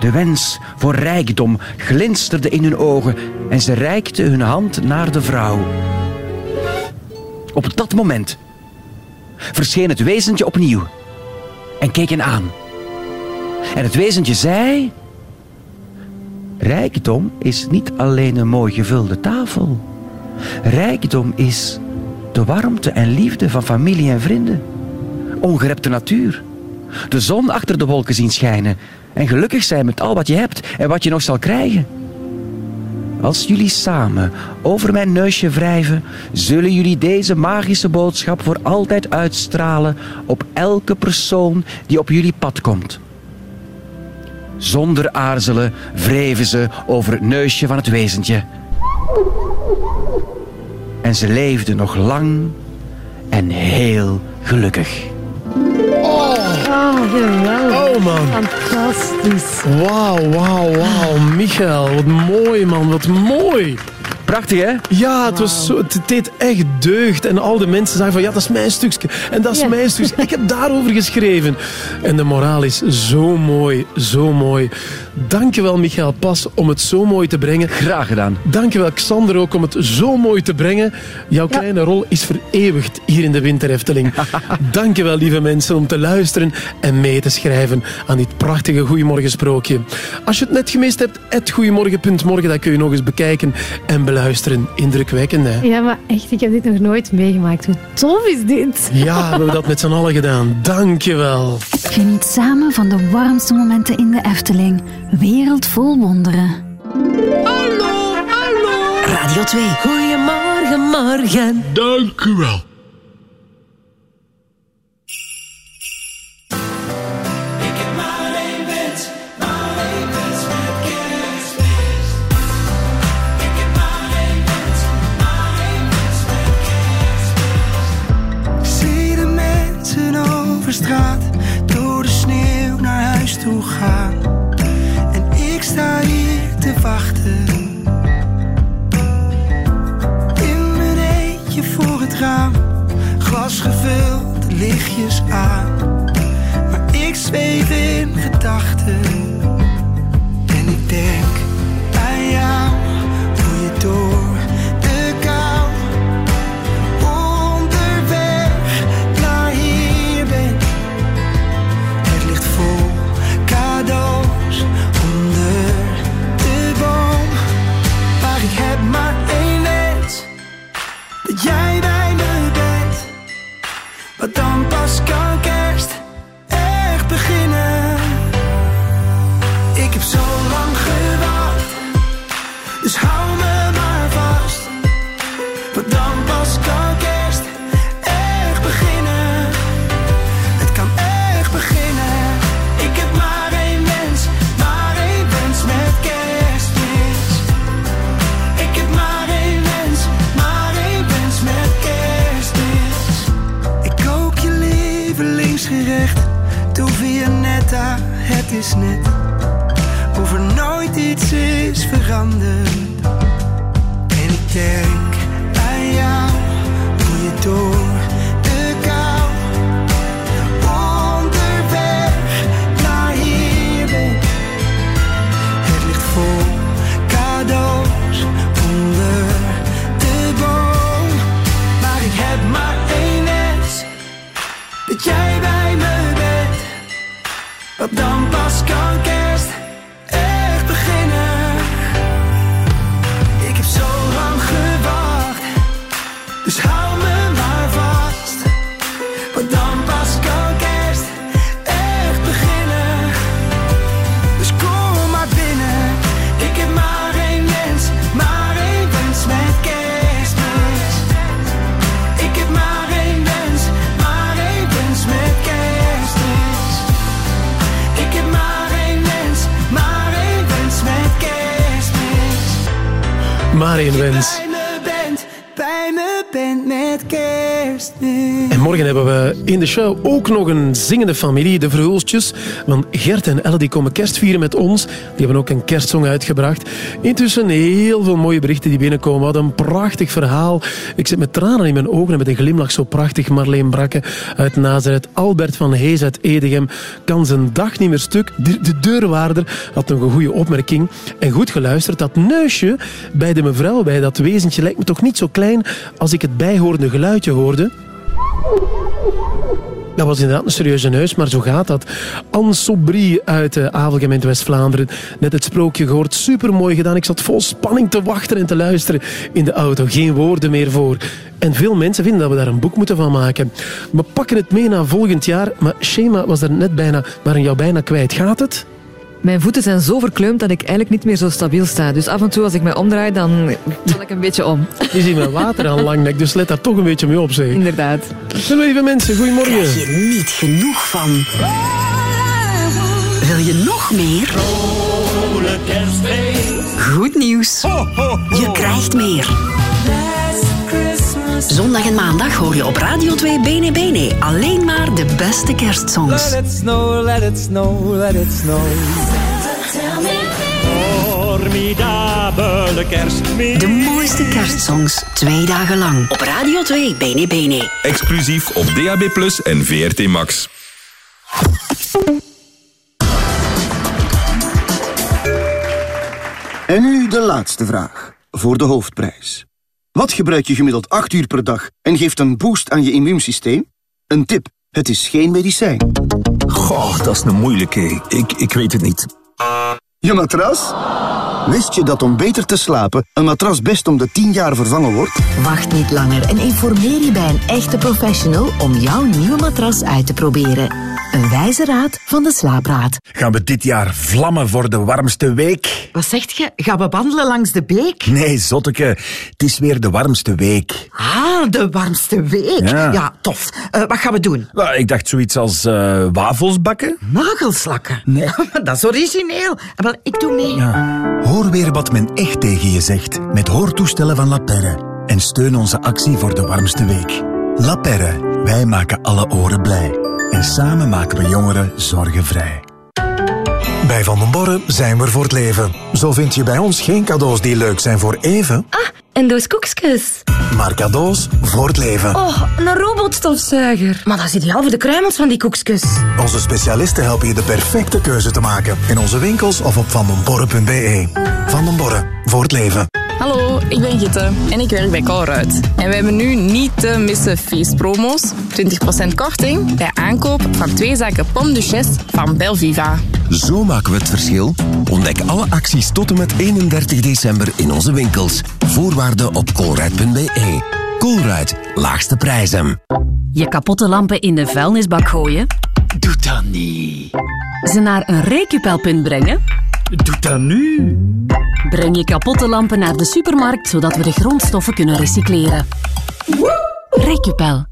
De wens voor rijkdom glinsterde in hun ogen en ze reikten hun hand naar de vrouw. Op dat moment verscheen het wezentje opnieuw en keek hen aan. En het wezentje zei: Rijkdom is niet alleen een mooi gevulde tafel. Rijkdom is de warmte en liefde van familie en vrienden. Ongerepte natuur. De zon achter de wolken zien schijnen. En gelukkig zijn met al wat je hebt en wat je nog zal krijgen. Als jullie samen over mijn neusje wrijven, zullen jullie deze magische boodschap voor altijd uitstralen op elke persoon die op jullie pad komt. Zonder aarzelen wreven ze over het neusje van het wezentje. En ze leefden nog lang en heel gelukkig. Oh, geweldig. Oh, man. Fantastisch. Wauw, wauw, wauw. Michael, wat mooi, man. Wat mooi. Prachtig, hè? Ja, het, was zo, het deed echt deugd. En al de mensen zeiden van, ja, dat is mijn stukje. En dat is Ja. mijn stukje. Ik heb daarover geschreven. En de moraal is zo mooi, zo mooi. Dankjewel, Michael Pas, om het zo mooi te brengen. Graag gedaan. Dankjewel, Xander, ook om het zo mooi te brengen. Jouw kleine rol is vereeuwigd hier in de Winter Efteling. Dankjewel, lieve mensen, om te luisteren en mee te schrijven aan dit prachtige Goeiemorgensprookje. Als je het net gemist hebt, het goeiemorgen.morgen, dat kun je nog eens bekijken en beluisteren. Indrukwekkend, hè? Ja, maar echt, ik heb dit nog nooit meegemaakt. Hoe tof is dit? Ja, we hebben dat met z'n allen gedaan. Dankjewel. Geniet samen van de warmste momenten in de Efteling. Wereld vol wonderen. Hallo, hallo. Radio 2. Goedemorgen, morgen. Dank u wel. Ik heb maar één wens, maar één wens met kerstmis. Ik heb maar één wens, maar één wens met kerstmis. Zie de mensen over straat door de sneeuw naar huis toe gaan. Sta hier te wachten. In mijn eentje voor het raam, glas gevuld, lichtjes aan. Maar ik zweef in gedachten En ik denk het is net. Of er nooit iets is veranderd. En ik denk aan jou, hoe je door dan pas kerstmis. Maar En morgen hebben we in de show ook nog een zingende familie, de Verhulstjes. Want Gert en Elle die komen kerst vieren met ons. Die hebben ook een kerstsong uitgebracht. Intussen heel veel mooie berichten die binnenkomen. Wat een prachtig verhaal. Ik zit met tranen in mijn ogen en met een glimlach zo prachtig. Marleen Brakke uit Nazareth. Albert van Hees uit Edegem kan zijn dag niet meer stuk. De, de deurwaarder had een goede opmerking. En goed geluisterd. Dat neusje bij de mevrouw, bij dat wezentje, lijkt me toch niet zo klein als ik het bijhorende geluidje hoorde. Dat was inderdaad een serieuze neus, maar zo gaat dat. Anne Sobrie uit uh, Avelgemeente West-Vlaanderen. Net het sprookje gehoord. Supermooi gedaan. Ik zat vol spanning te wachten en te luisteren in de auto. Geen woorden meer voor. En veel mensen vinden dat we daar een boek moeten van maken. We pakken het mee naar volgend jaar. Maar Shema was er net bijna, waren jou bijna kwijt. Gaat het? Mijn voeten zijn zo verkleumd dat ik eigenlijk niet meer zo stabiel sta. Dus af en toe als ik mij omdraai, dan val ik een beetje om. Je ziet mijn water aan langnek, dus let daar toch een beetje mee op, zeg. Inderdaad. Hallo lieve mensen, goedemorgen. Krijg je niet genoeg van? Wil je nog meer? Goed nieuws. Je krijgt meer. Zondag en maandag hoor je op Radio 2 Bene Bene alleen maar de beste kerstsongs. Let it snow, let it snow, let it snow. Formidabele kerstmis. De mooiste kerstsongs, twee dagen lang. Op Radio 2 Bene Bene. Exclusief op DAB Plus en VRT Max. En nu de laatste vraag, voor de hoofdprijs. Wat gebruik je gemiddeld 8 uur per dag en geeft een boost aan je immuunsysteem? Een tip, het is geen medicijn. Goh, dat is een moeilijke. Ik, ik weet het niet. Je matras? Wist je dat om beter te slapen een matras best om de 10 jaar vervangen wordt? Wacht niet langer en informeer je bij een echte professional om jouw nieuwe matras uit te proberen. Een wijze raad van de Slaapraad. Gaan we dit jaar vlammen voor de warmste week? Wat zegt je? Gaan we wandelen langs de beek? Nee, zotteke. Het is weer de warmste week. Ah, de warmste week. Ja. Ja, tof. Eh, wat gaan we doen? Ik dacht zoiets als eh, wafels bakken. Nagelslakken? Nee. Dat is origineel. Ik doe mee. Hoor weer wat men echt tegen je zegt met hoortoestellen van La Perre. En steun onze actie voor de warmste week. La Perre, wij maken alle oren blij. En samen maken we jongeren zorgenvrij. Bij Van den Borren zijn we voor het leven. Zo vind je bij ons geen cadeaus die leuk zijn voor even, Ah, en doos koekjes. maar cadeaus voor het leven. Oh, een robotstofzuiger. Maar dat is ideaal voor de kruimels van die koekjes. Onze specialisten helpen je de perfecte keuze te maken. In onze winkels of op vandenborren.be. Van den Borren, voor het leven. Hallo, ik ben Gitte en ik werk bij Colruyt. En we hebben nu niet te missen feestpromo's. 20% korting bij aankoop van twee zakken Pomme Duchesse van Belviva. Zo maken we het verschil. Ontdek alle acties tot en met 31 december in onze winkels. Voorwaarden op colruyt.be. Colruyt, laagste prijzen. Je kapotte lampen in de vuilnisbak gooien? Doe dat niet. Ze naar een recupelpunt brengen? Doe dat nu. Breng je kapotte lampen naar de supermarkt, zodat we de grondstoffen kunnen recycleren. Recupel.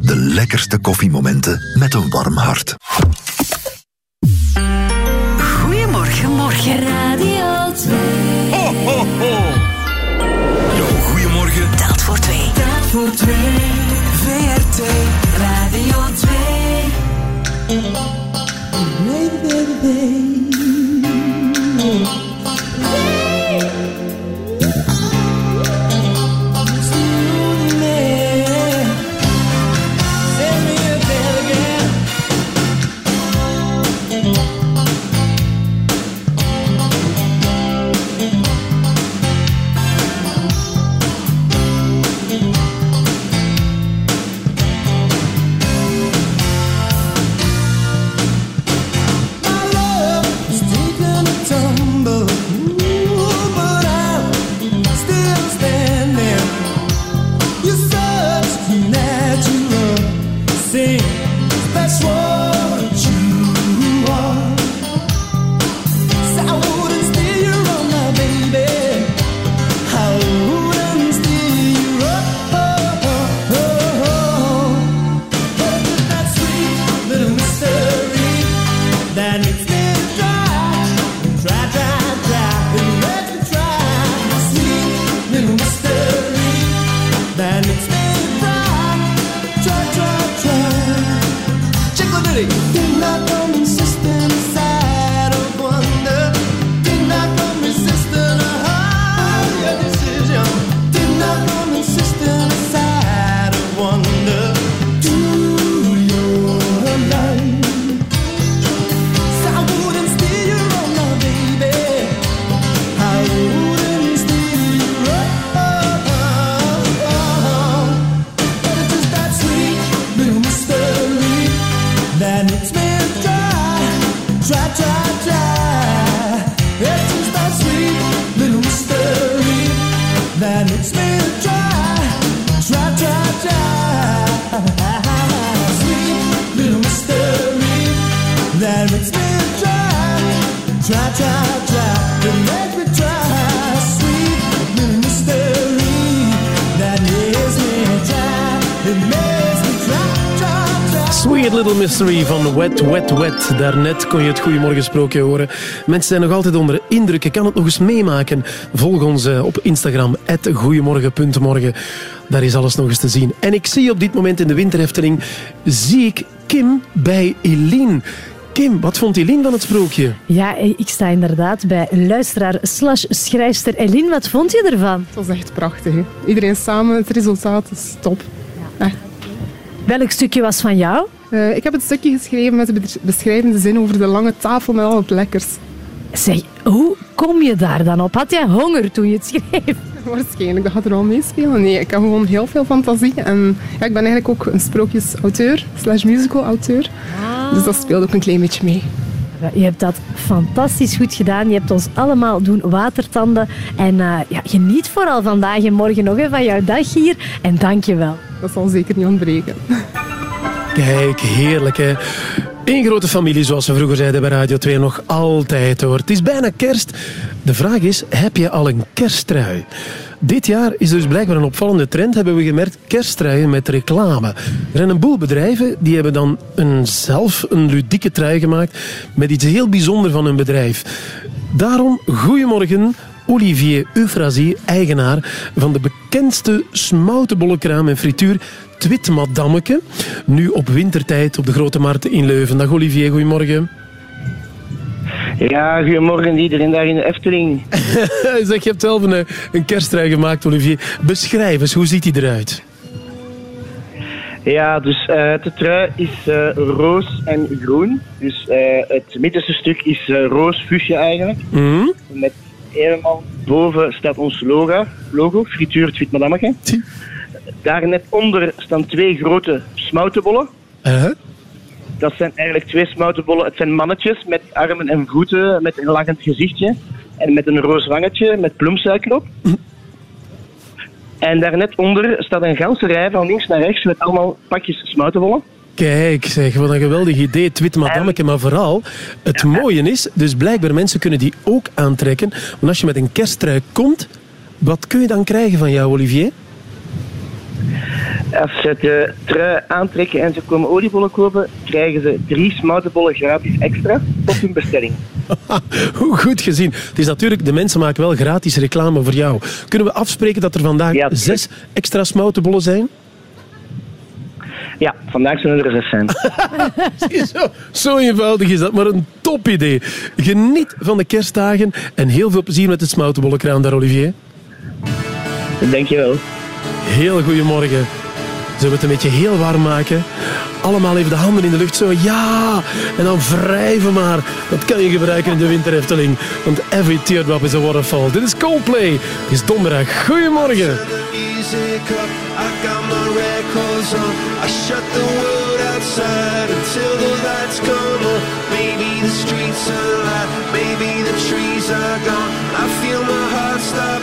de lekkerste koffiemomenten met een warm hart. Goedemorgen, morgen. Radio 2. Ho, ho, ho. Jouw goeiemorgen Telt voor twee. Telt voor twee. VRT Radio 2. Baby, baby, My Sweet Little Mystery van Wet, Wet, Wet. Daarnet kon je het Goedemorgen sprookje horen. Mensen zijn nog altijd onder de indruk. Je kan het nog eens meemaken. Volg ons eh, op Instagram, goeiemorgen.morgen. Daar is alles nog eens te zien. En ik zie op dit moment in de winterhefteling, zie ik Kim bij Eline. Kim, wat vond Eline van het sprookje? Ja, eh, ik sta inderdaad bij luisteraar slash schrijfster Eline. Wat vond je ervan? Het was echt prachtig. Hè? Iedereen samen, het resultaat is top. Echt. Welk stukje was van jou? Eh, ik heb het stukje geschreven met de beschrijvende zin over de lange tafel met al het lekkers. Zeg, hoe kom je daar dan op? Had jij honger toen je het schreef? Waarschijnlijk, dat gaat er wel meespelen. Nee, ik heb gewoon heel veel fantasie. En ja, ik ben eigenlijk ook een sprookjesauteur, slash musical-auteur. Dus dat speelt ook een klein beetje mee. Je hebt dat fantastisch goed gedaan. Je hebt ons allemaal doen watertanden. En eh, ja, geniet vooral vandaag en morgen nog hè, van jouw dag hier. En dank je wel. Dat zal zeker niet ontbreken. Kijk, heerlijk hè. Eén grote familie, zoals we vroeger zeiden bij Radio 2, nog altijd hoor. Het is bijna kerst. De vraag is, heb je al een kersttrui? Dit jaar is dus blijkbaar een opvallende trend, hebben we gemerkt, kersttruien met reclame. Er zijn een boel bedrijven die hebben dan een, zelf een ludieke trui gemaakt met iets heel bijzonders van hun bedrijf. Daarom, goedemorgen, Olivier Euphrasie, eigenaar van de bekendste smoutenbollenkraam en frituur Twit Madammeke. Nu op wintertijd op de Grote Markt in Leuven. Dag Olivier, goedemorgen. Ja, goedemorgen iedereen daar in de Efteling. zeg, je hebt zelf een, een kersttrui gemaakt, Olivier. Beschrijf eens, hoe ziet die eruit? Ja, dus eh, de trui is eh, roos en groen. Dus eh, het middenste stuk is eh, roos fuchsia eigenlijk. Mhm. Met helemaal boven staat ons logo, logo frituur Twit Madammeke. Daar net onder staan twee grote smoutenbollen. Uh-huh. Dat zijn eigenlijk twee smoutenbollen. Het zijn mannetjes met armen en voeten, met een lachend gezichtje. En met een roos wangetje met bloemsuiker op. En daar net onder staat een ganse rij van links naar rechts met allemaal pakjes smoutenbollen. Kijk, zeg, wat een geweldig idee, Twit Madammeke. Maar vooral, het mooie is, dus blijkbaar mensen kunnen die ook aantrekken. Want als je met een kersttrui komt, wat kun je dan krijgen van jou, Olivier? Als ze de trui aantrekken en ze komen oliebollen kopen, krijgen ze drie smoutenbollen gratis extra op hun bestelling. Hoe goed gezien. Het is natuurlijk, de mensen maken wel gratis reclame voor jou. Kunnen we afspreken dat er vandaag zes extra smoutenbollen zijn? Ja, vandaag zullen er zes zijn. Zo, zo eenvoudig is dat, maar een top idee. Geniet van de kerstdagen en heel veel plezier met het smoutenbollenkraam daar, Olivier. Dankjewel. Heel goedemorgen. Zullen we het een beetje heel warm maken? Allemaal even de handen in de lucht, zo ja! En dan wrijven maar. Dat kan je gebruiken in de winterhefteling. Want every teardrop is a waterfall. Dit is Coldplay. Het is donderdag. Goedemorgen. I feel my heart stop.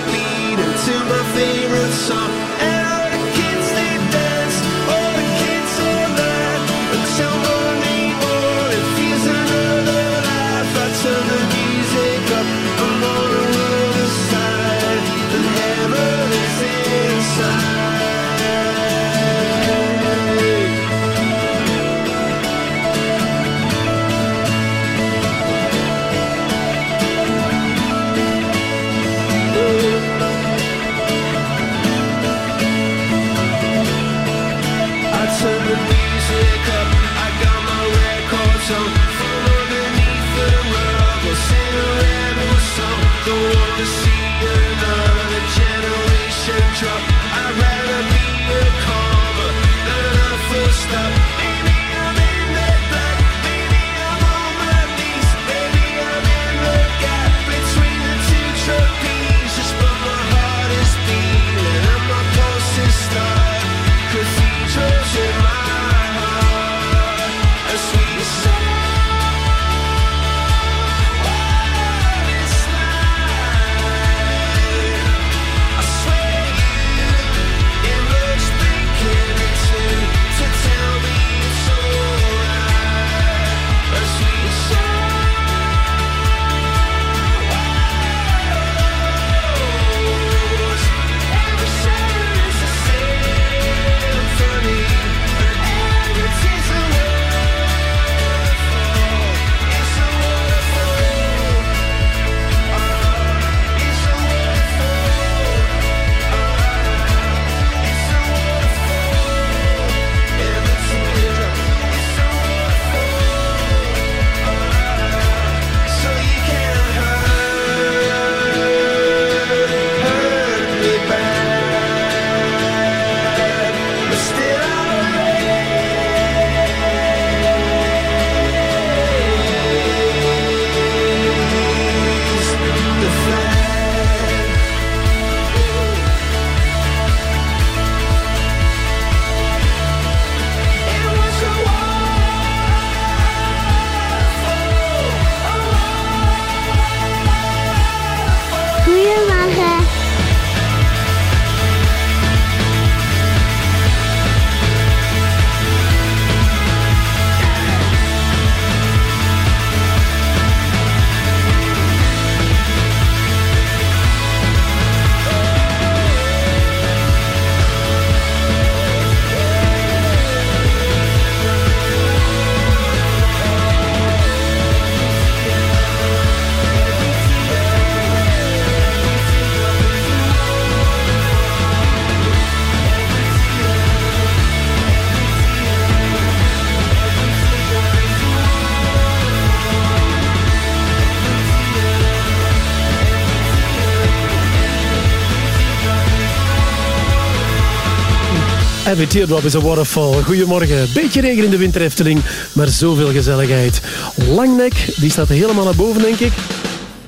Every teardrop is a waterfall. Goedemorgen. Beetje regen in de winter Efteling, maar zoveel gezelligheid. Langnek, die staat helemaal naar boven, denk ik.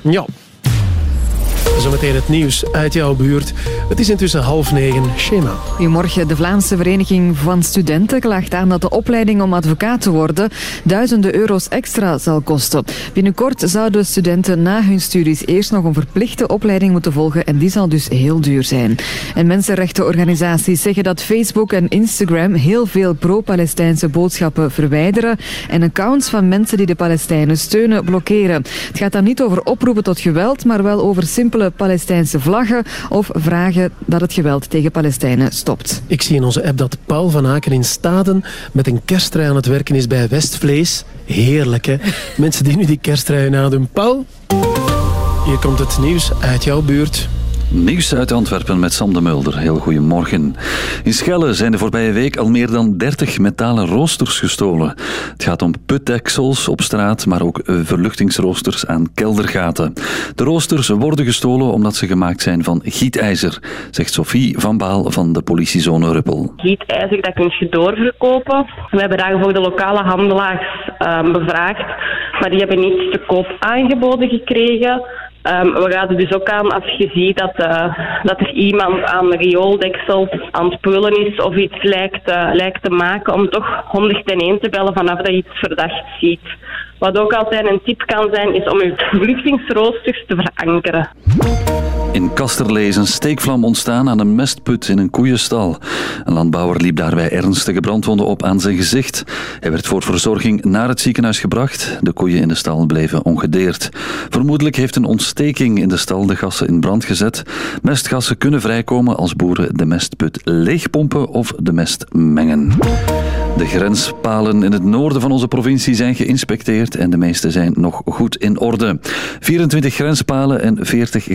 Ja. Zometeen het nieuws uit jouw buurt. Het is intussen half negen. Schema. Goedemorgen. De Vlaamse Vereniging van Studenten klaagt aan dat de opleiding om advocaat te worden duizenden euro's extra zal kosten. Binnenkort zouden studenten na hun studies eerst nog een verplichte opleiding moeten volgen en die zal dus heel duur zijn. En mensenrechtenorganisaties zeggen dat Facebook en Instagram heel veel pro-Palestijnse boodschappen verwijderen en accounts van mensen die de Palestijnen steunen blokkeren. Het gaat dan niet over oproepen tot geweld, maar wel over simpele Palestijnse vlaggen of vragen dat het geweld tegen Palestijnen stopt. Ik zie in onze app dat Paul van Aken in Staden met een kerstrui aan het werken is bij Westvlees. Heerlijk, hè? Mensen die nu die kerstruien nadoen. Paul, hier komt het nieuws uit jouw buurt. Nieuws uit Antwerpen met Sam de Mulder. Heel goedemorgen. In Schelle zijn de voorbije week al meer dan 30 metalen roosters gestolen. Het gaat om putdeksels op straat, maar ook verluchtingsroosters aan keldergaten. De roosters worden gestolen omdat ze gemaakt zijn van gietijzer, zegt Sophie van Baal van de politiezone Ruppel. gietijzer, dat kun je doorverkopen. We hebben daarvoor de lokale handelaars ehm, bevraagd, maar die hebben niet te koop aangeboden gekregen. Ehm, we raden dus ook aan als je ziet dat, eh, dat er iemand aan riooldeksel aan het pullen is of iets lijkt, eh, lijkt te maken, om toch 101 te bellen vanaf dat je iets verdacht ziet. Wat ook altijd een tip kan zijn, is om je vluchtingsroosters te verankeren. In Kasterlee is een steekvlam ontstaan aan een mestput in een koeienstal. Een landbouwer liep daarbij ernstige brandwonden op aan zijn gezicht. Hij werd voor verzorging naar het ziekenhuis gebracht. De koeien in de stal bleven ongedeerd. Vermoedelijk heeft een ontsteking in de stal de gassen in brand gezet. Mestgassen kunnen vrijkomen als boeren de mestput leegpompen of de mest mengen. De grenspalen in het noorden van onze provincie zijn geïnspecteerd en de meeste zijn nog goed in orde. 24 grenspalen en 40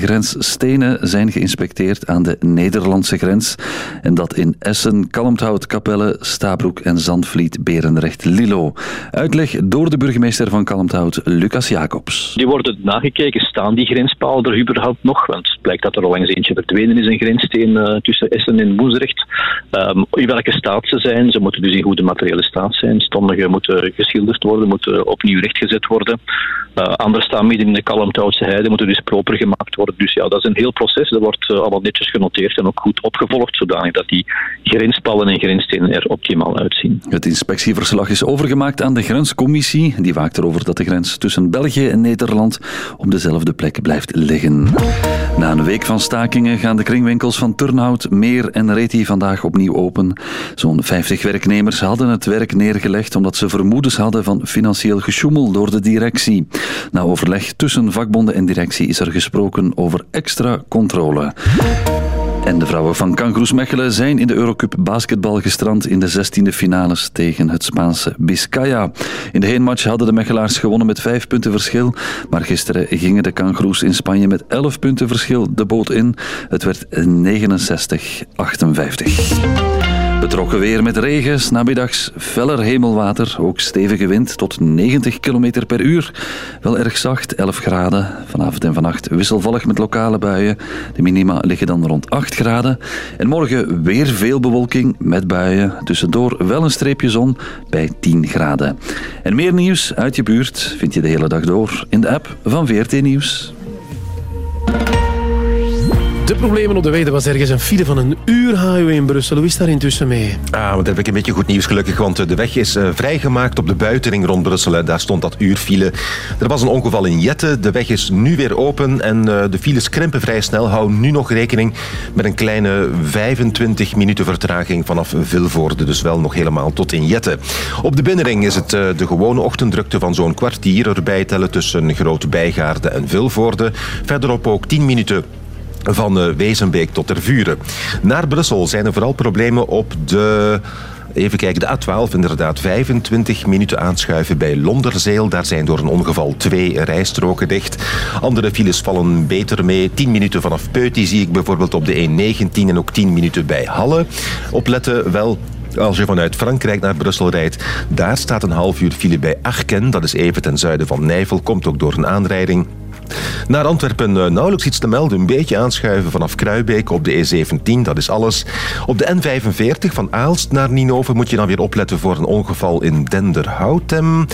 grensstenen zijn geïnspecteerd aan de Nederlandse grens. En dat in Essen, Kalmthout, Capelle, Stabroek en Zandvliet, Berenrecht, Lilo. Uitleg door de burgemeester van Kalmthout, Lucas Jacobs. Die worden nagekeken, staan die grenspalen er überhaupt nog? Want het blijkt dat er al langs eentje verdwenen is, een grenssteen eh, tussen Essen en Woensrecht. Ehm, in welke staat ze zijn, ze moeten dus in goede materiële staat zijn. Sommigen moeten geschilderd worden, moeten opnieuw rechtgezet worden. Uh, anderen staan midden in de Kalmthoutse heide, moeten dus proper gemaakt worden. Dus ja, dat is een heel proces. Dat wordt eh, allemaal netjes genoteerd en ook goed opgevolgd, zodanig dat die grenspallen en grensstenen er optimaal uitzien. Het inspectieverslag is overgemaakt aan de grenscommissie. Die waakt erover dat de grens tussen België en Nederland op dezelfde plek blijft liggen. Na een week van stakingen gaan de kringwinkels van Turnhout, Meer en Reti vandaag opnieuw open. Zo'n 50 werknemers hadden het werk neergelegd omdat ze vermoedens hadden van financieel gesjoemel door de directie. Na overleg tussen vakbonden en directie is er gesproken over extra controle. En de vrouwen van Kangroes Mechelen zijn in de Eurocup basketbal gestrand in de 16e finales tegen het Spaanse Biscaya. In de heenmatch hadden de Mechelaars gewonnen met 5 punten verschil, maar gisteren gingen de Kangroes in Spanje met 11 punten verschil de boot in. Het werd 69-58. Betrokken weer met regen, namiddags feller hemelwater, ook stevige wind tot 90 km per uur. Wel erg zacht, 11 graden. Vanavond en vannacht wisselvallig met lokale buien. De minima liggen dan rond 8 graden. En morgen weer veel bewolking met buien. Tussendoor wel een streepje zon bij 10 graden. En meer nieuws uit je buurt vind je de hele dag door in de app van VRT Nieuws. De problemen op de weg, was ergens een file van een uur HU in Brussel. Hoe is daar intussen mee? Ah, want heb ik een beetje goed nieuws gelukkig, want eh, de weg is uh, vrijgemaakt op de buitenring rond Brussel. Daar stond dat uur file. Er was een ongeval in Jette, de weg is nu weer open en uh, de files krimpen vrij snel. Hou nu nog rekening met een kleine 25 minuten vertraging vanaf Vilvoorde, dus wel nog helemaal tot in Jette. Op de binnenring is het de gewone ochtenddrukte van zo'n kwartier erbij tellen tussen Grote Bijgaarde en Vilvoorde. Verderop ook 10 minuten van uh, Wezenbeek tot Tervuren. Naar Brussel zijn er vooral problemen op de... Even kijken, de A12 inderdaad. 25 minuten aanschuiven bij Londerzeel. Daar zijn door een ongeval twee rijstroken dicht. Andere files vallen beter mee. 10 minuten vanaf Peuty zie ik bijvoorbeeld op de E19 en ook 10 minuten bij Halle. Opletten wel, als je vanuit Frankrijk naar Brussel rijdt, daar staat een half uur file bij Arken. Dat is even ten zuiden van Nijvel. Komt ook door een aanrijding. Naar Antwerpen eh, nauwelijks iets te melden. Een beetje aanschuiven vanaf Kruibeek op de E17, dat is alles. Op de N45 van Aalst naar Ninove moet je dan weer opletten voor een ongeval in Denderhoutem.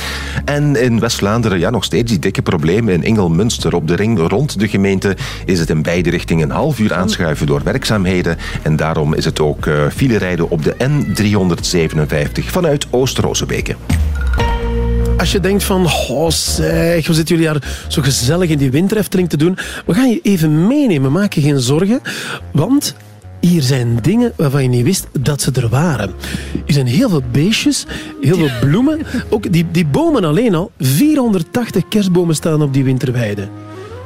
En in West-Vlaanderen, ja, nog steeds die dikke problemen in Ingelmünster. Op de ring rond de gemeente is het in beide richtingen een half uur aanschuiven door werkzaamheden. En daarom is het ook uh, file rijden op de N357 vanuit Oost-Rozenbeke. Als je denkt van, oh zeg, we zitten jullie daar zo gezellig in die winterefteling te doen. We gaan je even meenemen, maak je geen zorgen. Want hier zijn dingen waarvan je niet wist dat ze er waren. Er zijn heel veel beestjes, heel veel bloemen. Ook die, die bomen alleen al. 480 kerstbomen staan op die winterweide.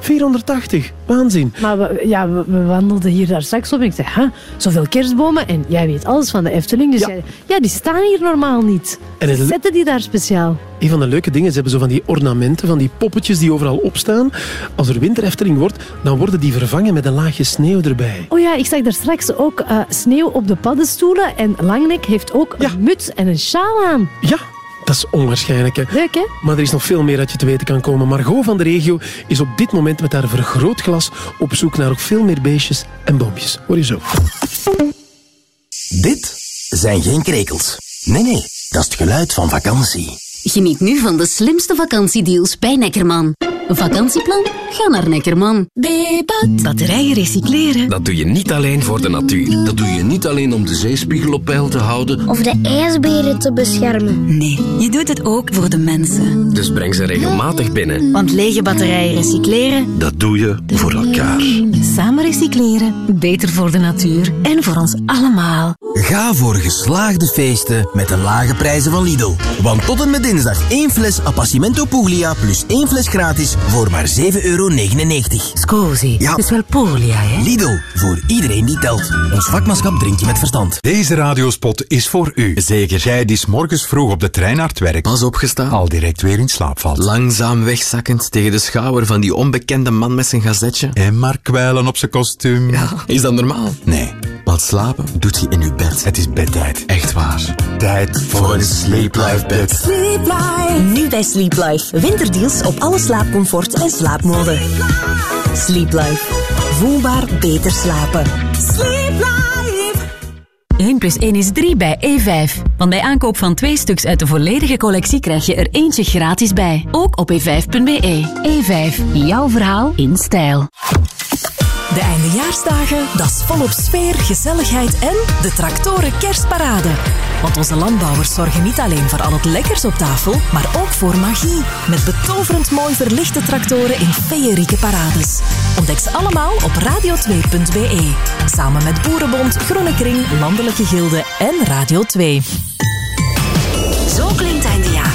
480, waanzin. Maar we, ja, we, we wandelden hier daar straks op en ik zei, ha, zoveel kerstbomen en jij weet alles van de Efteling. Dus ja, jij, ja die staan hier normaal niet. En het- Zetten die daar speciaal? Een van de leuke dingen, ze hebben zo van die ornamenten, van die poppetjes die overal opstaan. Als er winterefteling wordt, dan worden die vervangen met een laagje sneeuw erbij. Oh ja, ik zag daar straks ook eh, sneeuw op de paddenstoelen en Langnek heeft ook een muts en een sjaal aan. Ja, dat is onwaarschijnlijk. Hè? Leuk, hè? Maar er is nog veel meer dat je te weten kan komen. Margot van de regio is op dit moment met haar vergrootglas op zoek naar ook veel meer beestjes en boompjes. Hoor je zo. Dit zijn geen krekels. Nee, nee, dat is het geluid van vakantie. Geniet nu van de slimste vakantiedeals bij Neckerman. Vakantieplan? Ga naar Neckerman. Debat. Batterijen recycleren. Dat doe je niet alleen voor de natuur. Dat doe je niet alleen om de zeespiegel op peil te houden. Of de ijsberen te beschermen. Nee, je doet het ook voor de mensen. Dus breng ze regelmatig binnen. Want lege batterijen recycleren. Dat doe je voor elkaar. Samen recycleren. Beter voor de natuur en voor ons allemaal. Ga voor geslaagde feesten met de lage prijzen van Lidl. Want tot en met dinsdag één fles Appassimento Puglia plus één fles gratis voor maar 7,99 euro. Scusi, Ja. het is wel Puglia, hè? Lidl, voor iedereen die telt. Ons vakmanschap drink je met verstand. Deze radiospot is voor u. Zeker jij die 's morgens vroeg op de trein naar het werk Pas opgestaan. al direct weer in slaap valt. Langzaam wegzakkend tegen de schouder van die onbekende man met zijn gazetje. En maar kwijlen op zijn kostuum. Is dat normaal? Nee, Want slapen doet je in je bed. het is bedtijd. Echt waar. Tijd voor een Sleep Life bed. Sleep Nu bij Sleep Life. Winterdeals op alle slaapcomfort en slaapmode. Sleep Life. Voelbaar beter slapen. Sleep Life. 1 plus 1 is 3 bij E5. Want bij aankoop van twee stuks uit de volledige collectie krijg je er eentje gratis bij. Ook op e5.be. E5, jouw verhaal in stijl. De eindejaarsdagen, dat is volop sfeer, gezelligheid en de tractoren kerstparade. Want onze landbouwers zorgen niet alleen voor al het lekkers op tafel, maar ook voor magie. Met betoverend mooi verlichte tractoren in feerieke parades. Ontdek ze allemaal op radio2.be. Samen met Boerenbond, Groene Kring, Landelijke Gilde en Radio 2. Zo klinkt eindejaar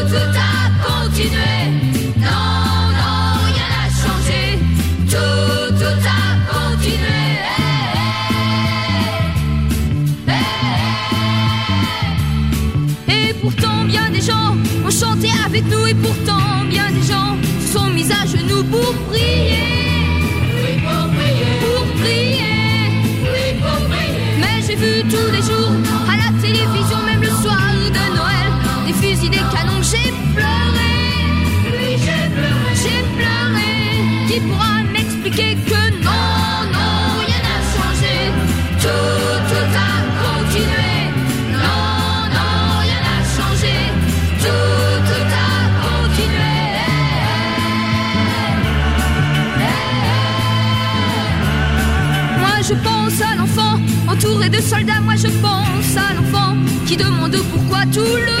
de soldats. Moi je pense à l'enfant qui demande pourquoi tout le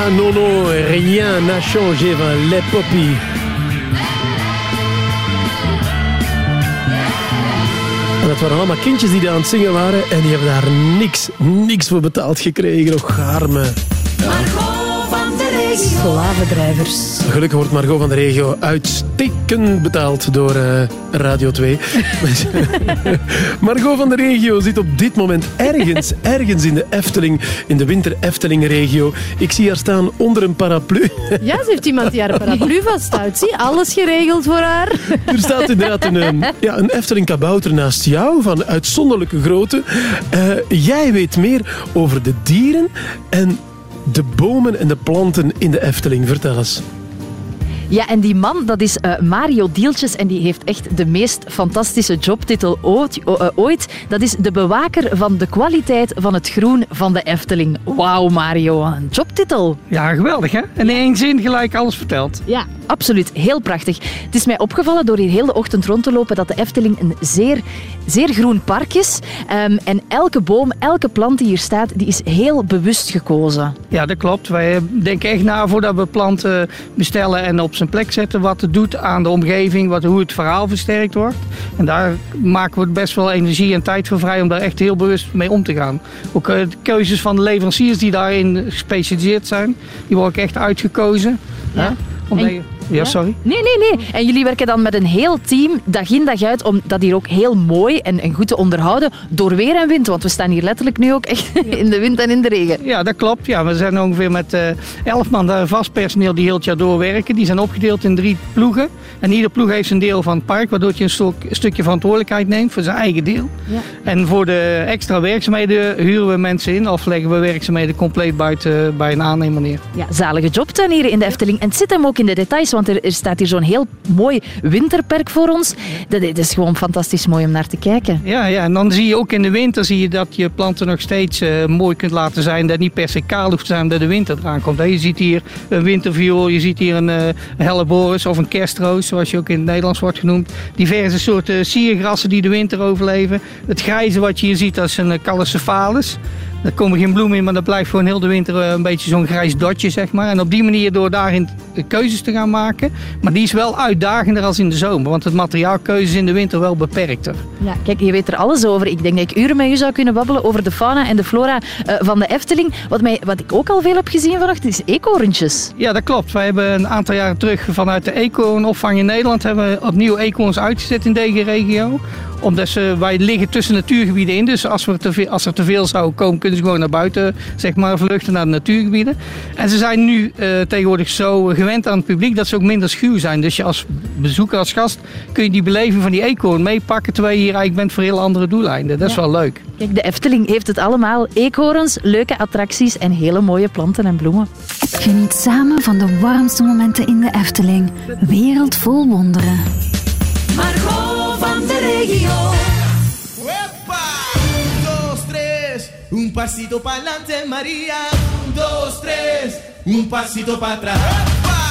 Ja, non, non, rien n'a changé van Les Poppy. En dat waren allemaal kindjes die daar aan het zingen waren en die hebben daar niks, niks voor betaald gekregen. Och, arme. Regio. Slavendrijvers. Gelukkig wordt Margot van de regio uitstekend betaald door eh, Radio 2. Margot van de regio zit op dit moment ergens, ergens in de Efteling, in de winter Efteling-regio. Ik zie haar staan onder een paraplu. Ja, ze heeft iemand die haar paraplu vasthoudt. Zie, alles geregeld voor haar. Er staat inderdaad een, ehm, ja, een Efteling kabouter naast jou, van uitzonderlijke grootte. Eh, jij weet meer over de dieren en de bomen en de planten in de Efteling. Vertel eens. Ja, en die man, dat is eh, Mario Dieltjes en die heeft echt de meest fantastische jobtitel ooit, eh, ooit. Dat is de bewaker van de kwaliteit van het groen van de Efteling. Wauw, Mario, een jobtitel. Ja, geweldig hè? In één zin gelijk alles verteld. Ja, absoluut. Heel prachtig. Het is mij opgevallen door hier heel de ochtend rond te lopen dat de Efteling een zeer, zeer groen park is. Ehm, en elke boom, elke plant die hier staat, die is heel bewust gekozen. Ja, dat klopt. Wij denken echt na voordat we planten bestellen en op zijn plek zetten. Wat het doet aan de omgeving, wat, hoe het verhaal versterkt wordt. En daar maken we best wel energie en tijd voor vrij om daar echt heel bewust mee om te gaan. Ook eh, de keuzes van de leveranciers die daarin gespecialiseerd zijn, die worden ook echt uitgekozen. hè? En- je- ja, sorry. Nee, nee, nee. En jullie werken dan met een heel team, dag in dag uit, om dat hier ook heel mooi en, en goed te onderhouden, door weer en wind. Want we staan hier letterlijk nu ook echt in de wind en in de regen. Ja, dat klopt. Ja, we zijn ongeveer met eh, elf man daar vast personeel die heel het jaar doorwerken. Die zijn opgedeeld in drie ploegen. En ieder ploeg heeft zijn deel van het park, waardoor je een, stok- een stukje verantwoordelijkheid neemt voor zijn eigen deel. Ja. En voor de extra werkzaamheden huren we mensen in of leggen we werkzaamheden compleet buiten bij een aannemer neer. Ja, zalige jobtuin hier in de Efteling. En het zit hem ook in de details, want er, staat hier zo'n heel mooi winterperk voor ons. Dat, is gewoon fantastisch mooi om naar te kijken. Ja, ja, en dan zie je ook in de winter zie je dat je planten nog steeds eh, mooi kunt laten zijn. Dat niet per se kaal hoeft te zijn dat de winter eraan komt. Je ziet hier een winterviool, je ziet hier een, eh, een helleborus of een kerstroos, zoals je ook in het Nederlands wordt genoemd. Diverse soorten siergrassen die de winter overleven. Het grijze wat je hier ziet, dat is een uh, Daar komen geen bloemen in, maar dat blijft gewoon heel de winter eh, een beetje zo'n grijs dotje, zeg maar. En op die manier door daarin keuzes te gaan maken. Maar die is wel uitdagender als in de zomer, want het materiaalkeuze is in de winter wel beperkter. Ja, kijk, je weet er alles over. Ik denk dat ik uren met u zou kunnen babbelen over de fauna en de flora eh, van de Efteling. Wat, mij, wat ik ook al veel heb gezien vanochtend is eekhoorntjes. Ja, dat klopt. Wij hebben een aantal jaren terug vanuit de eekhoornopvang in Nederland hebben we opnieuw eekhoorns uitgezet in deze regio. Omdat ze, wij liggen tussen natuurgebieden in. Dus als, we te veel, als er te veel zou komen, kunnen ze gewoon naar buiten zeg maar, vluchten naar de natuurgebieden. En ze zijn nu eh, tegenwoordig zo gewend aan het publiek dat ze ook minder schuw zijn. Dus je als bezoeker, als gast, kun je die beleving van die eekhoorn meepakken terwijl je hier eigenlijk bent voor heel andere doeleinden. Dat is Ja. wel leuk. Kijk, de Efteling heeft het allemaal. Eekhoorns, leuke attracties en hele mooie planten en bloemen. Geniet samen van de warmste momenten in de Efteling. Wereld vol wonderen. Margot regio. Un, dos, tres, un pasito para adelante, María. Un, dos, tres, un pasito para atrás.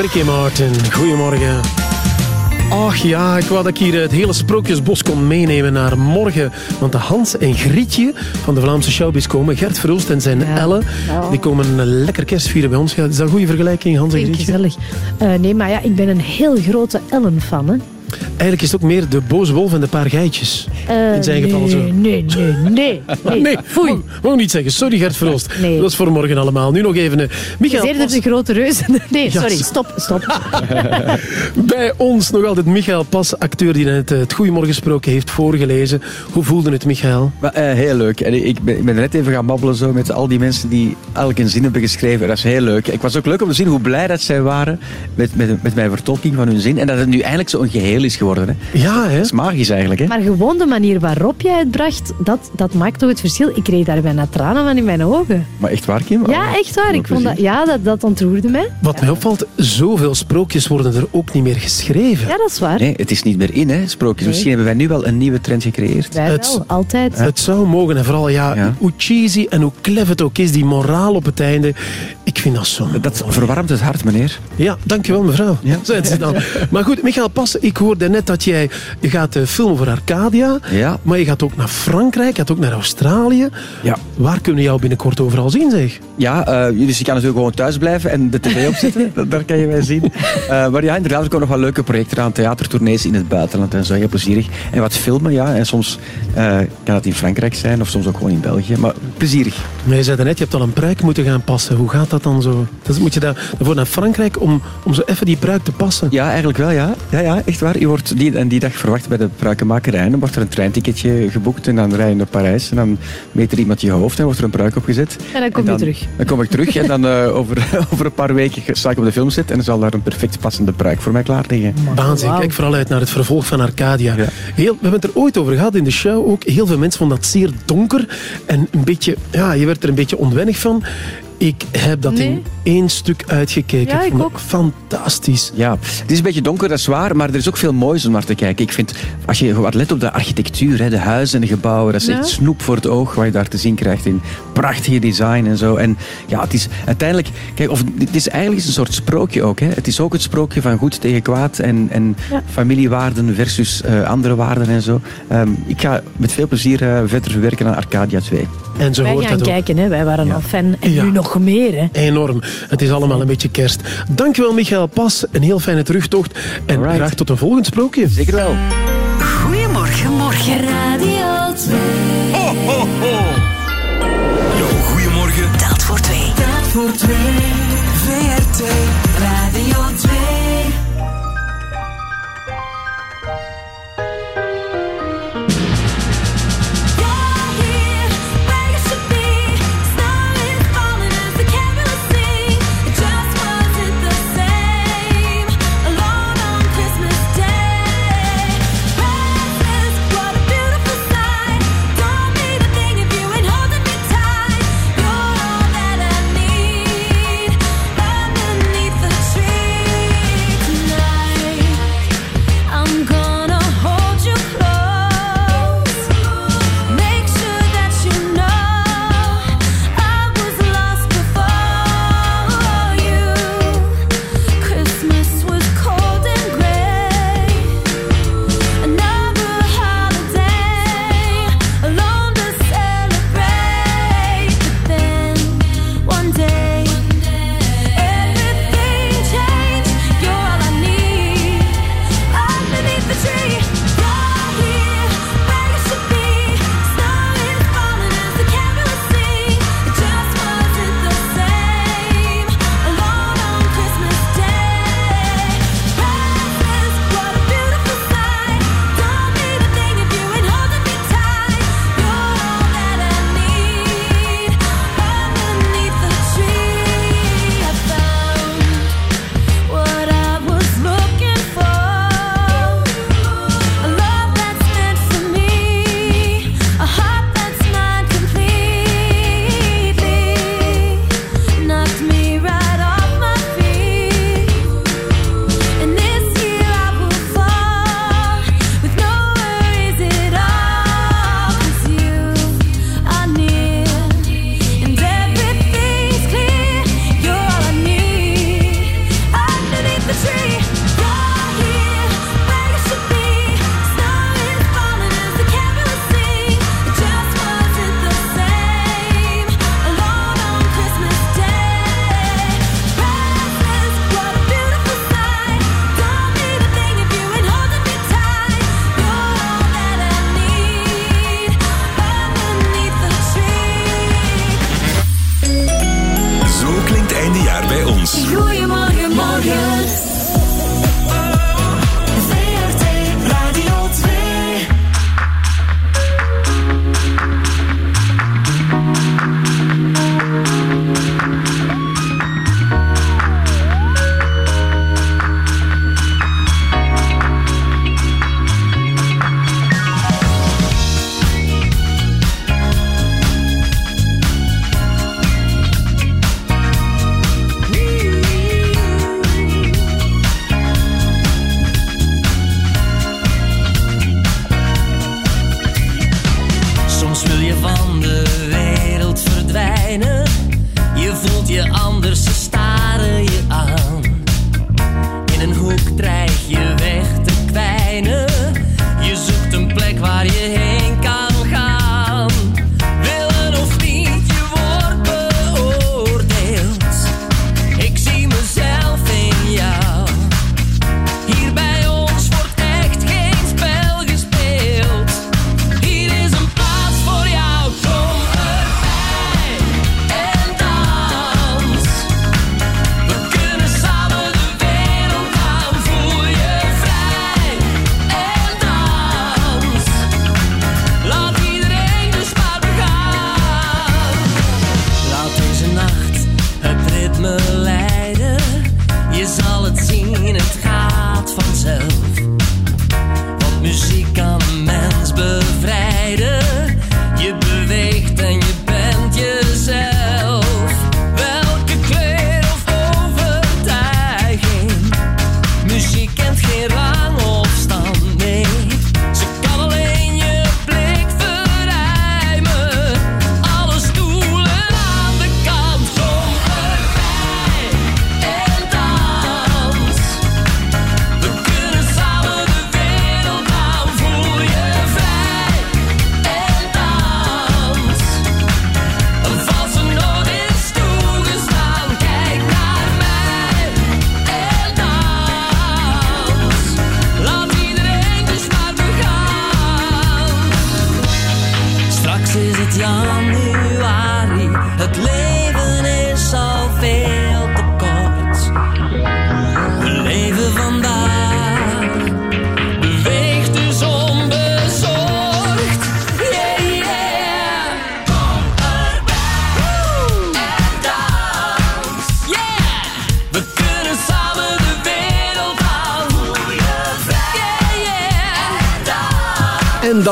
Ricky Martin, goedemorgen. Ach ja, ik wou dat ik hier het hele sprookjesbos kon meenemen naar morgen. Want de Hans en Grietje van de Vlaamse Showbiz komen. Gert Verhulst en zijn Elle. Ja. Die komen een lekker kerst vieren bij ons. Ja, is dat een goede vergelijking, Hans en Grietje? gezellig. Eh, nee, maar ja, ik ben een heel grote Ellen-fan. Eigenlijk is het ook meer de boze wolf en de paar geitjes. Eh, In zijn nee, geval zo. Nee, nee, nee. nee. Nee, foei. Wou niet zeggen. Sorry, Gert Verhulst. Nee. Dat is voor morgen allemaal. Nu nog even... eh, Michael eerder Pas- de grote reus. Nee, Ja, sorry. Stop, stop. Bij ons nog altijd Michael Pas, acteur die net eh, het Goeiemorgensproken heeft voorgelezen. Hoe voelde het, Michael? Maar, eh, heel leuk. En ik, ben, ik ben net even gaan babbelen zo met al die mensen die elk een zin hebben geschreven. Dat is heel leuk. Ik was ook leuk om te zien hoe blij dat zij waren met, met, met mijn vertolking van hun zin. En dat het nu eigenlijk zo'n geheel is geworden. Hè. Ja, hè? Dat is magisch eigenlijk. Hè? Maar gewoon de manier waarop jij het bracht, dat, dat maakt toch het verschil. Ik kreeg daar bijna tranen van in mijn ogen. Maar echt waar, Kim? Ja, echt waar. Ik vond dat, ja, dat, dat ontroerde mij. Wat mij opvalt, zoveel sprookjes worden er ook niet meer geschreven. Ja, dat is waar. Nee, het is niet meer in, hè, sprookjes. Nee. Misschien hebben wij nu wel een nieuwe trend gecreëerd. Wij Het- wel, altijd. Het zou mogen. En vooral, ja, hoe cheesy en hoe clever het ook is, die moraal op het einde. Ik vind dat zo Dat verwarmt het hart, meneer. Ja, dankjewel mevrouw. Ja. Zijn ze dan. Maar goed, Michael Pas, ik hoorde net dat jij je gaat eh, filmen voor Arcadia. Ja. Maar je gaat ook naar Frankrijk, je gaat ook naar Australië. Ja. Waar kunnen we jou binnenkort overal zien, zeg? Ja, eh, dus je kan natuurlijk gewoon thuis blijven en de tv opzetten. Dat- Daar kan je mij zien. Eh, maar ja, inderdaad, er komen nog wel leuke projecten aan. Theatertournees in het buitenland en zo. Heel plezierig. En wat filmen, ja. En soms eh, kan het in Frankrijk zijn of soms ook gewoon in België. Maar plezierig. Maar je zei net, je hebt al een pruik moeten gaan passen. Hoe gaat dat dan zo? Dus moet je daar, daarvoor naar Frankrijk om, om zo even die pruik te passen? Ja, eigenlijk wel, ja. Ja, ja echt waar. Je wordt die, en die dag verwacht bij de pruikenmakerij. En dan wordt er een treinticketje geboekt en dan rij je naar Parijs. En dan meet er iemand je hoofd en wordt er een pruik opgezet. En dan kom je terug. Dan kom ik terug en dan eh, over, over een paar weken sta ik op de filmset en dan zal daar een perfect passende pruik voor mij klaar liggen. Waanzin. Kijk vooral uit naar het vervolg van Arcadia. Heel, we hebben het er ooit over gehad in de show ook. Heel veel mensen vonden dat zeer donker. En een beetje, ja, je werd er een beetje onwennig van. Ik heb dat Nee. in één stuk uitgekeken. Ja, ik ook. fantastisch. Ja, het is een beetje donker, dat is waar, maar er is ook veel moois om naar te kijken. Ik vind, als je wat let op de architectuur, hè, de huizen en de gebouwen, dat is Ja. echt snoep voor het oog wat je daar te zien krijgt in prachtige design en zo. En ja, het is uiteindelijk, kijk, of, het is eigenlijk een soort sprookje ook. Hè. Het is ook het sprookje van goed tegen kwaad en, en Ja. familiewaarden versus eh, andere waarden en zo. Ehm, ik ga met veel plezier eh, verder werken aan Arcadia 2. En zo Wij hoort gaan dat ook. kijken, hè. wij waren al fan. En Ja. nu nog meer. Hè. Enorm. Het is allemaal een beetje kerst. Dankjewel, Michael Pas. Een heel fijne terugtocht. En graag tot een volgend sprookje. Zeker wel. Goedemorgen, morgen. Radio 2. Ho, ho, ho. Yo, goedemorgen. Telt voor twee. Telt voor twee.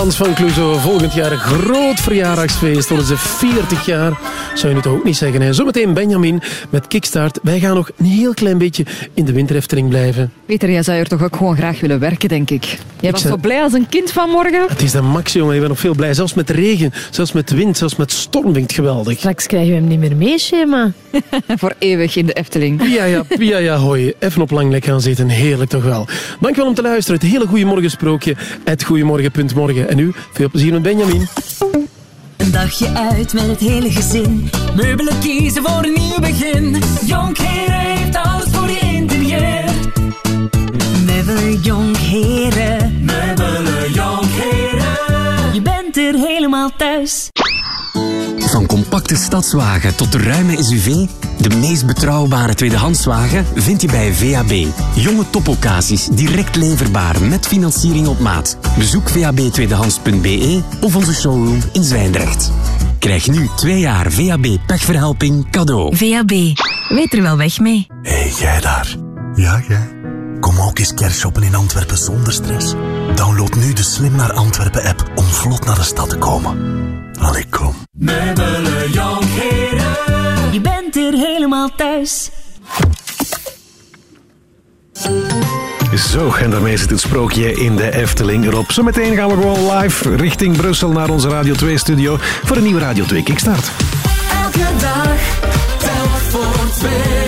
Dans van Clouseau, volgend jaar een groot verjaardagsfeest. Worden ze 40 jaar. Zou je nu toch ook niet zeggen. Hè? Zometeen Benjamin met Kickstart. Wij gaan nog een heel klein beetje in de winterhefteling blijven. Peter, jij zou er toch ook gewoon graag willen werken, denk ik. Jij was zou- zo blij als een kind vanmorgen. Het is de max, jongen. Ik ben nog veel blij. Zelfs met regen, zelfs met wind, zelfs met storm vind ik het geweldig. Straks krijgen we hem niet meer mee, Schema. Voor eeuwig in de Efteling. Pia ja, pia ja, hoi. Even op langlek gaan zitten. Heerlijk toch wel. Dankjewel om te luisteren. Het hele Goeiemorgen sprookje. Het goeiemorgen.morgen. En nu, veel plezier met Benjamin. Een dagje uit met het hele gezin. Meubelen kiezen voor een nieuw begin. Jonkheren heeft alles voor je interieur. Meubelen Jonkheren. Meubelen Jonkheren. Je bent er helemaal thuis. Van compacte stadswagen tot de ruime SUV, de meest betrouwbare tweedehandswagen vind je bij VAB. Jonge topoccasies, direct leverbaar met financiering op maat. Bezoek vabtweedehands.be of onze showroom in Zwijndrecht. Krijg nu twee jaar VAB pechverhelping cadeau. VAB. Weet er wel weg mee. Hé, hey, jij daar. Ja, jij. Kom ook eens kerstshoppen in Antwerpen zonder stress. Download nu de Slim naar Antwerpen app om vlot naar de stad te komen. Allee, kom. Meubelen Jonkheren. Je bent er helemaal thuis. Zo, en daarmee zit het sprookje in de Efteling erop. Zometeen gaan we gewoon live richting Brussel naar onze Radio 2-studio voor een nieuwe Radio 2 Kickstart. Elke dag telt voor twee.